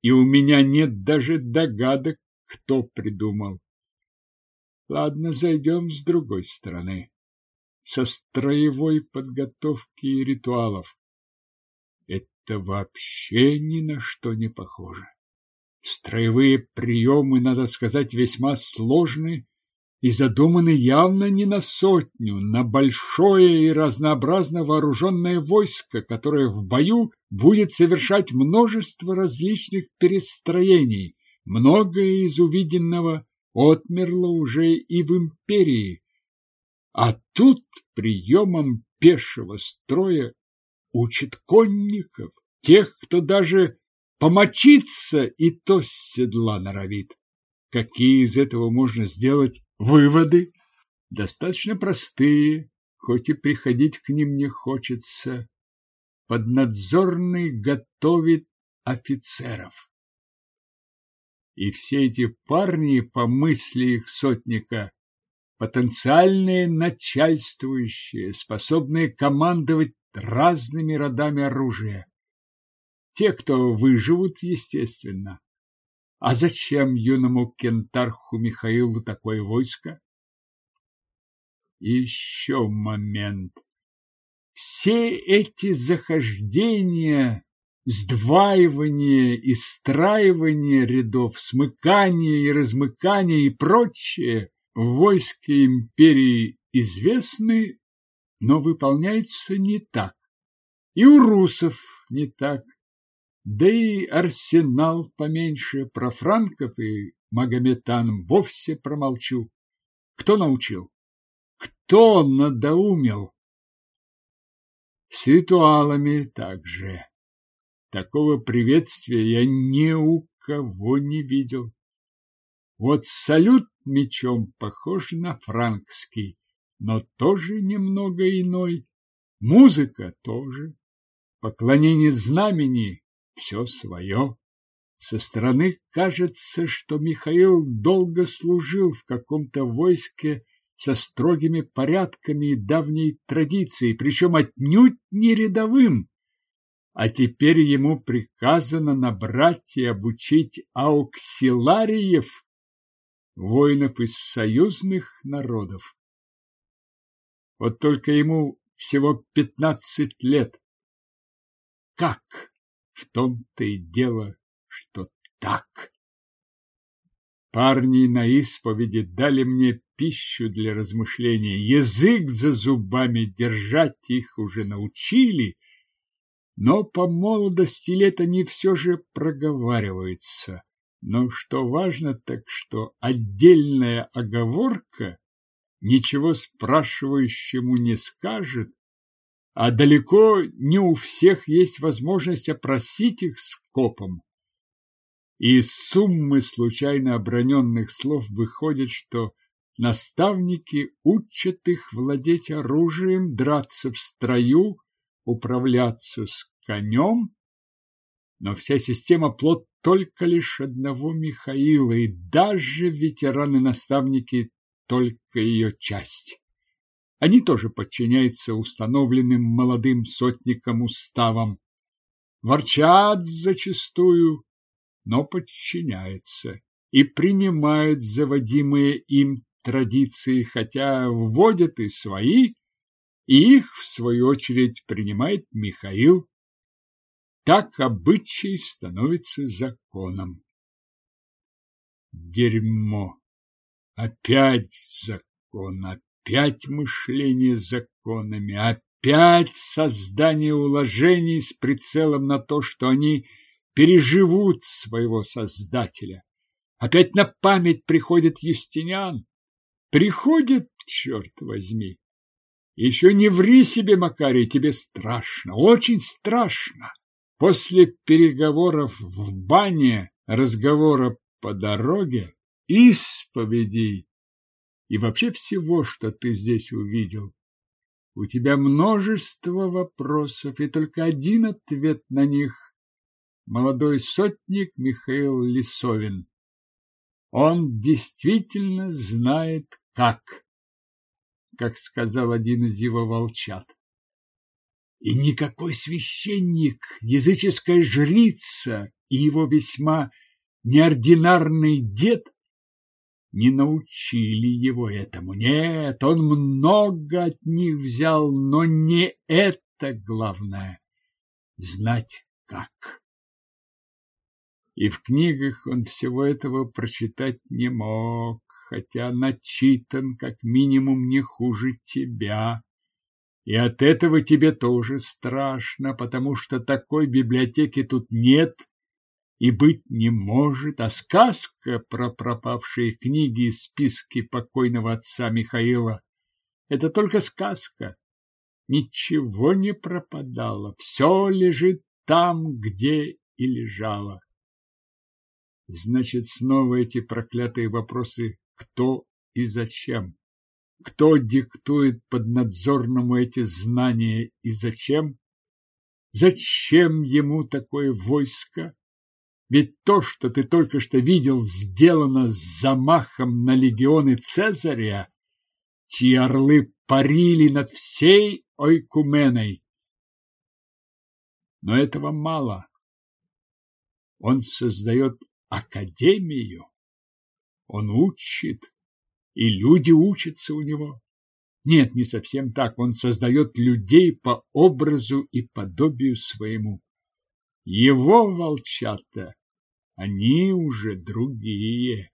и у меня нет даже догадок, кто придумал. Ладно, зайдем с другой стороны, со строевой подготовки и ритуалов. Это вообще ни на что не похоже. Строевые приемы, надо сказать, весьма сложны и задуманы явно не на сотню, на большое и разнообразно вооруженное войско, которое в бою будет совершать множество различных перестроений. Многое из увиденного отмерло уже и в империи. А тут приемом пешего строя учат конников, тех, кто даже помочиться и то с седла норовит. Какие из этого можно сделать выводы? Достаточно простые, хоть и приходить к ним не хочется. Поднадзорный готовит офицеров. И все эти парни, по мысли их сотника, потенциальные начальствующие, способные командовать разными родами оружия. Те, кто выживут, естественно. А зачем юному кентарху Михаилу такое войско? еще момент. Все эти захождения, сдваивание и страивание рядов, смыкание и размыкание и прочее в войске империи известны, но выполняется не так. И у русов не так. Да и арсенал поменьше про франков и магометан вовсе промолчу. Кто научил? Кто надоумил? С ритуалами также. Такого приветствия я ни у кого не видел. Вот салют мечом похож на франкский, но тоже немного иной. Музыка тоже. Поклонение знамени все свое. Со стороны кажется, что Михаил долго служил в каком-то войске со строгими порядками и давней традицией, причем отнюдь не рядовым. А теперь ему приказано набрать и обучить ауксилариев воинов из союзных народов. Вот только ему всего пятнадцать лет. Как? В том-то и дело, что так. Парни на исповеди дали мне пищу для размышления. Язык за зубами держать их уже научили, но по молодости лет они все же проговариваются. Но что важно, так что отдельная оговорка ничего спрашивающему не скажет, а далеко не у всех есть возможность опросить их скопом. И из суммы случайно оброненных слов выходит, что наставники учат их владеть оружием, драться в строю, управляться с конем, но вся система плод только лишь одного Михаила, и даже ветераны-наставники только ее часть. Они тоже подчиняются установленным молодым сотникам уставам, ворчат зачастую, но подчиняются и принимают заводимые им традиции, хотя вводят и свои, и их, в свою очередь, принимает Михаил. Так обычай становится законом. Дерьмо! Опять закон, опять мышление законами, опять создание уложений с прицелом на то, что они переживут своего Создателя. Опять на память приходит Юстиниан. Приходит, черт возьми. Еще не ври себе, Макарий, тебе страшно, очень страшно. После переговоров в бане, разговора по дороге, исповедей и вообще всего, что ты здесь увидел. У тебя множество вопросов, и только один ответ на них – молодой сотник Михаил Лисовин. Он действительно знает, как, как сказал один из его волчат. И никакой священник, языческая жрица и его весьма неординарный дед – не научили его этому. Нет, он много от них взял, но не это главное – знать как. И в книгах он всего этого прочитать не мог, хотя начитан как минимум не хуже тебя. И от этого тебе тоже страшно, потому что такой библиотеки тут нет и быть не может, а сказка про пропавшие книги и списки покойного отца Михаила – это только сказка. Ничего не пропадало, все лежит там, где и лежало. Значит, снова эти проклятые вопросы «кто» и «зачем»? Кто диктует поднадзорному эти знания и зачем? Зачем ему такое войско? Ведь то, что ты только что видел, сделано с замахом на легионы Цезаря, чьи орлы парили над всей Ойкуменой. Но этого мало. Он создает академию. Он учит, и люди учатся у него. Нет, не совсем так. Он создает людей по образу и подобию своему. Его волчата они уже другие.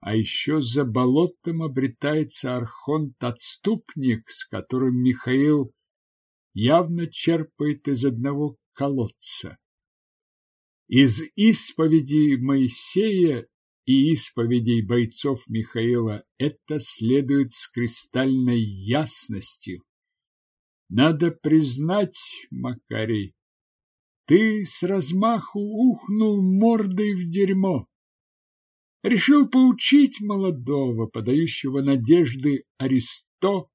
А еще за болотом обретается архонт-отступник, с которым Михаил явно черпает из одного колодца. Из исповеди Моисея и исповедей бойцов Михаила это следует с кристальной ясностью. Надо признать, Макарий, ты с размаху ухнул мордой в дерьмо. Решил поучить молодого, подающего надежды Аристо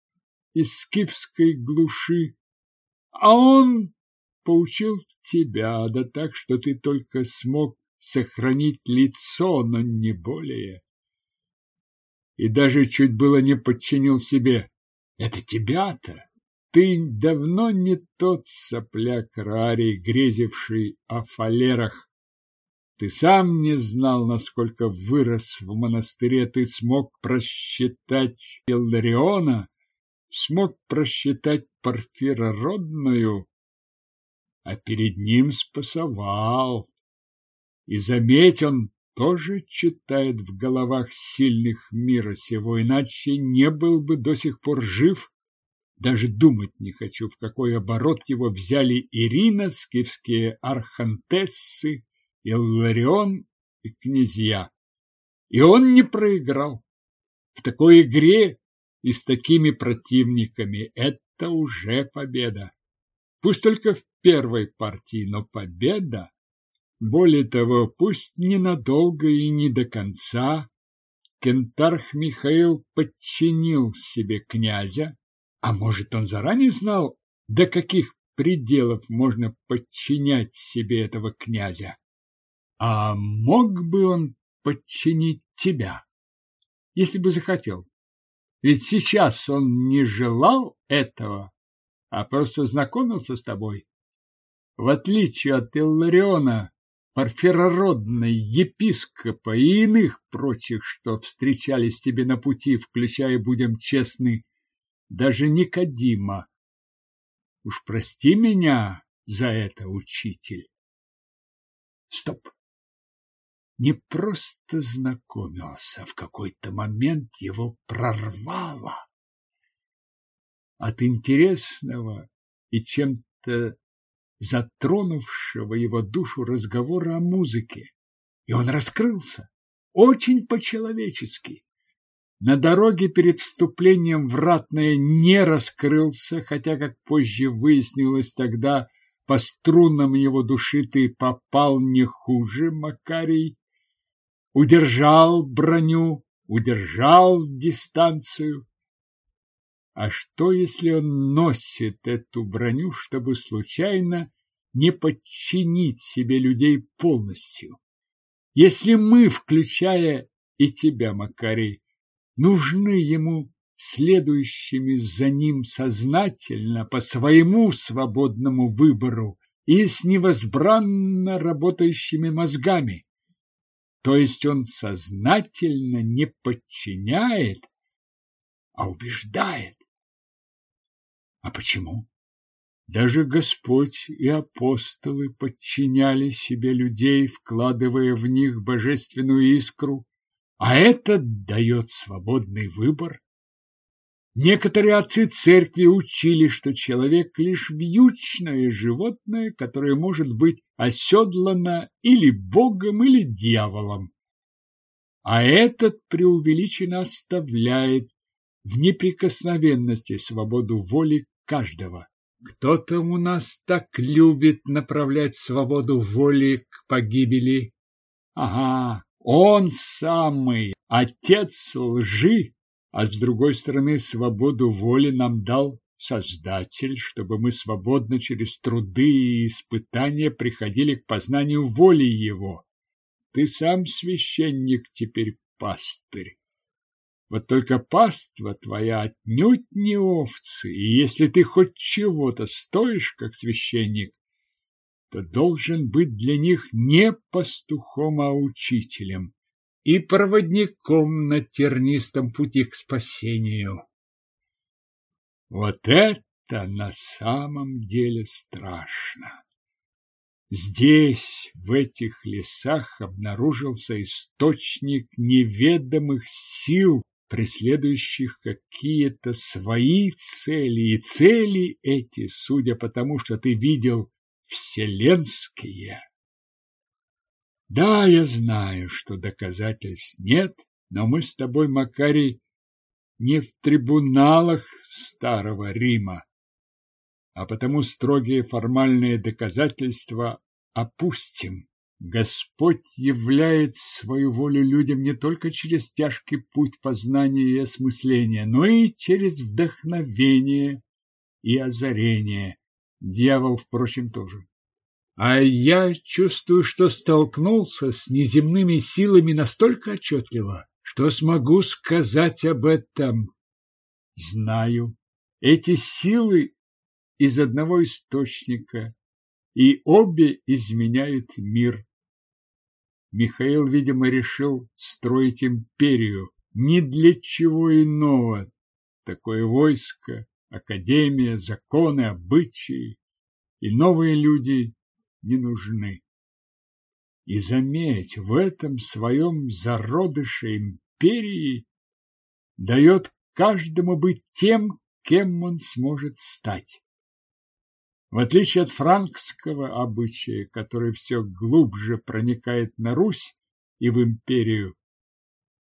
из скифской глуши, а он поучил тебя, да так, что ты только смог сохранить лицо, но не более. И даже чуть было не подчинил себе. Это тебя-то, ты давно не тот сопляк Рарий, грезивший о фалерах. Ты сам не знал, насколько вырос в монастыре. Ты смог просчитать Иллариона, смог просчитать Порфира родную, а перед ним спасовал. И заметь, он тоже читает в головах сильных мира сего, иначе не был бы до сих пор жив. Даже думать не хочу, в какой оборот его взяли Ирина, скифские архантессы, Илларион и князья. И он не проиграл. В такой игре и с такими противниками это уже победа. Пусть только в первой партии, но победа. Более того, пусть ненадолго и не до конца, кентарх Михаил подчинил себе князя, а может, он заранее знал, до каких пределов можно подчинять себе этого князя. А мог бы он подчинить тебя, если бы захотел? Ведь сейчас он не желал этого, а просто знакомился с тобой. В отличие от Иллариона, парфирородной епископа и иных прочих, что встречались тебе на пути, включая, будем честны, даже Никодима. Уж прости меня за это, учитель. Стоп не просто знакомился, в какой-то момент его прорвало. От интересного и чем-то затронувшего его душу разговора о музыке. И он раскрылся, очень по-человечески. На дороге перед вступлением в ратное не раскрылся, хотя, как позже выяснилось тогда, по струнам его души ты попал не хуже, Макарий, удержал броню, удержал дистанцию. А что, если он носит эту броню, чтобы случайно не подчинить себе людей полностью? Если мы, включая и тебя, Макарий, нужны ему следующими за ним сознательно по своему свободному выбору и с невозбранно работающими мозгами, то есть он сознательно не подчиняет, а убеждает. А почему? Даже Господь и апостолы подчиняли себе людей, вкладывая в них божественную искру, а это дает свободный выбор. Некоторые отцы церкви учили, что человек лишь вьючное животное, которое может быть оседлано или богом, или дьяволом. А этот преувеличенно оставляет в неприкосновенности свободу воли каждого. Кто-то у нас так любит направлять свободу воли к погибели. Ага, он самый, отец лжи а с другой стороны свободу воли нам дал Создатель, чтобы мы свободно через труды и испытания приходили к познанию воли Его. Ты сам священник, теперь пастырь. Вот только паства твоя отнюдь не овцы, и если ты хоть чего-то стоишь, как священник, то должен быть для них не пастухом, а учителем и проводником на тернистом пути к спасению. Вот это на самом деле страшно. Здесь, в этих лесах, обнаружился источник неведомых сил, преследующих какие-то свои цели, и цели эти, судя по тому, что ты видел, вселенские. Да, я знаю, что доказательств нет, но мы с тобой, Макарий, не в трибуналах старого Рима, а потому строгие формальные доказательства опустим. Господь являет свою волю людям не только через тяжкий путь познания и осмысления, но и через вдохновение и озарение. Дьявол, впрочем, тоже. А я чувствую, что столкнулся с неземными силами настолько отчетливо, что смогу сказать об этом. Знаю, эти силы из одного источника, и обе изменяют мир. Михаил, видимо, решил строить империю. Ни для чего иного. Такое войско, академия, законы, обычаи и новые люди не нужны. И заметь, в этом своем зародыше империи дает каждому быть тем, кем он сможет стать. В отличие от франкского обычая, который все глубже проникает на Русь и в империю,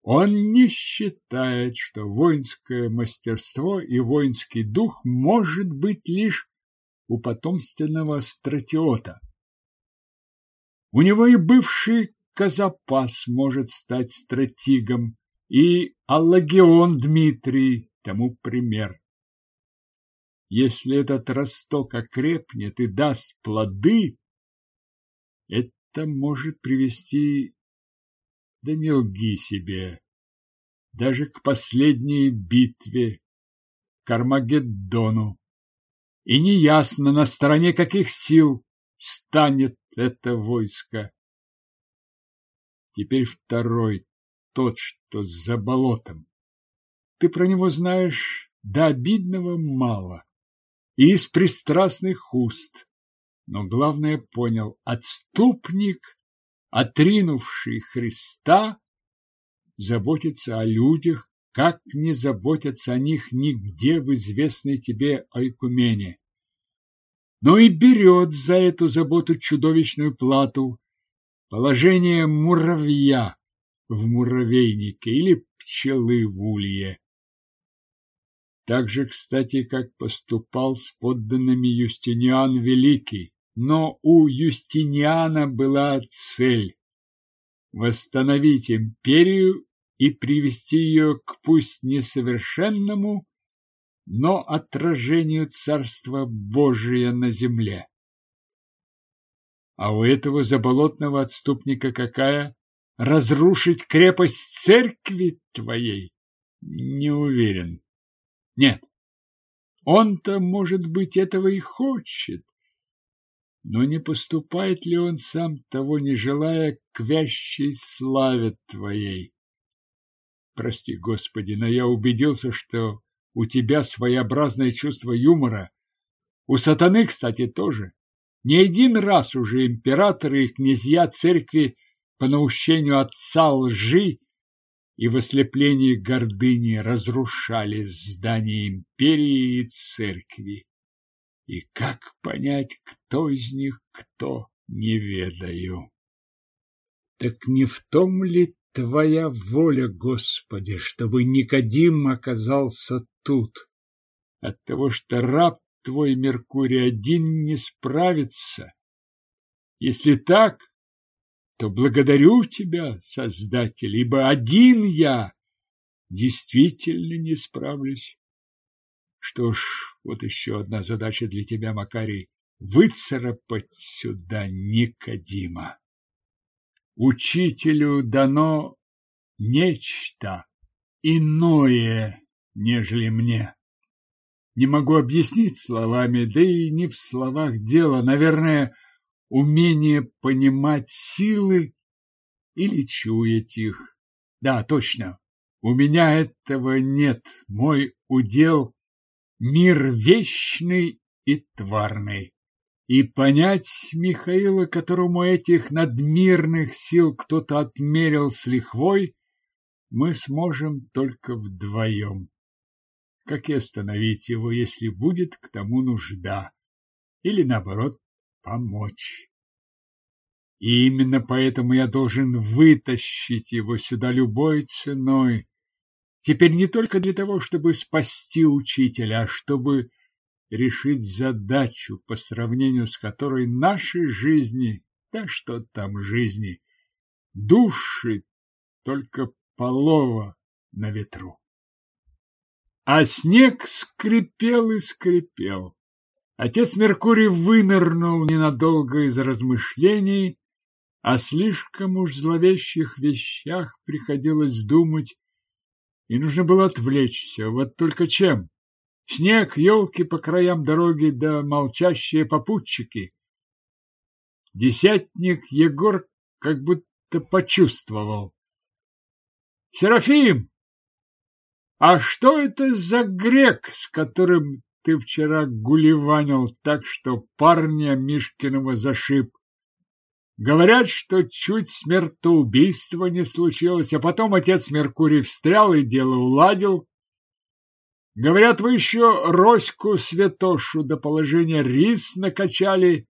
он не считает, что воинское мастерство и воинский дух может быть лишь у потомственного стратиота. У него и бывший Казапас может стать стратигом, и Аллагион Дмитрий тому пример. Если этот росток окрепнет и даст плоды, это может привести, да не лги себе, даже к последней битве, к Армагеддону. И неясно, на стороне каких сил станет это войско. Теперь второй, тот, что за болотом. Ты про него знаешь до обидного мало и из пристрастных уст. Но главное понял, отступник, отринувший Христа, заботится о людях, как не заботятся о них нигде в известной тебе Айкумене. Но и берет за эту заботу чудовищную плату положение муравья в муравейнике или пчелы в улье. Так же, кстати, как поступал с подданными Юстиниан Великий. Но у Юстиниана была цель – восстановить империю и привести ее к пусть несовершенному, но отражению Царства Божия на земле. А у этого заболотного отступника какая? Разрушить крепость церкви твоей? Не уверен. Нет, он-то, может быть, этого и хочет. Но не поступает ли он сам, того не желая, к вящей славе твоей? Прости, Господи, но я убедился, что у тебя своеобразное чувство юмора. У сатаны, кстати, тоже. Не один раз уже императоры и князья церкви по наущению отца лжи и в ослеплении гордыни разрушали здания империи и церкви. И как понять, кто из них кто, не ведаю. Так не в том ли твоя воля, Господи, чтобы Никодим оказался тут? От того, что раб твой Меркурий один не справится. Если так, то благодарю тебя, Создатель, ибо один я действительно не справлюсь. Что ж, вот еще одна задача для тебя, Макарий, выцарапать сюда Никодима. Учителю дано нечто иное, нежели мне. Не могу объяснить словами, да и не в словах дело. Наверное, умение понимать силы или чуять их. Да, точно, у меня этого нет. Мой удел – мир вечный и тварный. И понять Михаила, которому этих надмирных сил кто-то отмерил с лихвой, мы сможем только вдвоем. Как и остановить его, если будет к тому нужда? Или, наоборот, помочь. И именно поэтому я должен вытащить его сюда любой ценой. Теперь не только для того, чтобы спасти учителя, а чтобы решить задачу, по сравнению с которой наши жизни, да что там жизни, души только полова на ветру. А снег скрипел и скрипел. Отец Меркурий вынырнул ненадолго из размышлений, о слишком уж зловещих вещах приходилось думать, и нужно было отвлечься. Вот только чем? Снег, елки по краям дороги да молчащие попутчики. Десятник Егор как будто почувствовал. Серафим, а что это за грек, с которым ты вчера гулеванил так, что парня Мишкиного зашиб? Говорят, что чуть смертоубийства не случилось, а потом отец Меркурий встрял и дело уладил. Говорят, вы еще Роську Святошу до положения рис накачали.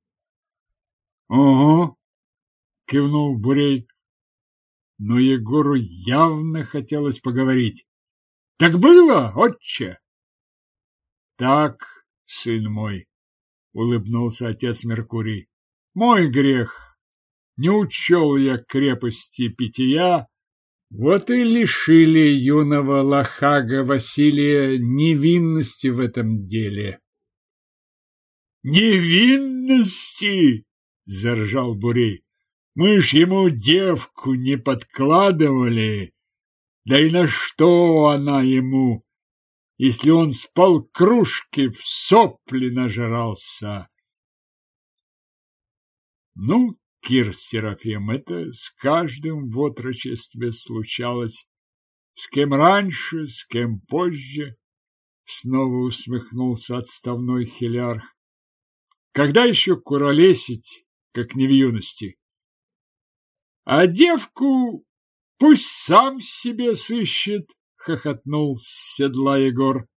— Ого! — кивнул Бурей. Но Егору явно хотелось поговорить. — Так было, отче? — Так, сын мой, — улыбнулся отец Меркурий. — Мой грех. Не учел я крепости питья, вот и лишили юного лохага Василия невинности в этом деле. «Невинности!» — заржал Бурей. «Мы ж ему девку не подкладывали. Да и на что она ему, если он с полкружки в сопли нажрался?» «Ну, Кир Серафим, это с каждым в отрочестве случалось. С кем раньше, с кем позже. Снова усмехнулся отставной хилярх. Когда еще куролесить, как не в юности? А девку пусть сам себе сыщет, хохотнул с седла Егор.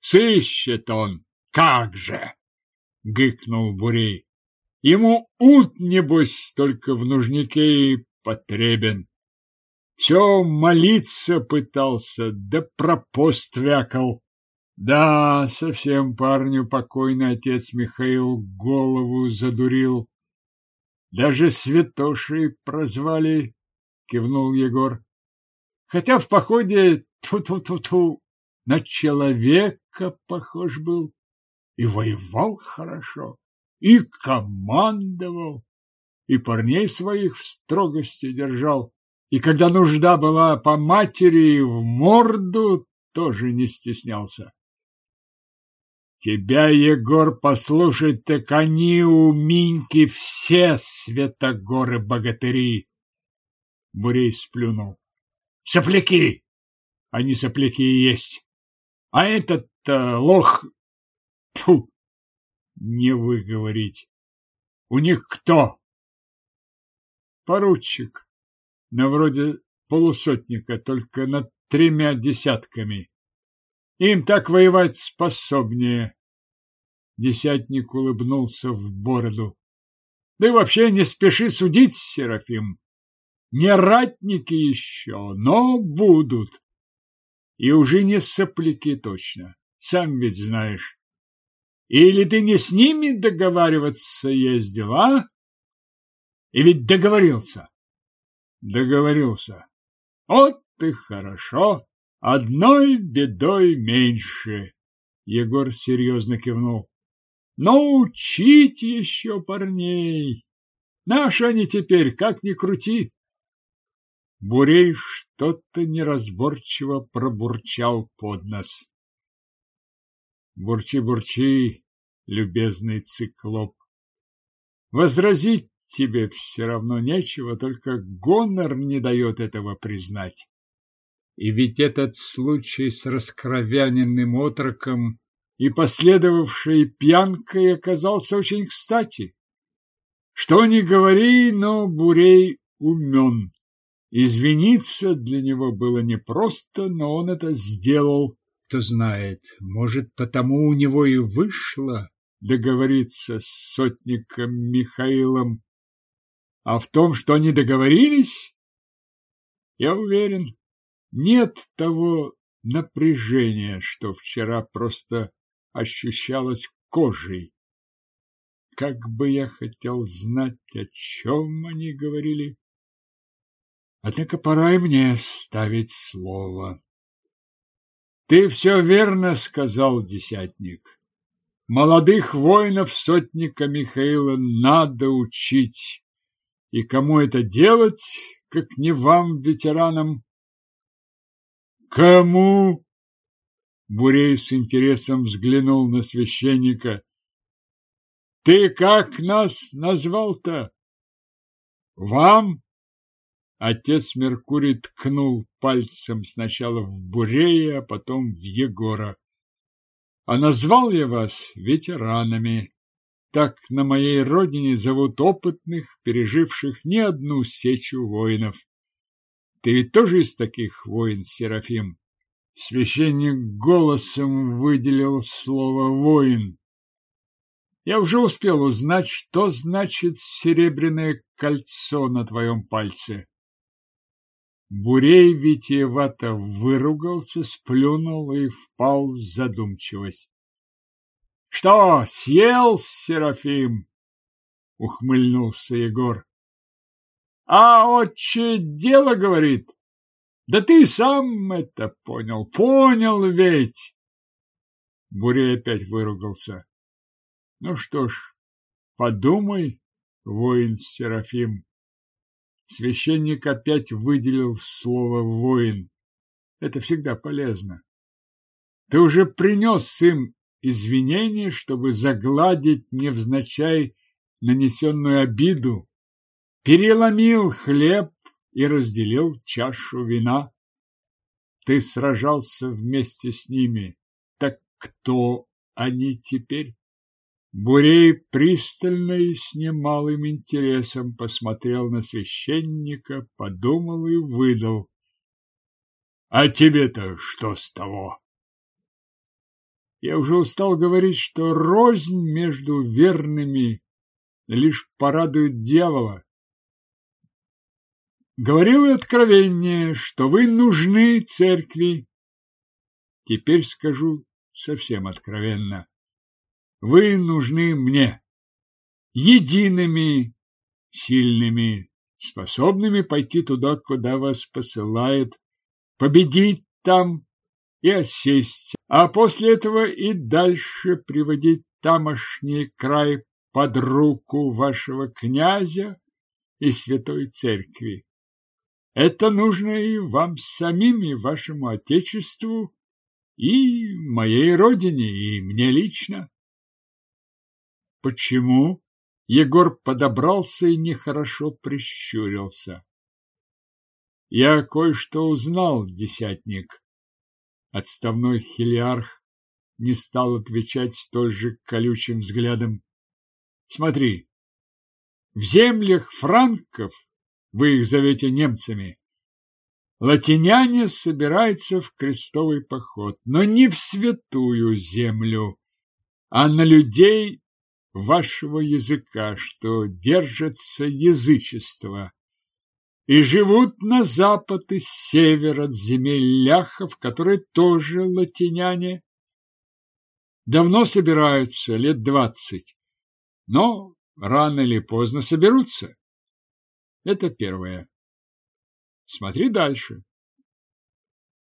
Сыщет он, как же! гыкнул Бурей. Ему ут, небось, только в нужнике и потребен. Все молиться пытался, да пропост вякал. Да, совсем парню покойный отец Михаил голову задурил. Даже святошей прозвали, кивнул Егор. Хотя в походе ту-ту-ту-ту на человека похож был и воевал хорошо и командовал, и парней своих в строгости держал, и когда нужда была по матери в морду, тоже не стеснялся. Тебя, Егор, послушать, так они у Миньки все святогоры-богатыри. Бурей сплюнул. Сопляки! Они сопляки и есть. А этот-то лох... Фу! Не выговорить. У них кто? Поручик. На вроде полусотника, только над тремя десятками. Им так воевать способнее. Десятник улыбнулся в бороду. Да и вообще не спеши судить, Серафим. Не ратники еще, но будут. И уже не сопляки точно. Сам ведь знаешь. Или ты не с ними договариваться ездил, а? И ведь договорился. Договорился. Вот ты хорошо. Одной бедой меньше. Егор серьезно кивнул. Но учить еще парней. Наши они теперь, как ни крути. Бурей что-то неразборчиво пробурчал под нос. Бурчи-бурчи, любезный циклоп. Возразить тебе все равно нечего, только гонор не дает этого признать. И ведь этот случай с раскровяненным отроком и последовавшей пьянкой оказался очень кстати. Что ни говори, но Бурей умен. Извиниться для него было непросто, но он это сделал кто знает, может, потому у него и вышло договориться с сотником Михаилом. А в том, что они договорились, я уверен, нет того напряжения, что вчера просто ощущалось кожей. Как бы я хотел знать, о чем они говорили. Однако пора и мне ставить слово. Ты все верно сказал, десятник. Молодых воинов сотника Михаила надо учить. И кому это делать, как не вам, ветеранам? Кому? Бурей с интересом взглянул на священника. Ты как нас назвал-то? Вам? Отец Меркурий ткнул пальцем сначала в Бурея, а потом в Егора. А назвал я вас ветеранами. Так на моей родине зовут опытных, переживших не одну сечу воинов. Ты ведь тоже из таких воин, Серафим? Священник голосом выделил слово «воин». Я уже успел узнать, что значит серебряное кольцо на твоем пальце. Бурей витиевато выругался, сплюнул и впал в задумчивость. — Что, съел, Серафим? — ухмыльнулся Егор. — А отче дело, говорит. Да ты сам это понял, понял ведь. Бурей опять выругался. Ну что ж, подумай, воин Серафим. Священник опять выделил слово «воин». Это всегда полезно. Ты уже принес им извинения, чтобы загладить невзначай нанесенную обиду, переломил хлеб и разделил чашу вина. Ты сражался вместе с ними. Так кто они теперь? Бурей пристально и с немалым интересом посмотрел на священника, подумал и выдал. — А тебе-то что с того? Я уже устал говорить, что рознь между верными лишь порадует дьявола. Говорил и откровение, что вы нужны церкви. Теперь скажу совсем откровенно. Вы нужны мне. Едиными, сильными, способными пойти туда, куда вас посылает, победить там и осесть, а после этого и дальше приводить тамошний край под руку вашего князя и святой церкви. Это нужно и вам самим, и вашему отечеству, и моей родине, и мне лично. Почему? Егор подобрался и нехорошо прищурился. Я кое-что узнал, десятник. Отставной хилиарх не стал отвечать столь же колючим взглядом. Смотри, в землях франков, вы их зовете немцами, латиняне собираются в крестовый поход, но не в святую землю, а на людей вашего языка, что держится язычество, и живут на запад и север от земель ляхов, которые тоже латиняне. Давно собираются, лет двадцать, но рано или поздно соберутся. Это первое. Смотри дальше.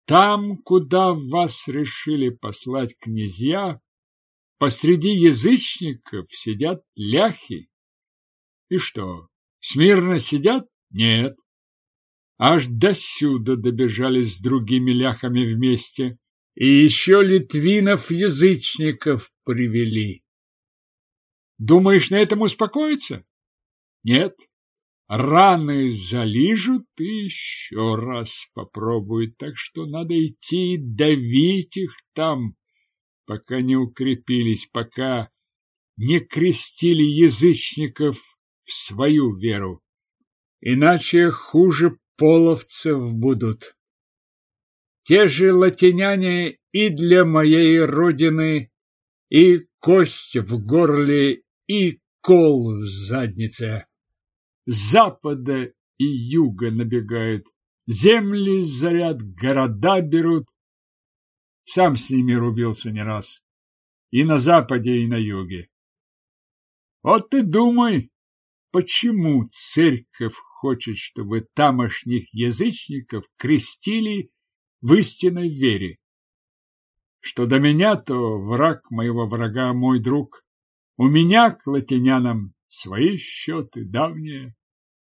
Там, куда вас решили послать князья, Посреди язычников сидят ляхи. И что, смирно сидят? Нет. Аж до сюда добежали с другими ляхами вместе. И еще литвинов-язычников привели. Думаешь, на этом успокоиться? Нет. Раны залижут и еще раз попробуют, так что надо идти и давить их там, пока не укрепились, пока не крестили язычников в свою веру. Иначе хуже половцев будут. Те же латиняне и для моей родины, и кость в горле, и кол в заднице. Запада и юга набегают, земли заряд, города берут, сам с ними рубился не раз. И на западе, и на юге. Вот ты думай, почему церковь хочет, чтобы тамошних язычников крестили в истинной вере. Что до меня, то враг моего врага мой друг. У меня к латинянам свои счеты давние,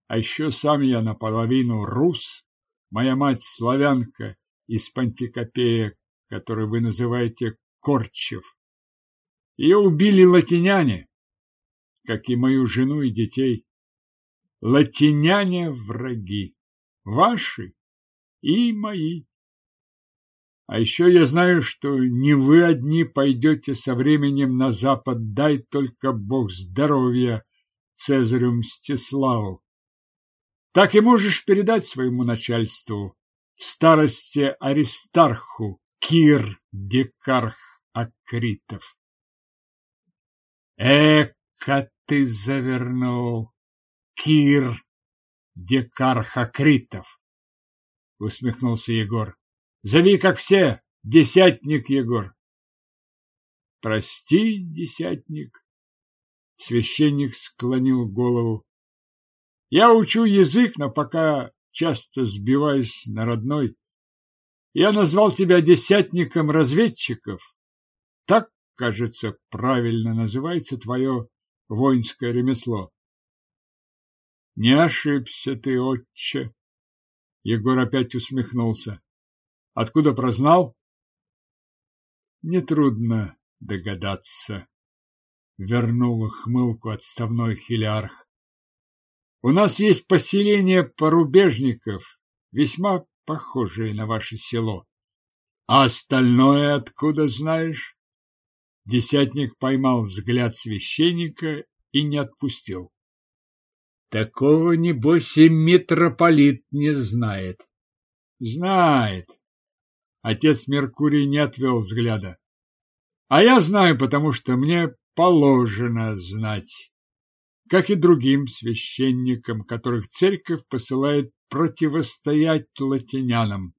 а еще сам я наполовину рус, моя мать славянка из Пантикопея, который вы называете Корчев. Ее убили латиняне, как и мою жену и детей. Латиняне – враги. ваши и мои. А еще я знаю, что не вы одни пойдете со временем на запад, дай только Бог здоровья Цезарю Мстиславу. Так и можешь передать своему начальству, старости Аристарху, Кир Декарх Акритов. Эка ты завернул, Кир Декарх Акритов, усмехнулся Егор. Зови, как все, десятник Егор. Прости, десятник. Священник склонил голову. Я учу язык, но пока часто сбиваюсь на родной. Я назвал тебя десятником разведчиков. Так, кажется, правильно называется твое воинское ремесло. Не ошибся ты, отче. Егор опять усмехнулся. Откуда прознал? Нетрудно догадаться. Вернул хмылку отставной хилярх. У нас есть поселение порубежников, весьма похожее на ваше село. А остальное откуда знаешь? Десятник поймал взгляд священника и не отпустил. Такого, небось, и митрополит не знает. Знает. Отец Меркурий не отвел взгляда. А я знаю, потому что мне положено знать, как и другим священникам, которых церковь посылает противостоять латинянам.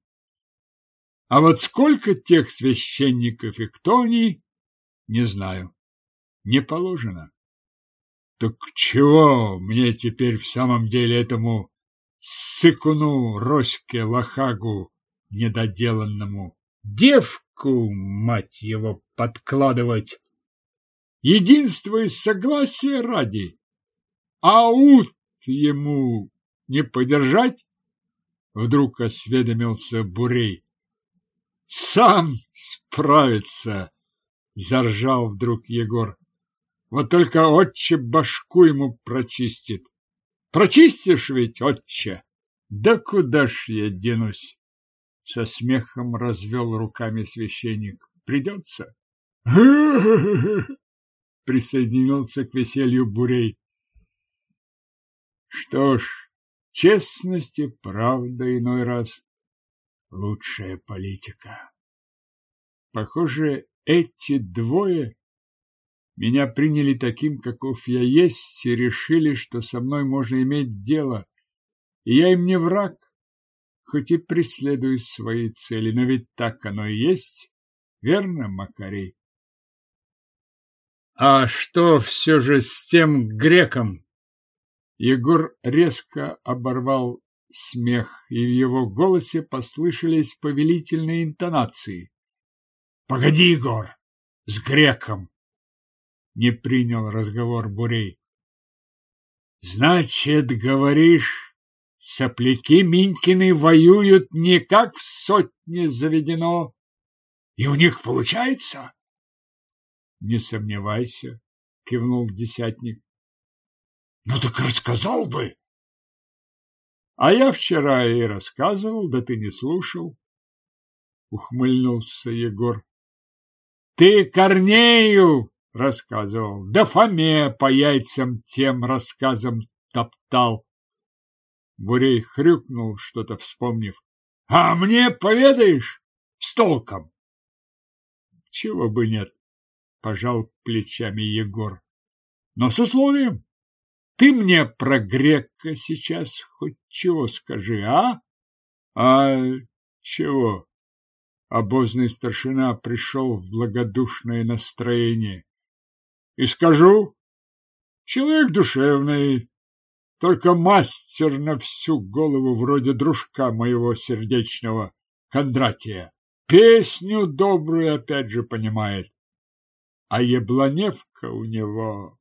А вот сколько тех священников и кто они, не знаю. Не положено. Так чего мне теперь в самом деле этому сыкуну Роське Лохагу недоделанному. Девку, мать его, подкладывать. Единство и согласие ради. А ут ему не подержать? Вдруг осведомился Бурей. Сам справится, заржал вдруг Егор. Вот только отче башку ему прочистит. Прочистишь ведь, отче? Да куда ж я денусь? Со смехом развел руками священник. Придется. Присоединился к веселью Бурей. Что ж, честность и правда иной раз лучшая политика. Похоже, эти двое меня приняли таким, каков я есть, и решили, что со мной можно иметь дело. И я им не враг хоть и преследую свои цели, но ведь так оно и есть, верно, Макарий? А что все же с тем греком? Егор резко оборвал смех, и в его голосе послышались повелительные интонации. Погоди, Егор, с греком. Не принял разговор Бурей. Значит, говоришь, Сопляки Минькины воюют не как в сотне заведено. И у них получается? Не сомневайся, кивнул десятник. Ну так рассказал бы. А я вчера и рассказывал, да ты не слушал. Ухмыльнулся Егор. Ты Корнею рассказывал, да Фоме по яйцам тем рассказом топтал. Бурей хрюкнул, что-то вспомнив. — А мне поведаешь? С толком. — Чего бы нет, — пожал плечами Егор. — Но с условием. Ты мне про грека сейчас хоть чего скажи, а? — А чего? Обозный старшина пришел в благодушное настроение. — И скажу, человек душевный, только мастер на всю голову вроде дружка моего сердечного Кондратия. Песню добрую опять же понимает. А Ебланевка у него...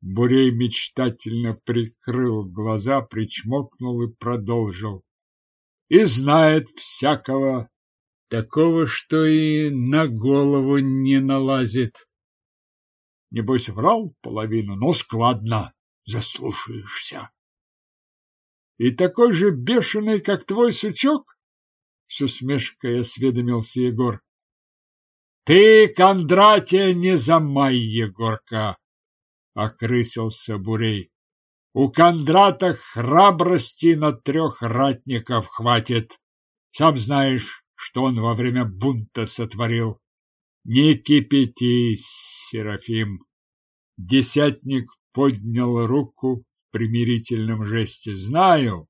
Бурей мечтательно прикрыл глаза, причмокнул и продолжил. И знает всякого, такого, что и на голову не налазит. Небось, врал половину, но складно заслушаешься. И такой же бешеный, как твой сучок? С усмешкой осведомился Егор. Ты, Кондратия, не замай, Егорка, окрысился Бурей. У Кондрата храбрости на трех ратников хватит. Сам знаешь, что он во время бунта сотворил. Не кипятись, Серафим. Десятник поднял руку в примирительном жесте. Знаю,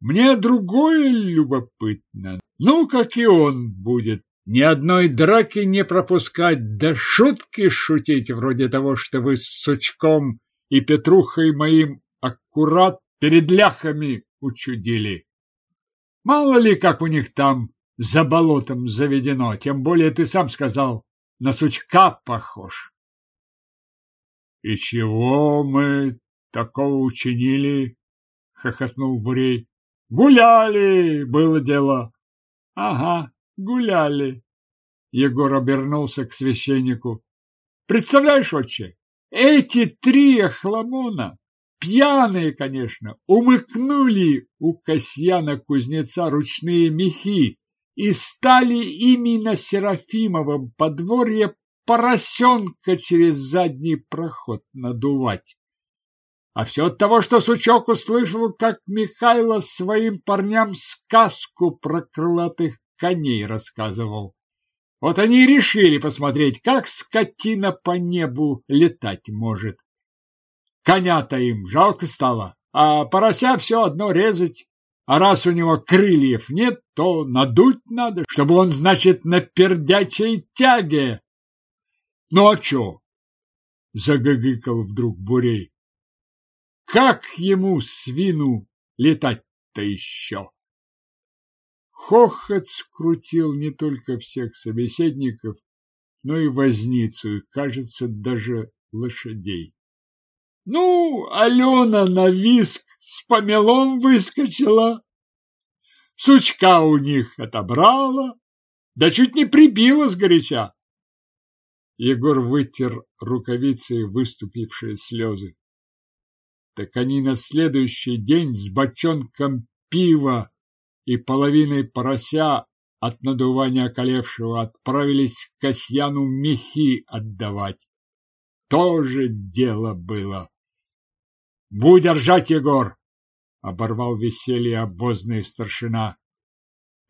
мне другое любопытно. Ну, как и он будет. Ни одной драки не пропускать, да шутки шутить, вроде того, что вы с Сучком и Петрухой моим аккурат перед ляхами учудили. Мало ли, как у них там за болотом заведено, тем более ты сам сказал, на сучка похож. — И чего мы такого учинили? — хохотнул Бурей. — Гуляли, было дело. — Ага, гуляли. Егор обернулся к священнику. — Представляешь, отче, эти три охламона Пьяные, конечно, умыкнули у Касьяна-кузнеца ручные мехи и стали ими на Серафимовом подворье поросенка через задний проход надувать. А все от того, что сучок услышал, как Михайло своим парням сказку про крылатых коней рассказывал. Вот они и решили посмотреть, как скотина по небу летать может. Коня-то им жалко стало, а порося все одно резать. А раз у него крыльев нет, то надуть надо, чтобы он, значит, на пердячей тяге. Ну а чё? Загыгыкал вдруг Бурей. Как ему, свину, летать-то еще? Хохот скрутил не только всех собеседников, но и возницу, и, кажется, даже лошадей. Ну, Алена на виск с помелом выскочила. Сучка у них отобрала, да чуть не прибила сгоряча. Егор вытер рукавицей выступившие слезы. Так они на следующий день с бочонком пива и половиной порося от надувания околевшего отправились к Касьяну мехи отдавать. Тоже дело было. Будь держать, Егор! Оборвал веселье обозный старшина.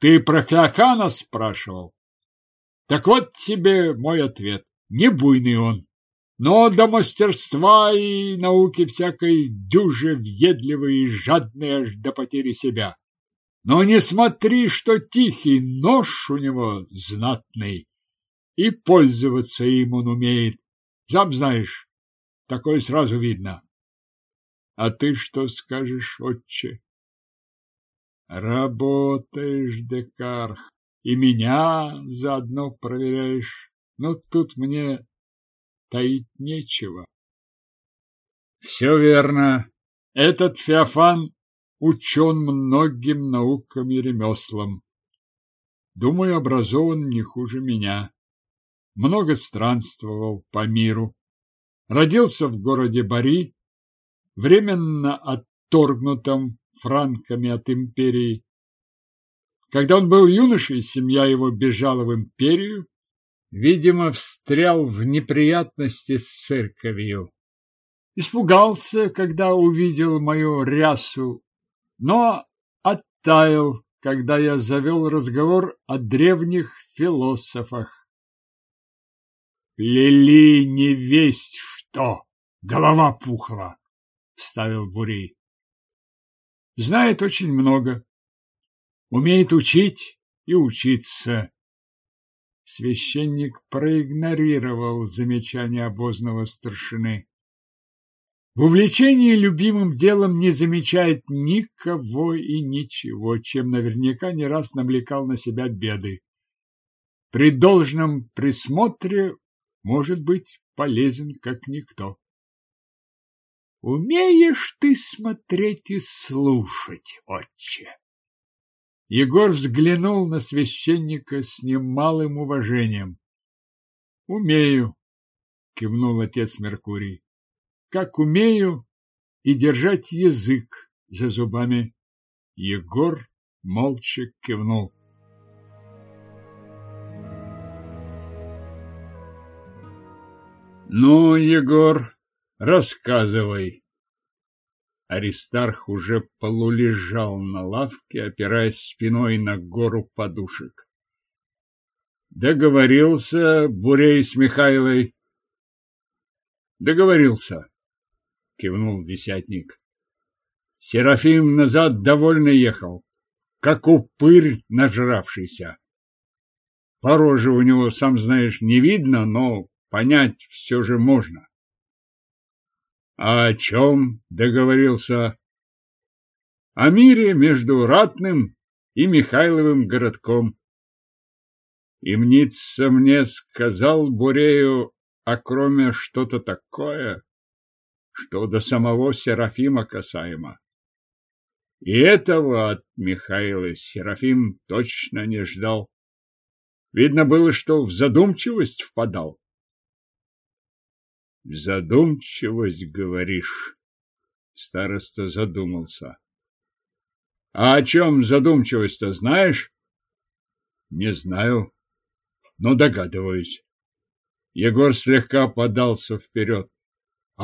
Ты про Феофана спрашивал? Так вот тебе мой ответ. Не буйный он, но до мастерства и науки всякой дюже въедливый и жадный аж до потери себя. Но не смотри, что тихий нож у него знатный, и пользоваться им он умеет. Сам знаешь, такое сразу видно. А ты что скажешь, отче? Работаешь, Декарх, и меня заодно проверяешь. Но тут мне таить нечего. Все верно. Этот Феофан учен многим наукам и ремеслам. Думаю, образован не хуже меня. Много странствовал по миру. Родился в городе Бари, временно отторгнутом франками от империи. Когда он был юношей, семья его бежала в империю, видимо, встрял в неприятности с церковью. Испугался, когда увидел мою рясу, но оттаял, когда я завел разговор о древних философах. Лили не весть что, голова пухла вставил Бурей. Знает очень много. Умеет учить и учиться. Священник проигнорировал замечание обозного старшины. В увлечении любимым делом не замечает никого и ничего, чем наверняка не раз навлекал на себя беды. При должном присмотре может быть полезен как никто. Умеешь ты смотреть и слушать, отче. Егор взглянул на священника с немалым уважением. Умею, кивнул отец Меркурий. Как умею и держать язык за зубами. Егор молча кивнул. Ну, Егор, рассказывай. Аристарх уже полулежал на лавке, опираясь спиной на гору подушек. Договорился Бурей с Михайлой. Договорился, кивнул десятник. Серафим назад довольно ехал, как упырь нажравшийся. По роже у него, сам знаешь, не видно, но понять все же можно. А о чем договорился? О мире между Ратным и Михайловым городком. И мнится мне сказал Бурею, а кроме что-то такое, что до самого Серафима касаемо. И этого от Михаила Серафим точно не ждал. Видно было, что в задумчивость впадал. Задумчивость, говоришь? Староста задумался. А о чем задумчивость-то знаешь? Не знаю, но догадываюсь. Егор слегка подался вперед.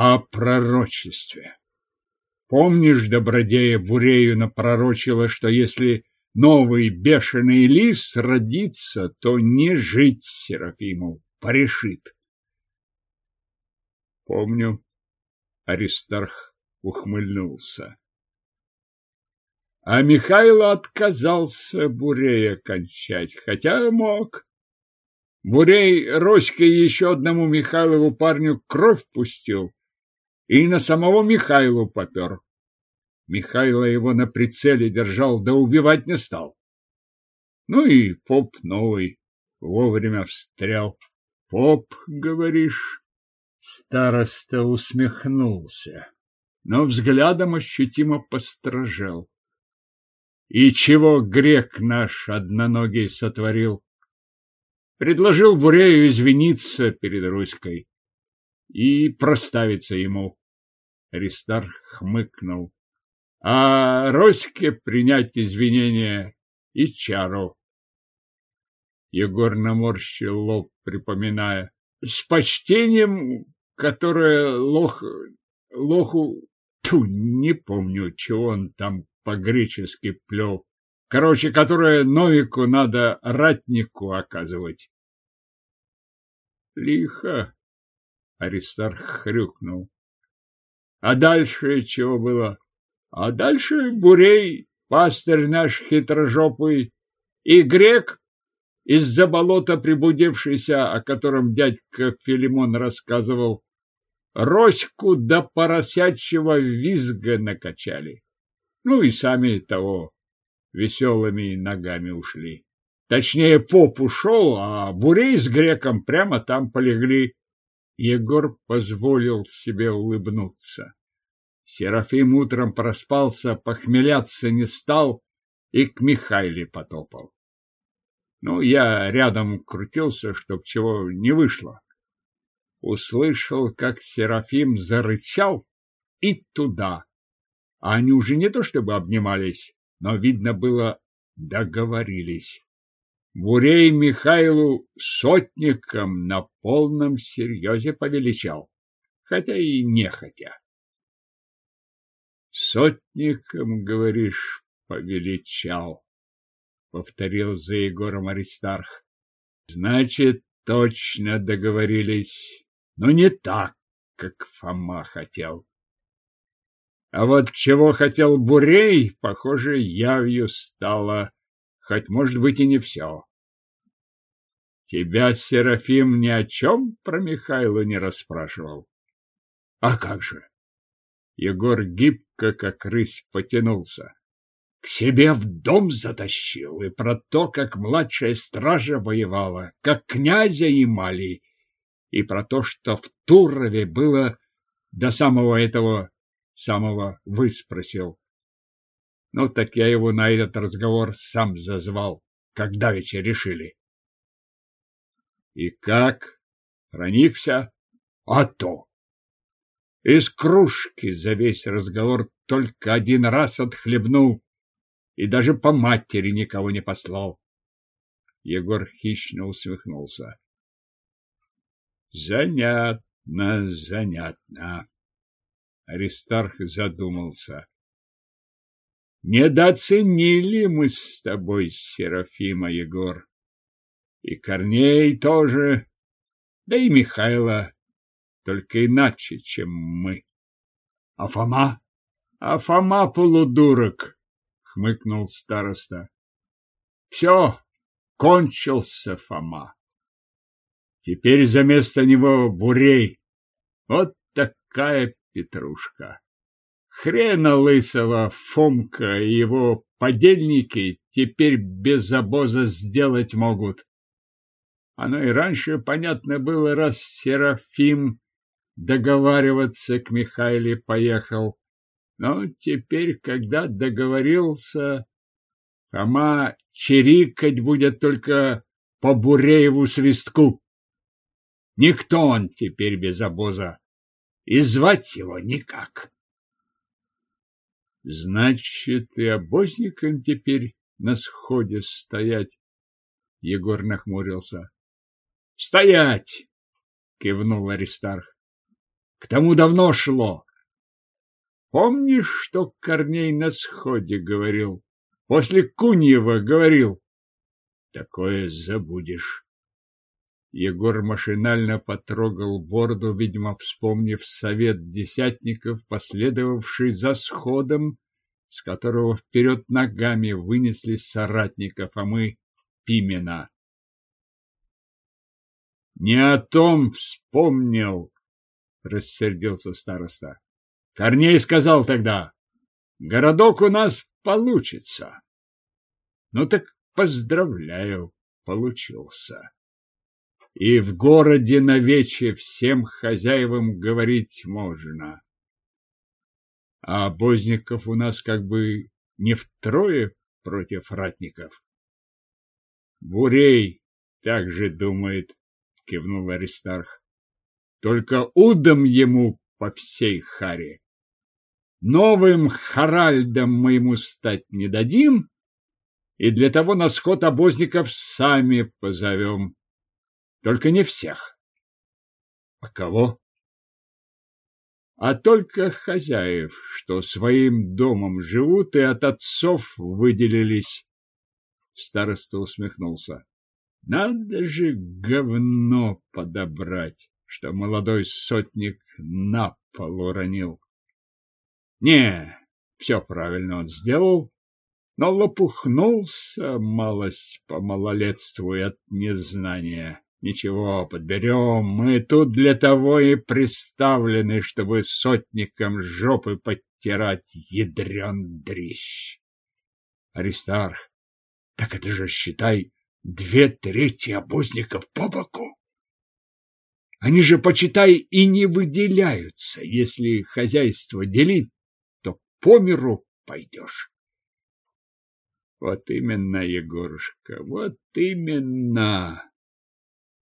О пророчестве. Помнишь, Добродея Бурею напророчила, что если новый бешеный лис родится, то не жить Серафиму, порешит. Помню. Аристарх ухмыльнулся. А Михайло отказался Бурея кончать, хотя мог. Бурей Роське еще одному Михайлову парню кровь пустил и на самого Михайлу попер. Михайло его на прицеле держал, да убивать не стал. Ну и поп новый вовремя встрял. Поп, говоришь? Староста усмехнулся, но взглядом ощутимо постражал. И чего грек наш одноногий сотворил? Предложил Бурею извиниться перед Руськой и проставиться ему. Аристарх хмыкнул. А Роське принять извинения и чару. Егор наморщил лоб, припоминая с почтением, которое лох, лоху, ту, не помню, чего он там по-гречески плел. Короче, которое Новику надо ратнику оказывать. Лихо, Аристарх хрюкнул. А дальше чего было? А дальше Бурей, пастырь наш хитрожопый, и грек, из-за болота прибудившийся, о котором дядька Филимон рассказывал, Роську до поросячьего визга накачали. Ну и сами того веселыми ногами ушли. Точнее, поп ушел, а Бурей с греком прямо там полегли. Егор позволил себе улыбнуться. Серафим утром проспался, похмеляться не стал и к Михайле потопал. Ну, я рядом крутился, чтоб чего не вышло. Услышал, как Серафим зарычал и туда. А они уже не то чтобы обнимались, но, видно было, договорились. Бурей Михайлу сотником на полном серьезе повеличал, хотя и нехотя. Сотником, говоришь, повеличал повторил за Егором Аристарх. Значит, точно договорились, но не так, как Фома хотел. А вот чего хотел Бурей, похоже, явью стало, хоть, может быть, и не все. Тебя Серафим ни о чем про Михайлу не расспрашивал. А как же? Егор гибко, как рысь, потянулся к себе в дом затащил, и про то, как младшая стража воевала, как князя имали, и про то, что в Турове было до самого этого самого выспросил. Ну, так я его на этот разговор сам зазвал, когда вечер решили. И как? Проникся? А то! Из кружки за весь разговор только один раз отхлебнул и даже по матери никого не послал. Егор хищно усмехнулся. Занятно, занятно. Аристарх задумался. Недооценили мы с тобой Серафима, Егор. И Корней тоже, да и Михайла, только иначе, чем мы. А Фома? А Фома полудурок, хмыкнул староста. Все, кончился Фома. Теперь за место него Бурей. Вот такая петрушка. Хрена лысого Фомка и его подельники теперь без обоза сделать могут. Оно и раньше понятно было, раз Серафим договариваться к Михайле поехал. Но теперь, когда договорился, Фома чирикать будет только по Бурееву свистку. Никто он теперь без обоза, и звать его никак. Значит, и обозникам теперь на сходе стоять. Егор нахмурился. Стоять! кивнул Аристарх. К тому давно шло. Помнишь, что Корней на сходе говорил? После Куньева говорил. Такое забудешь. Егор машинально потрогал бороду, видимо, вспомнив совет десятников, последовавший за сходом, с которого вперед ногами вынесли соратников, а мы Пимена. Не о том вспомнил, рассердился староста. Корней сказал тогда, городок у нас получится. Ну так поздравляю, получился. И в городе на вече всем хозяевам говорить можно. А обозников у нас как бы не втрое против ратников. Бурей так же думает, кивнул Аристарх. Только удом ему по всей харе. Новым Харальдом мы ему стать не дадим, и для того на сход обозников сами позовем. Только не всех. А кого? А только хозяев, что своим домом живут и от отцов выделились. Староста усмехнулся. Надо же говно подобрать, что молодой сотник на пол уронил. Не, все правильно он сделал, но лопухнулся малость по малолетству и от незнания. Ничего, подберем. Мы тут для того и приставлены, чтобы сотникам жопы подтирать, ядрен дрищ. Аристарх, так это же, считай, две трети обозников по боку. Они же, почитай, и не выделяются. Если хозяйство делить, то по миру пойдешь. Вот именно, Егорушка, вот именно.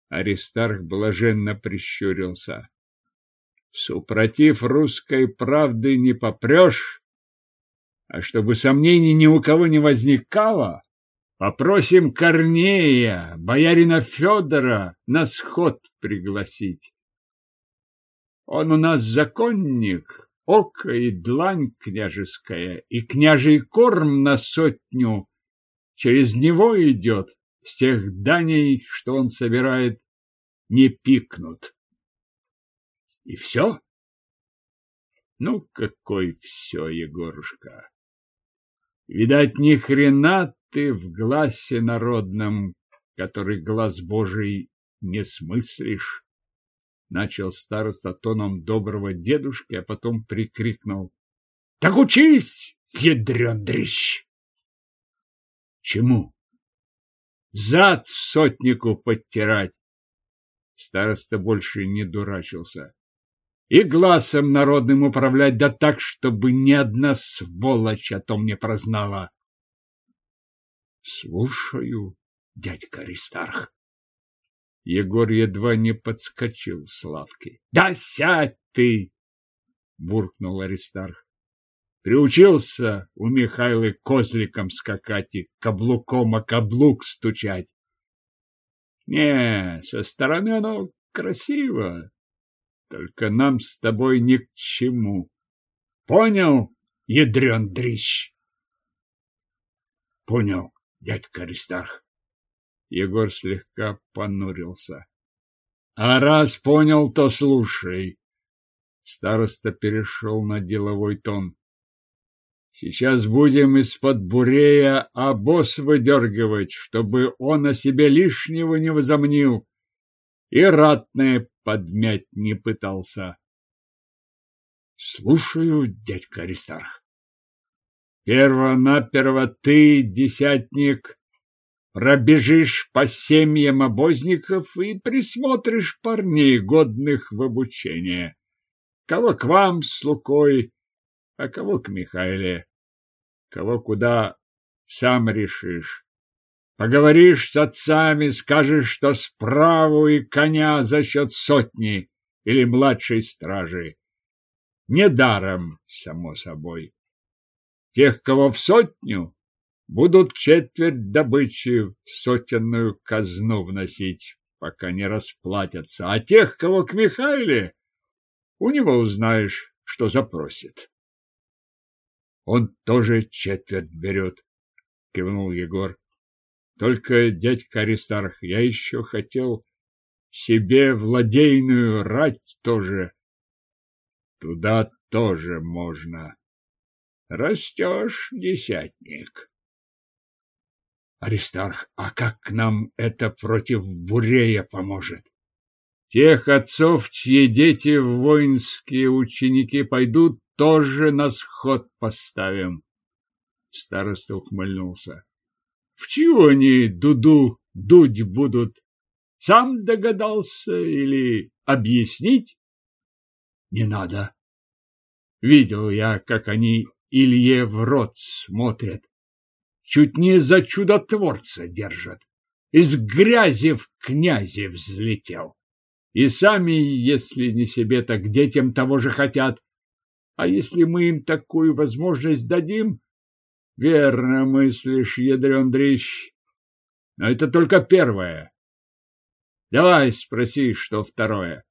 Аристарх блаженно прищурился. Супротив русской правды не попрешь, а чтобы сомнений ни у кого не возникало, попросим Корнея, боярина Федора, на сход пригласить. Он у нас законник, око и длань княжеская, и княжий корм на сотню через него идет с тех даней, что он собирает, не пикнут. И все? Ну, какой все, Егорушка? Видать, ни хрена ты в гласе народном, который глаз Божий не смыслишь. Начал староста тоном доброго дедушки, а потом прикрикнул. Так учись, ядрен дрищ! Чему? Зад сотнику подтирать. Староста больше не дурачился. И глазом народным управлять, да так, чтобы ни одна сволочь о том не прознала. Слушаю, дядька Аристарх. Егор едва не подскочил с лавки. Да сядь ты! буркнул Аристарх. Приучился у Михайлы козликом скакать и каблуком о каблук стучать. Не, со стороны оно красиво, только нам с тобой ни к чему. Понял, ядрен дрищ? Понял, дядька Аристарх. Егор слегка понурился. А раз понял, то слушай. Староста перешел на деловой тон. Сейчас будем из-под бурея обоз выдергивать, чтобы он о себе лишнего не возомнил и ратное подмять не пытался. Слушаю, дядька Аристарх. Перво-наперво ты, десятник, пробежишь по семьям обозников и присмотришь парней, годных в обучение. Кого к вам с Лукой, а кого к Михаиле. Кого куда сам решишь. Поговоришь с отцами, скажешь, что справу и коня за счет сотни или младшей стражи. Недаром, само собой. Тех, кого в сотню, будут четверть добычи в сотенную казну вносить, пока не расплатятся. А тех, кого к Михаиле, у него узнаешь, что запросит. Он тоже четверть берет, кивнул Егор. Только, дядька Аристарх, я еще хотел себе владейную рать тоже. Туда тоже можно. Растешь, десятник. Аристарх, а как нам это против Бурея поможет? Тех отцов, чьи дети в воинские ученики пойдут, тоже на сход поставим. Староста ухмыльнулся. В чью они дуду дуть будут? Сам догадался или объяснить? Не надо. Видел я, как они Илье в рот смотрят. Чуть не за чудотворца держат. Из грязи в князи взлетел. И сами, если не себе, так детям того же хотят. А если мы им такую возможность дадим, Верно мыслишь, ядрен дрищ. Но это только первое. Давай спроси, что второе.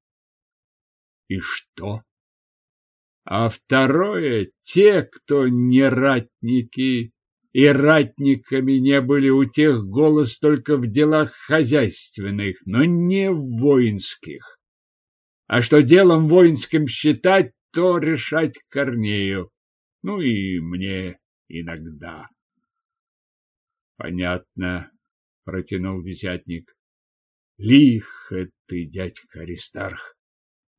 И что? А второе — те, кто не ратники, и ратниками не были у тех голос только в делах хозяйственных, но не воинских. А что делом воинским считать, то решать Корнею. Ну и мне иногда. Понятно, протянул десятник. Лихо ты, дядька Аристарх.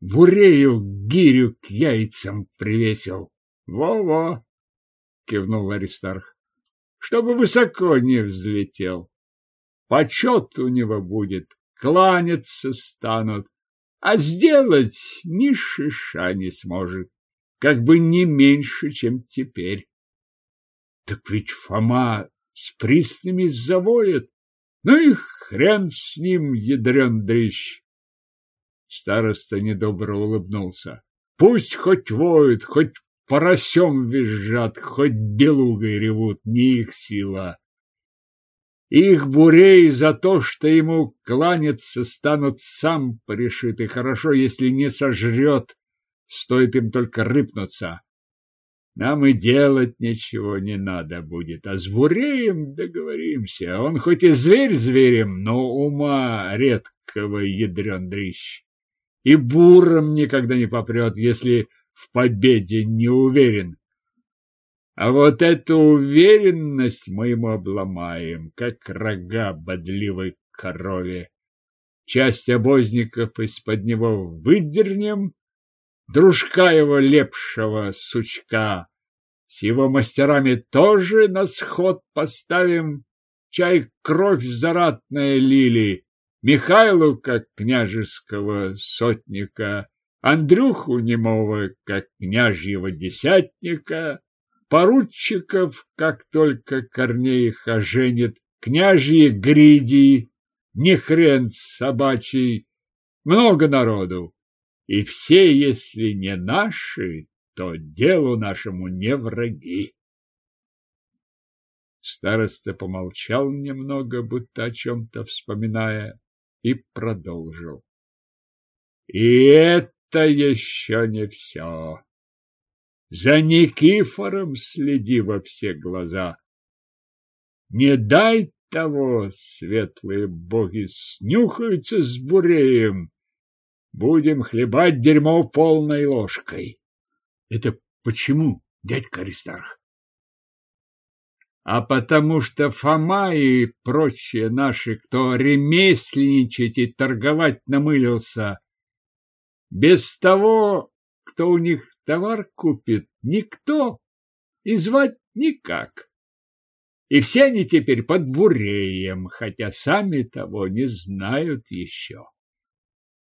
Бурею гирю к яйцам привесил. Во-во, кивнул Аристарх. Чтобы высоко не взлетел. Почет у него будет, кланяться станут, а сделать ни шиша не сможет, как бы не меньше, чем теперь. Так ведь Фома с приснами завоет. Ну и хрен с ним, ядрен дрищ. Староста недобро улыбнулся. Пусть хоть воют, хоть поросем визжат, хоть белугой ревут, не их сила. Их бурей за то, что ему кланяться станут, сам порешит, и хорошо, если не сожрет, стоит им только рыпнуться. Нам и делать ничего не надо будет, а с Буреем договоримся. Он хоть и зверь зверем, но ума редкого ядрен дрищ. И буром никогда не попрет, если в победе не уверен. А вот эту уверенность мы ему обломаем, как рога бодливой корове. Часть обозников из-под него выдернем, дружка его лепшего сучка. С его мастерами тоже на сход поставим. Чай кровь заратная лили, Михайлу, как княжеского сотника, Андрюху немого, как княжьего десятника, поручиков, как только Корней их оженит, княжьи гриди, не хрен собачий, много народу. И все, если не наши, что делу нашему не враги. Староста помолчал немного, будто о чем-то вспоминая, и продолжил. И это еще не все. За Никифором следи во все глаза. Не дай того, светлые боги снюхаются с буреем. Будем хлебать дерьмо полной ложкой. Это почему, дядька Аристарх? А потому что Фома и прочие наши, кто ремесленничать и торговать намылился, без того, кто у них товар купит, никто и звать никак. И все они теперь под буреем, хотя сами того не знают еще.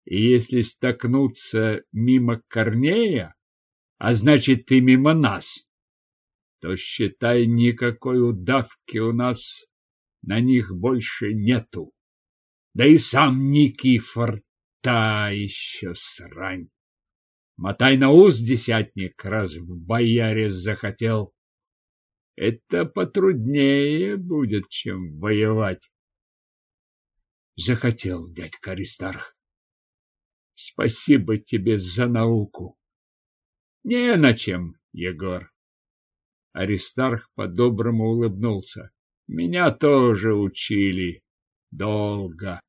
И если столкнуться мимо Корнея, а значит и мимо нас, то, считай, никакой удавки у нас на них больше нету. Да и сам Никифор та еще срань. Мотай на ус, десятник, раз в бояре захотел. Это потруднее будет, чем воевать. Захотел, дядька Аристарх. Спасибо тебе за науку. Не на чем, Егор. Аристарх по-доброму улыбнулся. Меня тоже учили. Долго.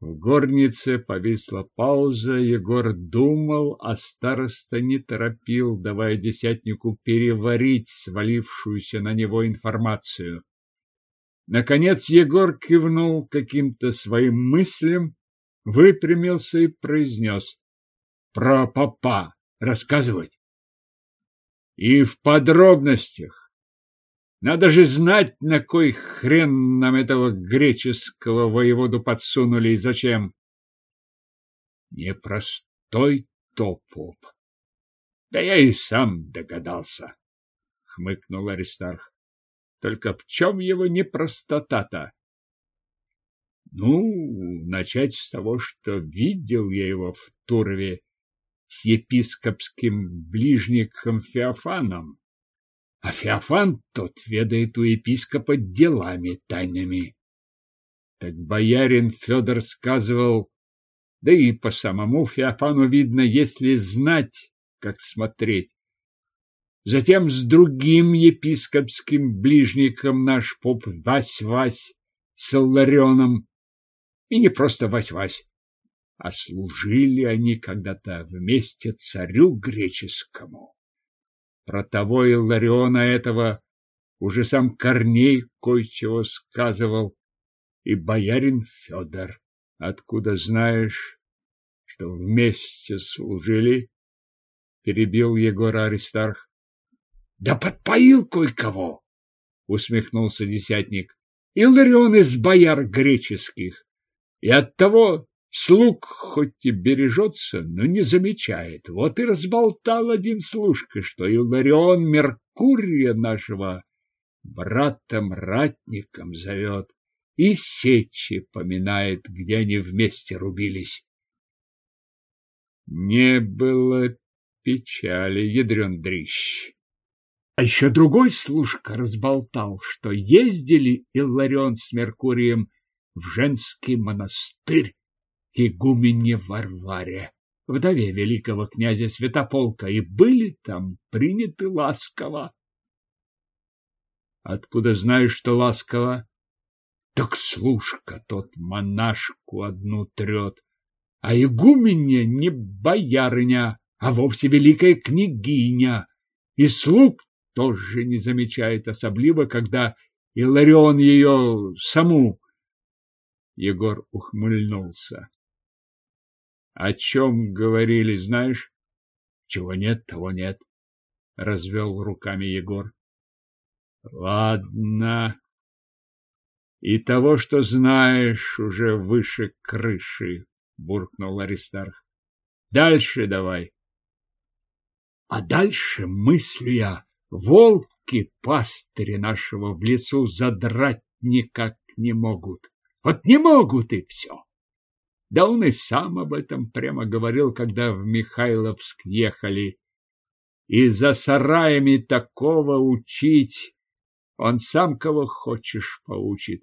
В горнице повисла пауза, Егор думал, а староста не торопил, давая десятнику переварить свалившуюся на него информацию. Наконец Егор кивнул каким-то своим мыслям, выпрямился и произнес. — Про папа рассказывать? — И в подробностях. Надо же знать, на кой хрен нам этого греческого воеводу подсунули и зачем. Непростой то поп. Да я и сам догадался, хмыкнул Аристарх. Только в чем его непростота-то? Ну, начать с того, что видел я его в Турове с епископским ближником Феофаном а Феофан тот ведает у епископа делами тайными. Так боярин Федор сказывал, да и по самому Феофану видно, если знать, как смотреть. Затем с другим епископским ближником наш поп Вась-Вась с и не просто Вась-Вась, а служили они когда-то вместе царю греческому. Про того Иллариона этого уже сам Корней кое-чего сказывал, и боярин Федор. Откуда знаешь, что вместе служили? Перебил Егора Аристарх. Да подпоил кое-кого, усмехнулся десятник. Илларион из бояр греческих. И оттого Слуг хоть и бережется, но не замечает. Вот и разболтал один служка, что Иларион Меркурия нашего братом-ратником зовет и сечи поминает, где они вместе рубились. Не было печали, ядрен дрищ. А еще другой служка разболтал, что ездили Илларион с Меркурием в женский монастырь игумене Варваре, вдове великого князя Святополка, и были там приняты ласково. Откуда знаешь, что ласково? Так служка тот монашку одну трет, а игуменья не боярыня, а вовсе великая княгиня, и слуг тоже не замечает, особливо, когда Иларион ее саму. Егор ухмыльнулся. О чем говорили, знаешь? Чего нет, того нет. Развел руками Егор. Ладно. И того, что знаешь, уже выше крыши, буркнул Аристарх. Дальше давай. А дальше мыслю я, волки пастыри нашего в лесу задрать никак не могут. Вот не могут и все. Да он и сам об этом прямо говорил, когда в Михайловск ехали. и за сараями такого учить. Он сам кого хочешь поучит.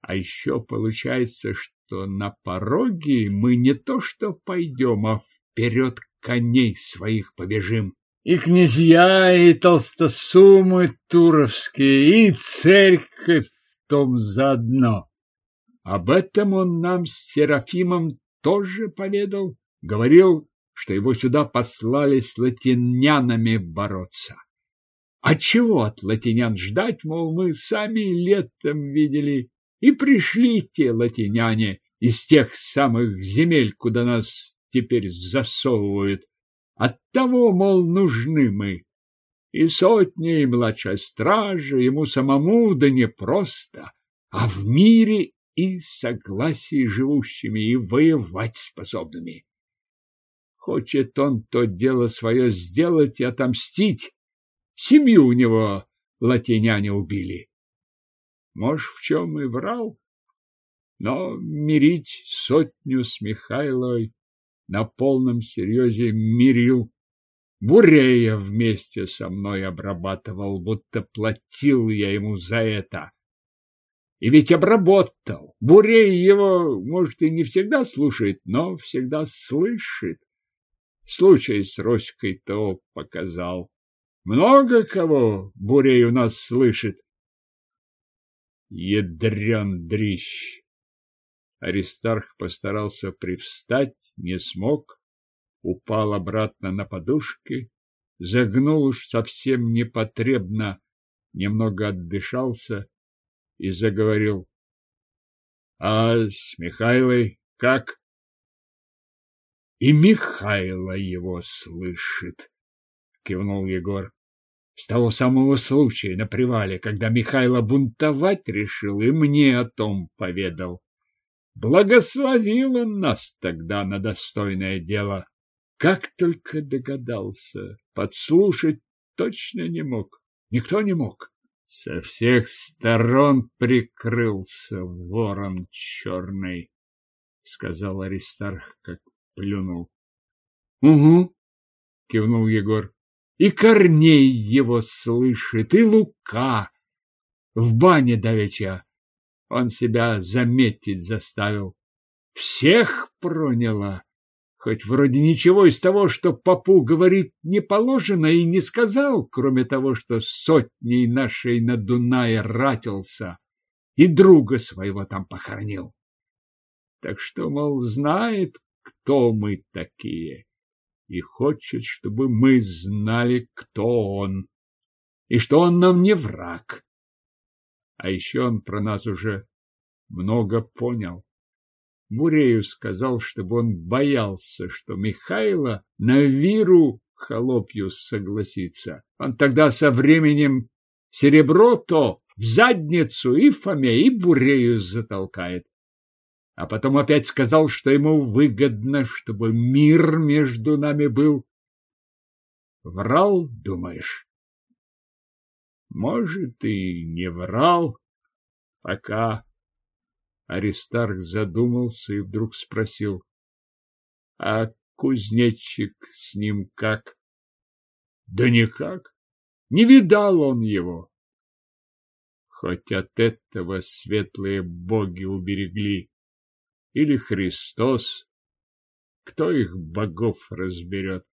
А еще получается, что на пороге мы не то что пойдем, а вперед коней своих побежим. И князья, и толстосумы туровские, и церковь в том заодно. Об этом он нам с Серафимом тоже поведал. Говорил, что его сюда послали с латинянами бороться. А чего от латинян ждать, мол, мы сами летом видели, и пришли те латиняне из тех самых земель, куда нас теперь засовывают. Оттого, мол, нужны мы. И сотни, и младшая стража, ему самому, да не просто, а в мире и согласии живущими, и воевать способными. Хочет он то дело свое сделать и отомстить. Семью у него латиняне убили. Может, в чем и врал, но мирить сотню с Михайловой на полном серьезе мирил. Бурея вместе со мной обрабатывал, будто платил я ему за это. И ведь обработал. Бурей его, может, и не всегда слушает, но всегда слышит. Случай с Роськой то показал. Много кого Бурей у нас слышит. Ядрен дрищ! Аристарх постарался привстать, не смог, упал обратно на подушки, загнул уж совсем непотребно, немного отдышался и заговорил. — А с Михайлой как? — И Михайло его слышит, — кивнул Егор. С того самого случая на привале, когда Михайло бунтовать решил и мне о том поведал. Благословил он нас тогда на достойное дело. Как только догадался, подслушать точно не мог. Никто не мог. Со всех сторон прикрылся ворон черный, сказал Аристарх, как плюнул. Угу, кивнул Егор. И Корней его слышит, и Лука. В бане давеча он себя заметить заставил. Всех проняло. Хоть вроде ничего из того, что попу говорит, не положено и не сказал, кроме того, что сотней нашей на Дунае ратился и друга своего там похоронил. Так что, мол, знает, кто мы такие, и хочет, чтобы мы знали, кто он, и что он нам не враг. А еще он про нас уже много понял. Мурею сказал, чтобы он боялся, что Михайло на виру холопью согласится. Он тогда со временем серебро то в задницу и Фоме, и Бурею затолкает. А потом опять сказал, что ему выгодно, чтобы мир между нами был. Врал, думаешь? Может, и не врал, пока. Аристарх задумался и вдруг спросил. — А кузнечик с ним как? — Да никак. Не видал он его. Хоть от этого светлые боги уберегли. Или Христос. Кто их богов разберет?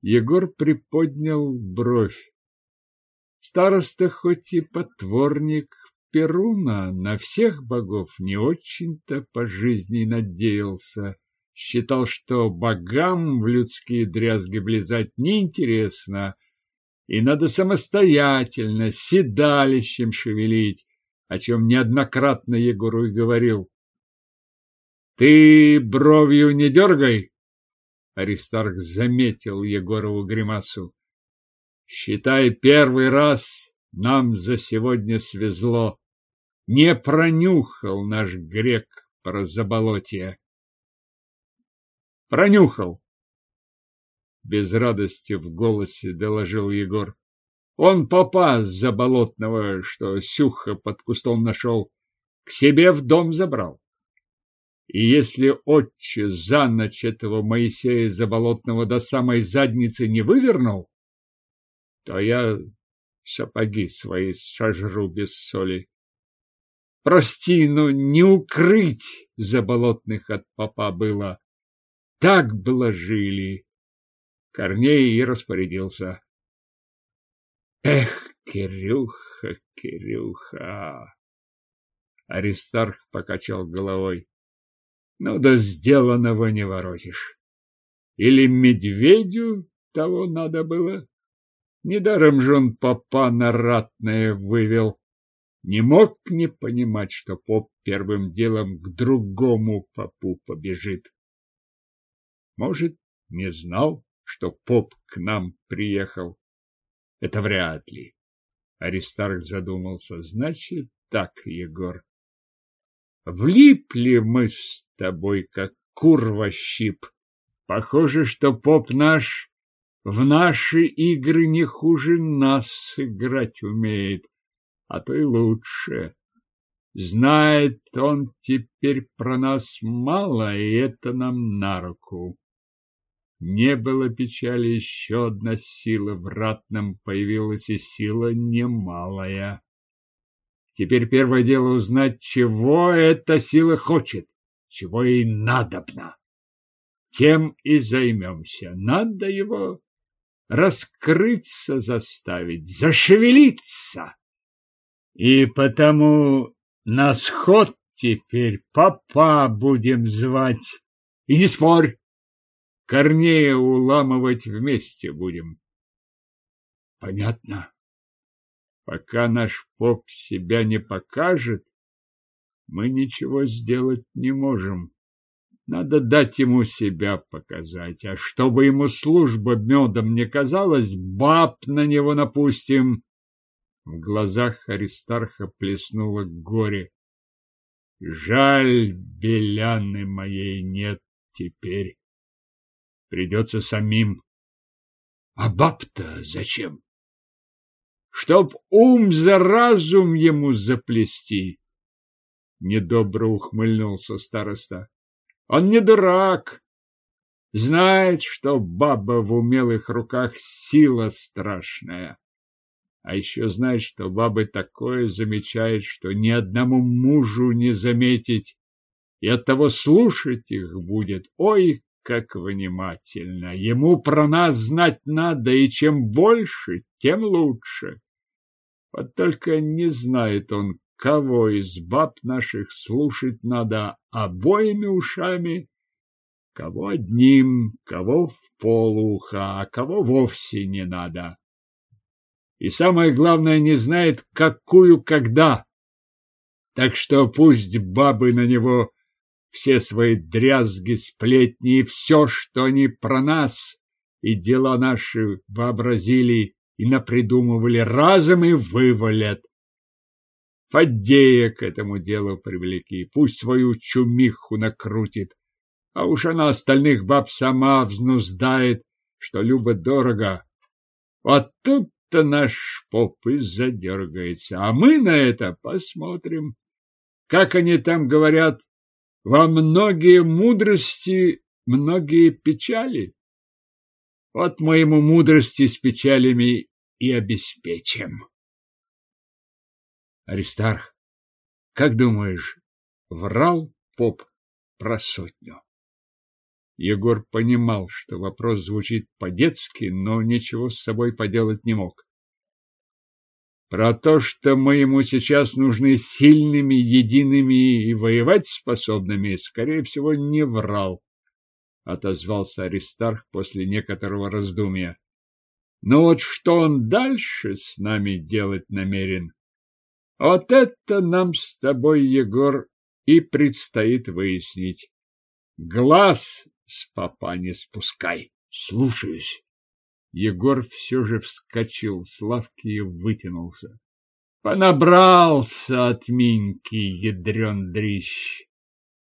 Егор приподнял бровь. Староста хоть и потворник, Перуна на всех богов не очень-то по жизни надеялся. Считал, что богам в людские дрязги влезать неинтересно, и надо самостоятельно седалищем шевелить, о чем неоднократно Егору и говорил. — Ты бровью не дергай! — Аристарх заметил Егорову гримасу. — Считай, первый раз нам за сегодня свезло не пронюхал наш грек про заболотье. Пронюхал. Без радости в голосе доложил Егор. Он попа заболотного, что Сюха под кустом нашел, к себе в дом забрал. И если отче за ночь этого Моисея Заболотного до самой задницы не вывернул, то я сапоги свои сожру без соли. Прости, но не укрыть Заболотных от попа было. Так блажили. Корней и распорядился. Эх, Кирюха, Кирюха! Аристарх покачал головой. Ну да сделанного не воротишь. Или медведю того надо было? Недаром же он попа на ратное вывел. Не мог не понимать, что поп первым делом к другому попу побежит. Может, не знал, что поп к нам приехал. Это вряд ли. Аристарх задумался. Значит так, Егор. Влипли мы с тобой, как курва щип. Похоже, что поп наш в наши игры не хуже нас играть умеет, а то и лучше. Знает он теперь про нас мало, и это нам на руку. Не было печали, еще одна сила в ратном появилась, и сила немалая. Теперь первое дело узнать, чего эта сила хочет, чего ей надобно. Тем и займемся. Надо его раскрыться заставить, зашевелиться. И потому на сход теперь папа будем звать. И не спорь, Корнея уламывать вместе будем. Понятно. Пока наш поп себя не покажет, мы ничего сделать не можем. Надо дать ему себя показать, а чтобы ему служба медом не казалась, баб на него напустим. В глазах Аристарха плеснуло горе. Жаль, беляны моей нет теперь. Придется самим. А баб-то зачем? Чтоб ум за разум ему заплести. Недобро ухмыльнулся староста. Он не дурак. Знает, что баба в умелых руках сила страшная. А еще знает, что бабы такое замечают, что ни одному мужу не заметить, и оттого слушать их будет. Ой, как внимательно! Ему про нас знать надо, и чем больше, тем лучше. Вот только не знает он, кого из баб наших слушать надо обоими ушами, кого одним, кого в полуха, а кого вовсе не надо. И самое главное, не знает, какую когда. Так что пусть бабы на него все свои дрязги, сплетни и все, что они про нас и дела наши вообразили и напридумывали, разом и вывалят. Фаддея к этому делу привлеки, пусть свою чумиху накрутит, а уж она остальных баб сама взнуздает, что любо дорого. Вот тут-то наш поп и задергается, а мы на это посмотрим. Как они там говорят, во многие мудрости, многие печали. Вот мы ему мудрости с печалями и обеспечим. Аристарх, как думаешь, врал поп про сотню? Егор понимал, что вопрос звучит по-детски, но ничего с собой поделать не мог. Про то, что мы ему сейчас нужны сильными, едиными и воевать способными, скорее всего, не врал, — отозвался Аристарх после некоторого раздумья. Но вот что он дальше с нами делать намерен, вот это нам с тобой, Егор, и предстоит выяснить. Глаз с папа не спускай. Слушаюсь. Егор все же вскочил с лавки и вытянулся. Понабрался от Миньки, ядрен дрищ,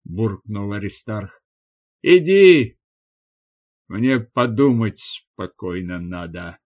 буркнул Аристарх. Иди, мне подумать спокойно надо.